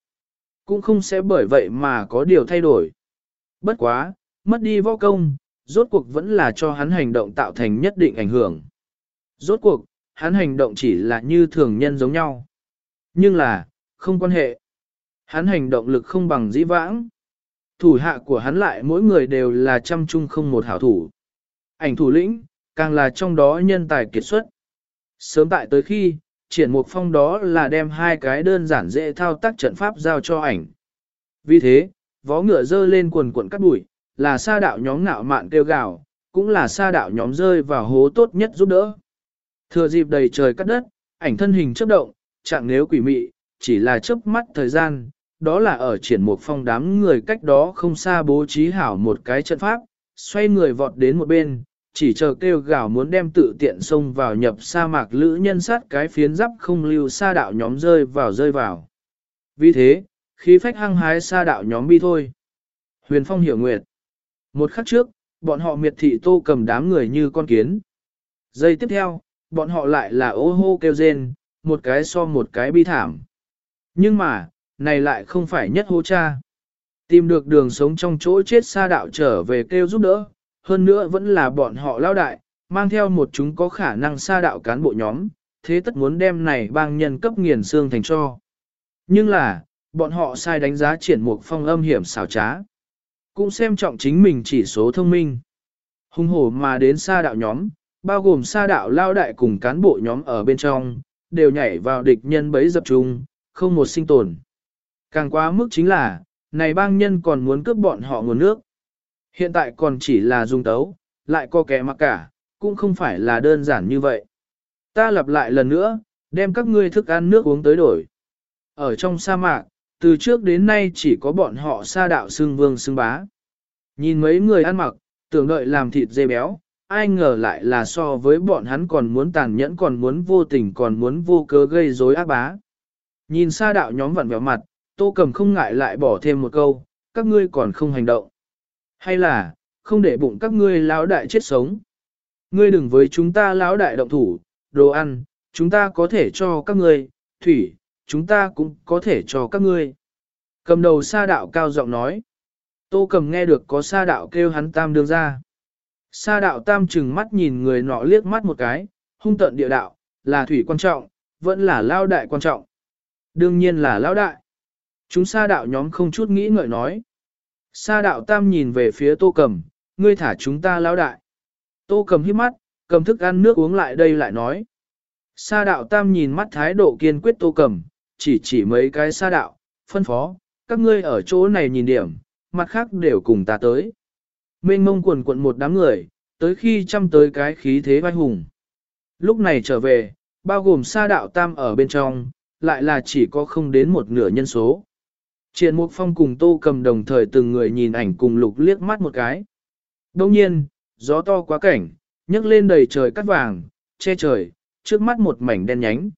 Cũng không sẽ bởi vậy mà có điều thay đổi. Bất quá, mất đi võ công, rốt cuộc vẫn là cho hắn hành động tạo thành nhất định ảnh hưởng. Rốt cuộc, hắn hành động chỉ là như thường nhân giống nhau. Nhưng là, không quan hệ. Hắn hành động lực không bằng dĩ vãng. Thủ hạ của hắn lại mỗi người đều là chăm chung không một hảo thủ. Ảnh thủ lĩnh, càng là trong đó nhân tài kiệt xuất. Sớm tại tới khi, triển mục phong đó là đem hai cái đơn giản dễ thao tác trận pháp giao cho ảnh. Vì thế, vó ngựa dơ lên quần quần cắt bụi, là sa đạo nhóm ngạo mạn kêu gào, cũng là sa đạo nhóm rơi vào hố tốt nhất giúp đỡ. Thừa dịp đầy trời cắt đất, ảnh thân hình chớp động, chẳng nếu quỷ mị, chỉ là chớp mắt thời gian, đó là ở triển một phong đám người cách đó không xa bố trí hảo một cái trận pháp, xoay người vọt đến một bên, chỉ chờ kêu gào muốn đem tự tiện xông vào nhập sa mạc lữ nhân sát cái phiến giáp không lưu sa đạo nhóm rơi vào rơi vào. Vì thế, khí phách hăng hái sa đạo nhóm bi thôi. Huyền Phong hiểu nguyệt. Một khắc trước, bọn họ miệt thị tô cầm đám người như con kiến. Giây tiếp theo, bọn họ lại là ô hô kêu rên, một cái so một cái bi thảm. Nhưng mà, này lại không phải nhất hô cha. Tìm được đường sống trong chỗ chết xa đạo trở về kêu giúp đỡ, hơn nữa vẫn là bọn họ lao đại, mang theo một chúng có khả năng xa đạo cán bộ nhóm, thế tất muốn đem này bang nhân cấp nghiền xương thành cho. Nhưng là, bọn họ sai đánh giá triển mục phong âm hiểm xảo trá. Cũng xem trọng chính mình chỉ số thông minh. Hung hổ mà đến xa đạo nhóm, bao gồm sa đạo lao đại cùng cán bộ nhóm ở bên trong, đều nhảy vào địch nhân bấy dập chung, không một sinh tồn. Càng quá mức chính là, này bang nhân còn muốn cướp bọn họ nguồn nước. Hiện tại còn chỉ là dùng tấu, lại có kẻ mặc cả, cũng không phải là đơn giản như vậy. Ta lặp lại lần nữa, đem các ngươi thức ăn nước uống tới đổi. Ở trong sa mạc, từ trước đến nay chỉ có bọn họ sa đạo xương vương xương bá. Nhìn mấy người ăn mặc, tưởng đợi làm thịt dê béo, ai ngờ lại là so với bọn hắn còn muốn tàn nhẫn còn muốn vô tình còn muốn vô cớ gây rối ác bá. Nhìn xa đạo nhóm vặn vẹo mặt, tô cầm không ngại lại bỏ thêm một câu, các ngươi còn không hành động. Hay là, không để bụng các ngươi lão đại chết sống. Ngươi đừng với chúng ta lão đại động thủ, đồ ăn, chúng ta có thể cho các ngươi, thủy, chúng ta cũng có thể cho các ngươi. Cầm đầu sa đạo cao giọng nói. Tô cầm nghe được có sa đạo kêu hắn tam đương ra. Sa đạo tam chừng mắt nhìn người nọ liếc mắt một cái, hung tận địa đạo, là thủy quan trọng, vẫn là lao đại quan trọng. Đương nhiên là lao đại. Chúng sa đạo nhóm không chút nghĩ ngợi nói. Sa đạo tam nhìn về phía tô cầm, ngươi thả chúng ta lao đại. Tô cầm hít mắt, cầm thức ăn nước uống lại đây lại nói. Sa đạo tam nhìn mắt thái độ kiên quyết tô cầm, chỉ chỉ mấy cái sa đạo, phân phó, các ngươi ở chỗ này nhìn điểm, mặt khác đều cùng ta tới. Mênh mông quần quận một đám người, tới khi chăm tới cái khí thế vai hùng. Lúc này trở về, bao gồm sa đạo tam ở bên trong, lại là chỉ có không đến một nửa nhân số. Triền Mục Phong cùng Tô Cầm đồng thời từng người nhìn ảnh cùng lục liếc mắt một cái. Đông nhiên, gió to quá cảnh, nhấc lên đầy trời cắt vàng, che trời, trước mắt một mảnh đen nhánh.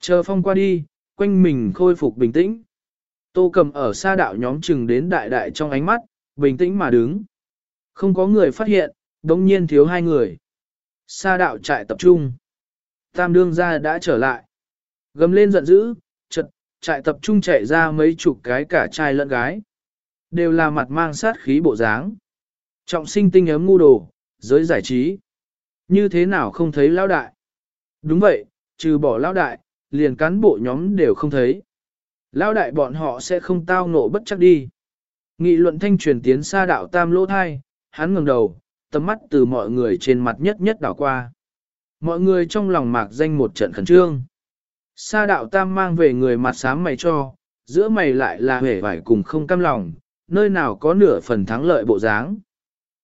Chờ phong qua đi, quanh mình khôi phục bình tĩnh. Tô Cầm ở xa đạo nhóm chừng đến đại đại trong ánh mắt, bình tĩnh mà đứng. Không có người phát hiện, đống nhiên thiếu hai người. Sa đạo trại tập trung. Tam đương gia đã trở lại. Gầm lên giận dữ, chật, trại tập trung chạy ra mấy chục cái cả trai lẫn gái. Đều là mặt mang sát khí bộ dáng. Trọng sinh tinh ấm ngu đồ, giới giải trí. Như thế nào không thấy lão đại? Đúng vậy, trừ bỏ lão đại, liền cán bộ nhóm đều không thấy. Lão đại bọn họ sẽ không tao ngộ bất chắc đi. Nghị luận thanh truyền tiến xa đạo tam lỗ thai, hắn ngẩng đầu, tầm mắt từ mọi người trên mặt nhất nhất đảo qua. Mọi người trong lòng mạc danh một trận khẩn trương. Sa đạo tam mang về người mặt sám mày cho, giữa mày lại là hề vải cùng không cam lòng, nơi nào có nửa phần thắng lợi bộ dáng.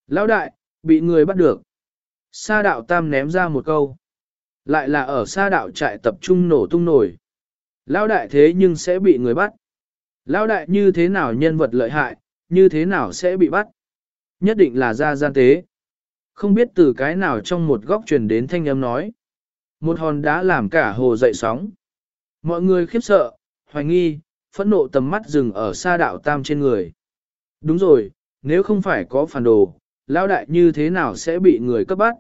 Lão đại, bị người bắt được. Sa đạo tam ném ra một câu. Lại là ở sa đạo trại tập trung nổ tung nổi. Lão đại thế nhưng sẽ bị người bắt. Lão đại như thế nào nhân vật lợi hại, như thế nào sẽ bị bắt. Nhất định là ra gian tế. Không biết từ cái nào trong một góc truyền đến thanh âm nói. Một hòn đá làm cả hồ dậy sóng. Mọi người khiếp sợ, hoài nghi, phẫn nộ tầm mắt dừng ở xa đạo tam trên người. Đúng rồi, nếu không phải có phản đồ, lão đại như thế nào sẽ bị người cấp bắt?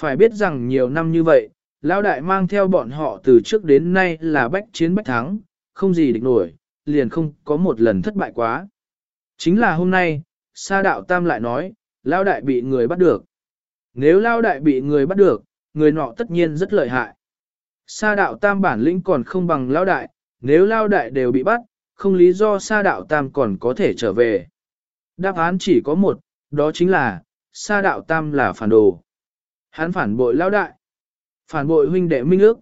Phải biết rằng nhiều năm như vậy, lão đại mang theo bọn họ từ trước đến nay là bách chiến bách thắng, không gì địch nổi, liền không có một lần thất bại quá. Chính là hôm nay, sa đạo tam lại nói, lão đại bị người bắt được. Nếu lão đại bị người bắt được, người nọ tất nhiên rất lợi hại. Sa đạo tam bản lĩnh còn không bằng lão đại, nếu lão đại đều bị bắt, không lý do sa đạo tam còn có thể trở về. Đáp án chỉ có một, đó chính là, sa đạo tam là phản đồ. Hắn phản bội lão đại. Phản bội huynh đệ minh ước.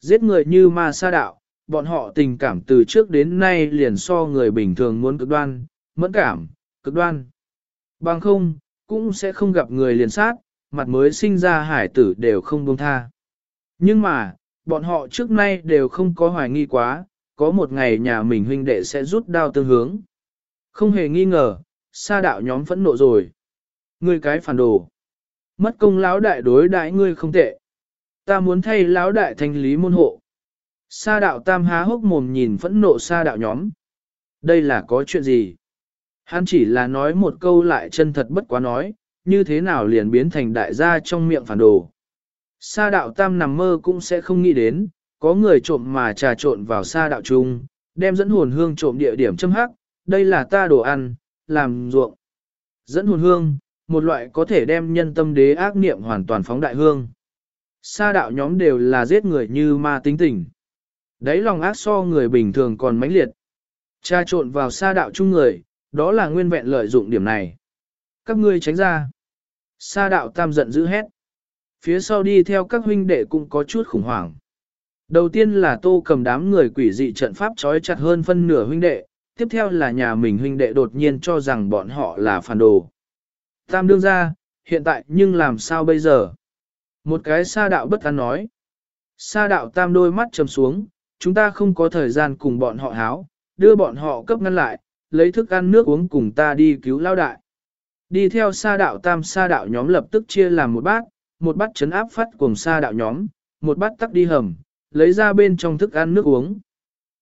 Giết người như ma sa đạo, bọn họ tình cảm từ trước đến nay liền so người bình thường muốn cực đoan, mẫn cảm, cực đoan. Bằng không, cũng sẽ không gặp người liền sát, mặt mới sinh ra hải tử đều không buông tha. Nhưng mà, bọn họ trước nay đều không có hoài nghi quá, có một ngày nhà mình huynh đệ sẽ rút đao tương hướng. Không hề nghi ngờ, sa đạo nhóm phẫn nộ rồi. Ngươi cái phản đồ. Mất công lão đại đối đại ngươi không tệ. Ta muốn thay lão đại thanh lý môn hộ. Sa đạo tam há hốc mồm nhìn phẫn nộ sa đạo nhóm. Đây là có chuyện gì? Hắn chỉ là nói một câu lại chân thật bất quá nói, như thế nào liền biến thành đại gia trong miệng phản đồ. Sa đạo tam nằm mơ cũng sẽ không nghĩ đến, có người trộm mà trà trộn vào sa đạo trung, đem dẫn hồn hương trộm địa điểm châm hắc, đây là ta đồ ăn, làm ruộng. Dẫn hồn hương, một loại có thể đem nhân tâm đế ác niệm hoàn toàn phóng đại hương. Sa đạo nhóm đều là giết người như ma tính tình. Đấy lòng ác so người bình thường còn mãnh liệt. Cha trộn vào sa đạo chung người, đó là nguyên vẹn lợi dụng điểm này. Các ngươi tránh ra. Sa đạo tam giận dữ hét. Phía sau đi theo các huynh đệ cũng có chút khủng hoảng. Đầu tiên là tô cầm đám người quỷ dị trận pháp trói chặt hơn phân nửa huynh đệ, tiếp theo là nhà mình huynh đệ đột nhiên cho rằng bọn họ là phản đồ. Tam đương ra, hiện tại nhưng làm sao bây giờ? Một cái sa đạo bất an nói. Sa đạo tam đôi mắt trầm xuống, chúng ta không có thời gian cùng bọn họ háo, đưa bọn họ cấp ngăn lại, lấy thức ăn nước uống cùng ta đi cứu lao đại. Đi theo sa đạo tam sa đạo nhóm lập tức chia làm một bát, một bát chấn áp phát cùng sa đạo nhóm, một bát tắc đi hầm, lấy ra bên trong thức ăn nước uống.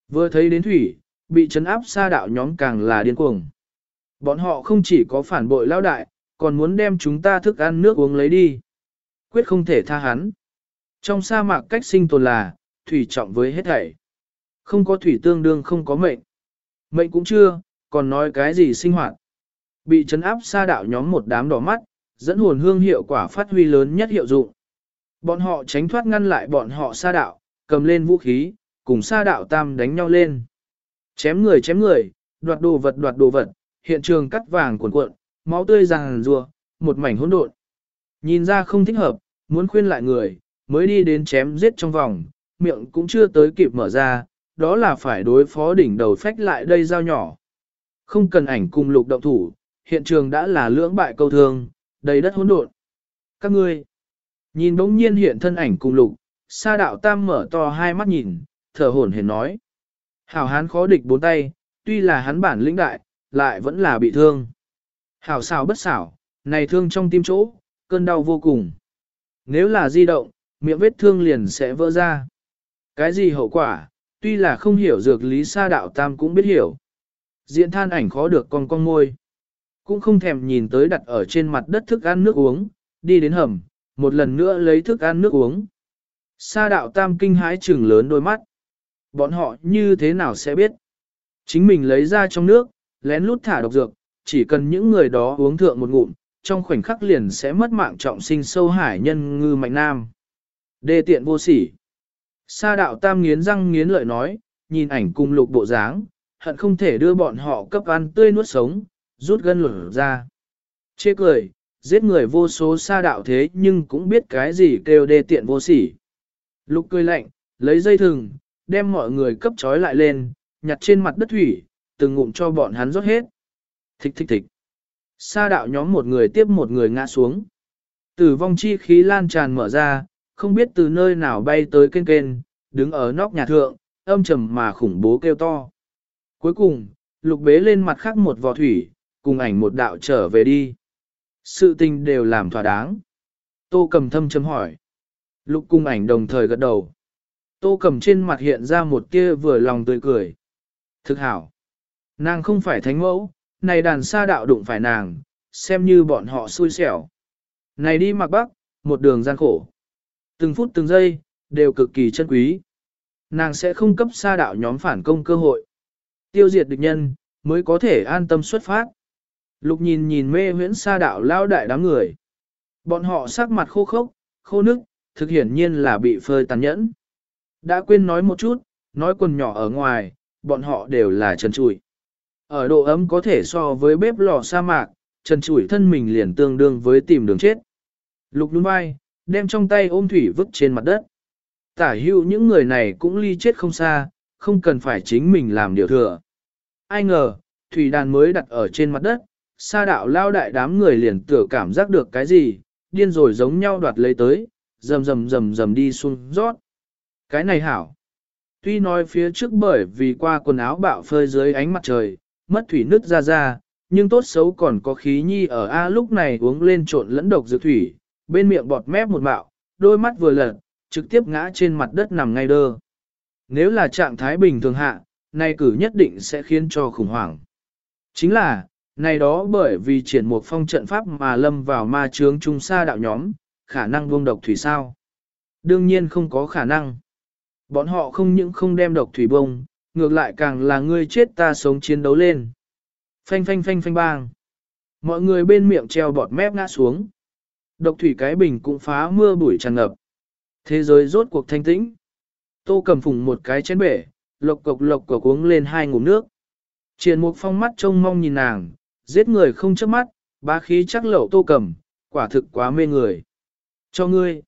Vừa thấy đến thủy, bị chấn áp sa đạo nhóm càng là điên cuồng. Bọn họ không chỉ có phản bội lao đại, còn muốn đem chúng ta thức ăn nước uống lấy đi. Quyết không thể tha hắn. Trong sa mạc cách sinh tồn là, thủy trọng với hết thảy. Không có thủy tương đương không có mệnh. Mệnh cũng chưa, còn nói cái gì sinh hoạt. Bị chấn áp sa đạo nhóm một đám đỏ mắt, dẫn hồn hương hiệu quả phát huy lớn nhất hiệu dụng. Bọn họ tránh thoát ngăn lại bọn họ sa đạo, cầm lên vũ khí, cùng sa đạo tam đánh nhau lên. Chém người chém người, đoạt đồ vật đoạt đồ vật, hiện trường cắt vàng cuộn cuộn, máu tươi ràng rùa, một mảnh hỗn độn. Nhìn ra không thích hợp, muốn khuyên lại người, mới đi đến chém giết trong vòng, miệng cũng chưa tới kịp mở ra, đó là phải đối phó đỉnh đầu phách lại đây dao nhỏ. Không cần ảnh cùng lục động thủ, hiện trường đã là lưỡng bại câu thương, đầy đất hỗn độn. Các ngươi, nhìn bỗng nhiên hiện thân ảnh cùng lục, sa đạo tam mở to hai mắt nhìn, thở hổn hển nói. Hảo hán khó địch bốn tay, tuy là hắn bản lĩnh đại, lại vẫn là bị thương. Hảo xảo bất xảo, này thương trong tim chỗ, cơn đau vô cùng. Nếu là di động, miệng vết thương liền sẽ vỡ ra. Cái gì hậu quả, tuy là không hiểu dược lý sa đạo tam cũng biết hiểu. Diện than ảnh khó được con con ngôi. Cũng không thèm nhìn tới đặt ở trên mặt đất thức ăn nước uống, đi đến hầm, một lần nữa lấy thức ăn nước uống. Sa đạo tam kinh hãi trừng lớn đôi mắt. Bọn họ như thế nào sẽ biết? Chính mình lấy ra trong nước, lén lút thả độc dược, chỉ cần những người đó uống thượng một ngụm, trong khoảnh khắc liền sẽ mất mạng trọng sinh sâu hải nhân ngư mạnh nam. Đê tiện vô sỉ. Sa đạo tam nghiến răng nghiến lợi nói, nhìn ảnh cùng lục bộ dáng, hận không thể đưa bọn họ cấp ăn tươi nuốt sống, rút gân lửa ra. Chê cười, giết người vô số sa đạo thế nhưng cũng biết cái gì kêu đê tiện vô sỉ. Lục cười lạnh, lấy dây thừng, đem mọi người cấp trói lại lên, nhặt trên mặt đất thủy, từng ngụm cho bọn hắn rót hết. Thích thích thích. Sa đạo nhóm một người tiếp một người ngã xuống. Tử vong chi khí lan tràn mở ra, không biết từ nơi nào bay tới kênh kênh, đứng ở nóc nhà thượng, âm trầm mà khủng bố kêu to. Cuối cùng, lục bế lên mặt khác một vò thủy, cùng ảnh một đạo trở về đi. Sự tình đều làm thỏa đáng. Tô cầm thâm chấm hỏi. Lục cung ảnh đồng thời gật đầu. Tô cầm trên mặt hiện ra một tia vừa lòng tươi cười. Thực hảo. Nàng không phải thánh mẫu, này đàn sa đạo đụng phải nàng, xem như bọn họ xui xẻo. Này đi mặc bắc, một đường gian khổ. Từng phút từng giây, đều cực kỳ chân quý. Nàng sẽ không cấp sa đạo nhóm phản công cơ hội. Tiêu diệt địch nhân, mới có thể an tâm xuất phát. Lục nhìn nhìn mê huyễn sa đạo lao đại đám người. Bọn họ sắc mặt khô khốc, khô nước, thực hiển nhiên là bị phơi tàn nhẫn. Đã quên nói một chút, nói quần nhỏ ở ngoài, bọn họ đều là trần trụi. Ở độ ấm có thể so với bếp lò sa mạc, trần trụi thân mình liền tương đương với tìm đường chết. Lục đúng vai, đem trong tay ôm thủy vứt trên mặt đất. Tả hữu những người này cũng ly chết không xa, không cần phải chính mình làm điều thừa. Ai ngờ, thủy đàn mới đặt ở trên mặt đất, sa đạo lao đại đám người liền tựa cảm giác được cái gì, điên rồi giống nhau đoạt lấy tới, rầm rầm rầm rầm đi xuống rót. Cái này hảo. Tuy nói phía trước bởi vì qua quần áo bạo phơi dưới ánh mặt trời, mất thủy nứt ra ra, nhưng tốt xấu còn có khí nhi ở A lúc này uống lên trộn lẫn độc dược thủy, bên miệng bọt mép một bạo, đôi mắt vừa lật, trực tiếp ngã trên mặt đất nằm ngay đơ. Nếu là trạng thái bình thường hạ, nay cử nhất định sẽ khiến cho khủng hoảng. Chính là, này đó bởi vì triển một phong trận pháp mà lâm vào ma chướng trung sa đạo nhóm, khả năng buông độc thủy sao? Đương nhiên không có khả năng. Bọn họ không những không đem độc thủy bông, ngược lại càng là ngươi chết ta sống chiến đấu lên. Phanh phanh phanh phanh bang. Mọi người bên miệng treo bọt mép ngã xuống. Độc thủy cái bình cũng phá mưa bụi tràn ngập. Thế giới rốt cuộc thanh tĩnh. Tô cầm phùng một cái chén bể, lộc cộc lộc cộc uống lên hai ngụm nước. Triển mục phong mắt trông mong nhìn nàng, giết người không chớp mắt, bá khí chắc lậu tô cầm, quả thực quá mê người. Cho ngươi.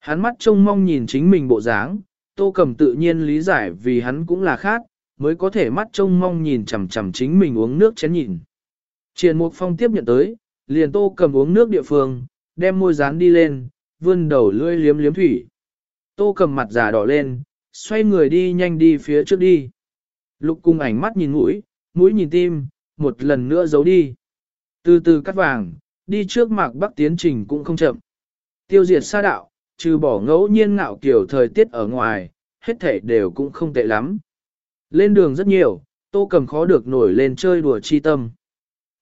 Hắn mắt trông mong nhìn chính mình bộ dáng, tô cầm tự nhiên lý giải vì hắn cũng là khác, mới có thể mắt trông mong nhìn chằm chằm chính mình uống nước chén nhìn. Triển Mục Phong tiếp nhận tới, liền tô cầm uống nước địa phương, đem môi dán đi lên, vươn đầu lưỡi liếm liếm thủy. Tô cầm mặt già đỏ lên, xoay người đi nhanh đi phía trước đi. Lục cung ảnh mắt nhìn mũi, mũi nhìn tim, một lần nữa giấu đi. Từ từ cắt vàng, đi trước mạc bắc tiến trình cũng không chậm. Tiêu diệt sa đạo, trừ bỏ ngẫu nhiên ngạo kiểu thời tiết ở ngoài, hết thể đều cũng không tệ lắm. Lên đường rất nhiều, tô cầm khó được nổi lên chơi đùa chi tâm.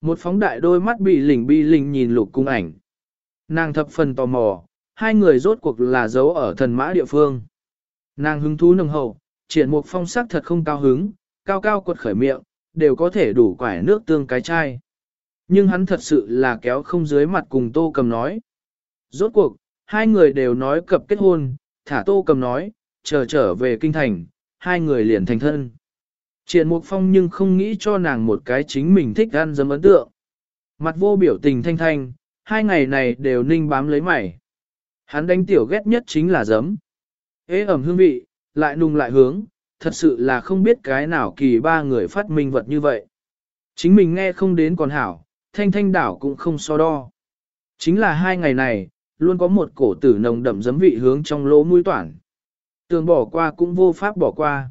Một phóng đại đôi mắt bị lỉnh bi lỉnh nhìn lục cung ảnh. Nàng thập phần tò mò, hai người rốt cuộc là giấu ở thần mã địa phương. Nàng hứng thú nồng hậu, triển một phong sắc thật không cao hứng, cao cao quật khởi miệng, đều có thể đủ quải nước tương cái chai. Nhưng hắn thật sự là kéo không dưới mặt cùng tô cầm nói. Rốt cuộc, hai người đều nói cập kết hôn, thả tô cầm nói, chờ trở về kinh thành, hai người liền thành thân. Triển Mục Phong nhưng không nghĩ cho nàng một cái chính mình thích ăn dấm ấn tượng. Mặt vô biểu tình thanh thanh, hai ngày này đều ninh bám lấy mày. Hắn đánh tiểu ghét nhất chính là giấm. Ế ẩm hương vị, lại nung lại hướng, thật sự là không biết cái nào kỳ ba người phát minh vật như vậy. Chính mình nghe không đến còn hảo, thanh thanh đảo cũng không so đo. Chính là hai ngày này, luôn có một cổ tử nồng đậm giấm vị hướng trong lỗ mũi toản. Tường bỏ qua cũng vô pháp bỏ qua.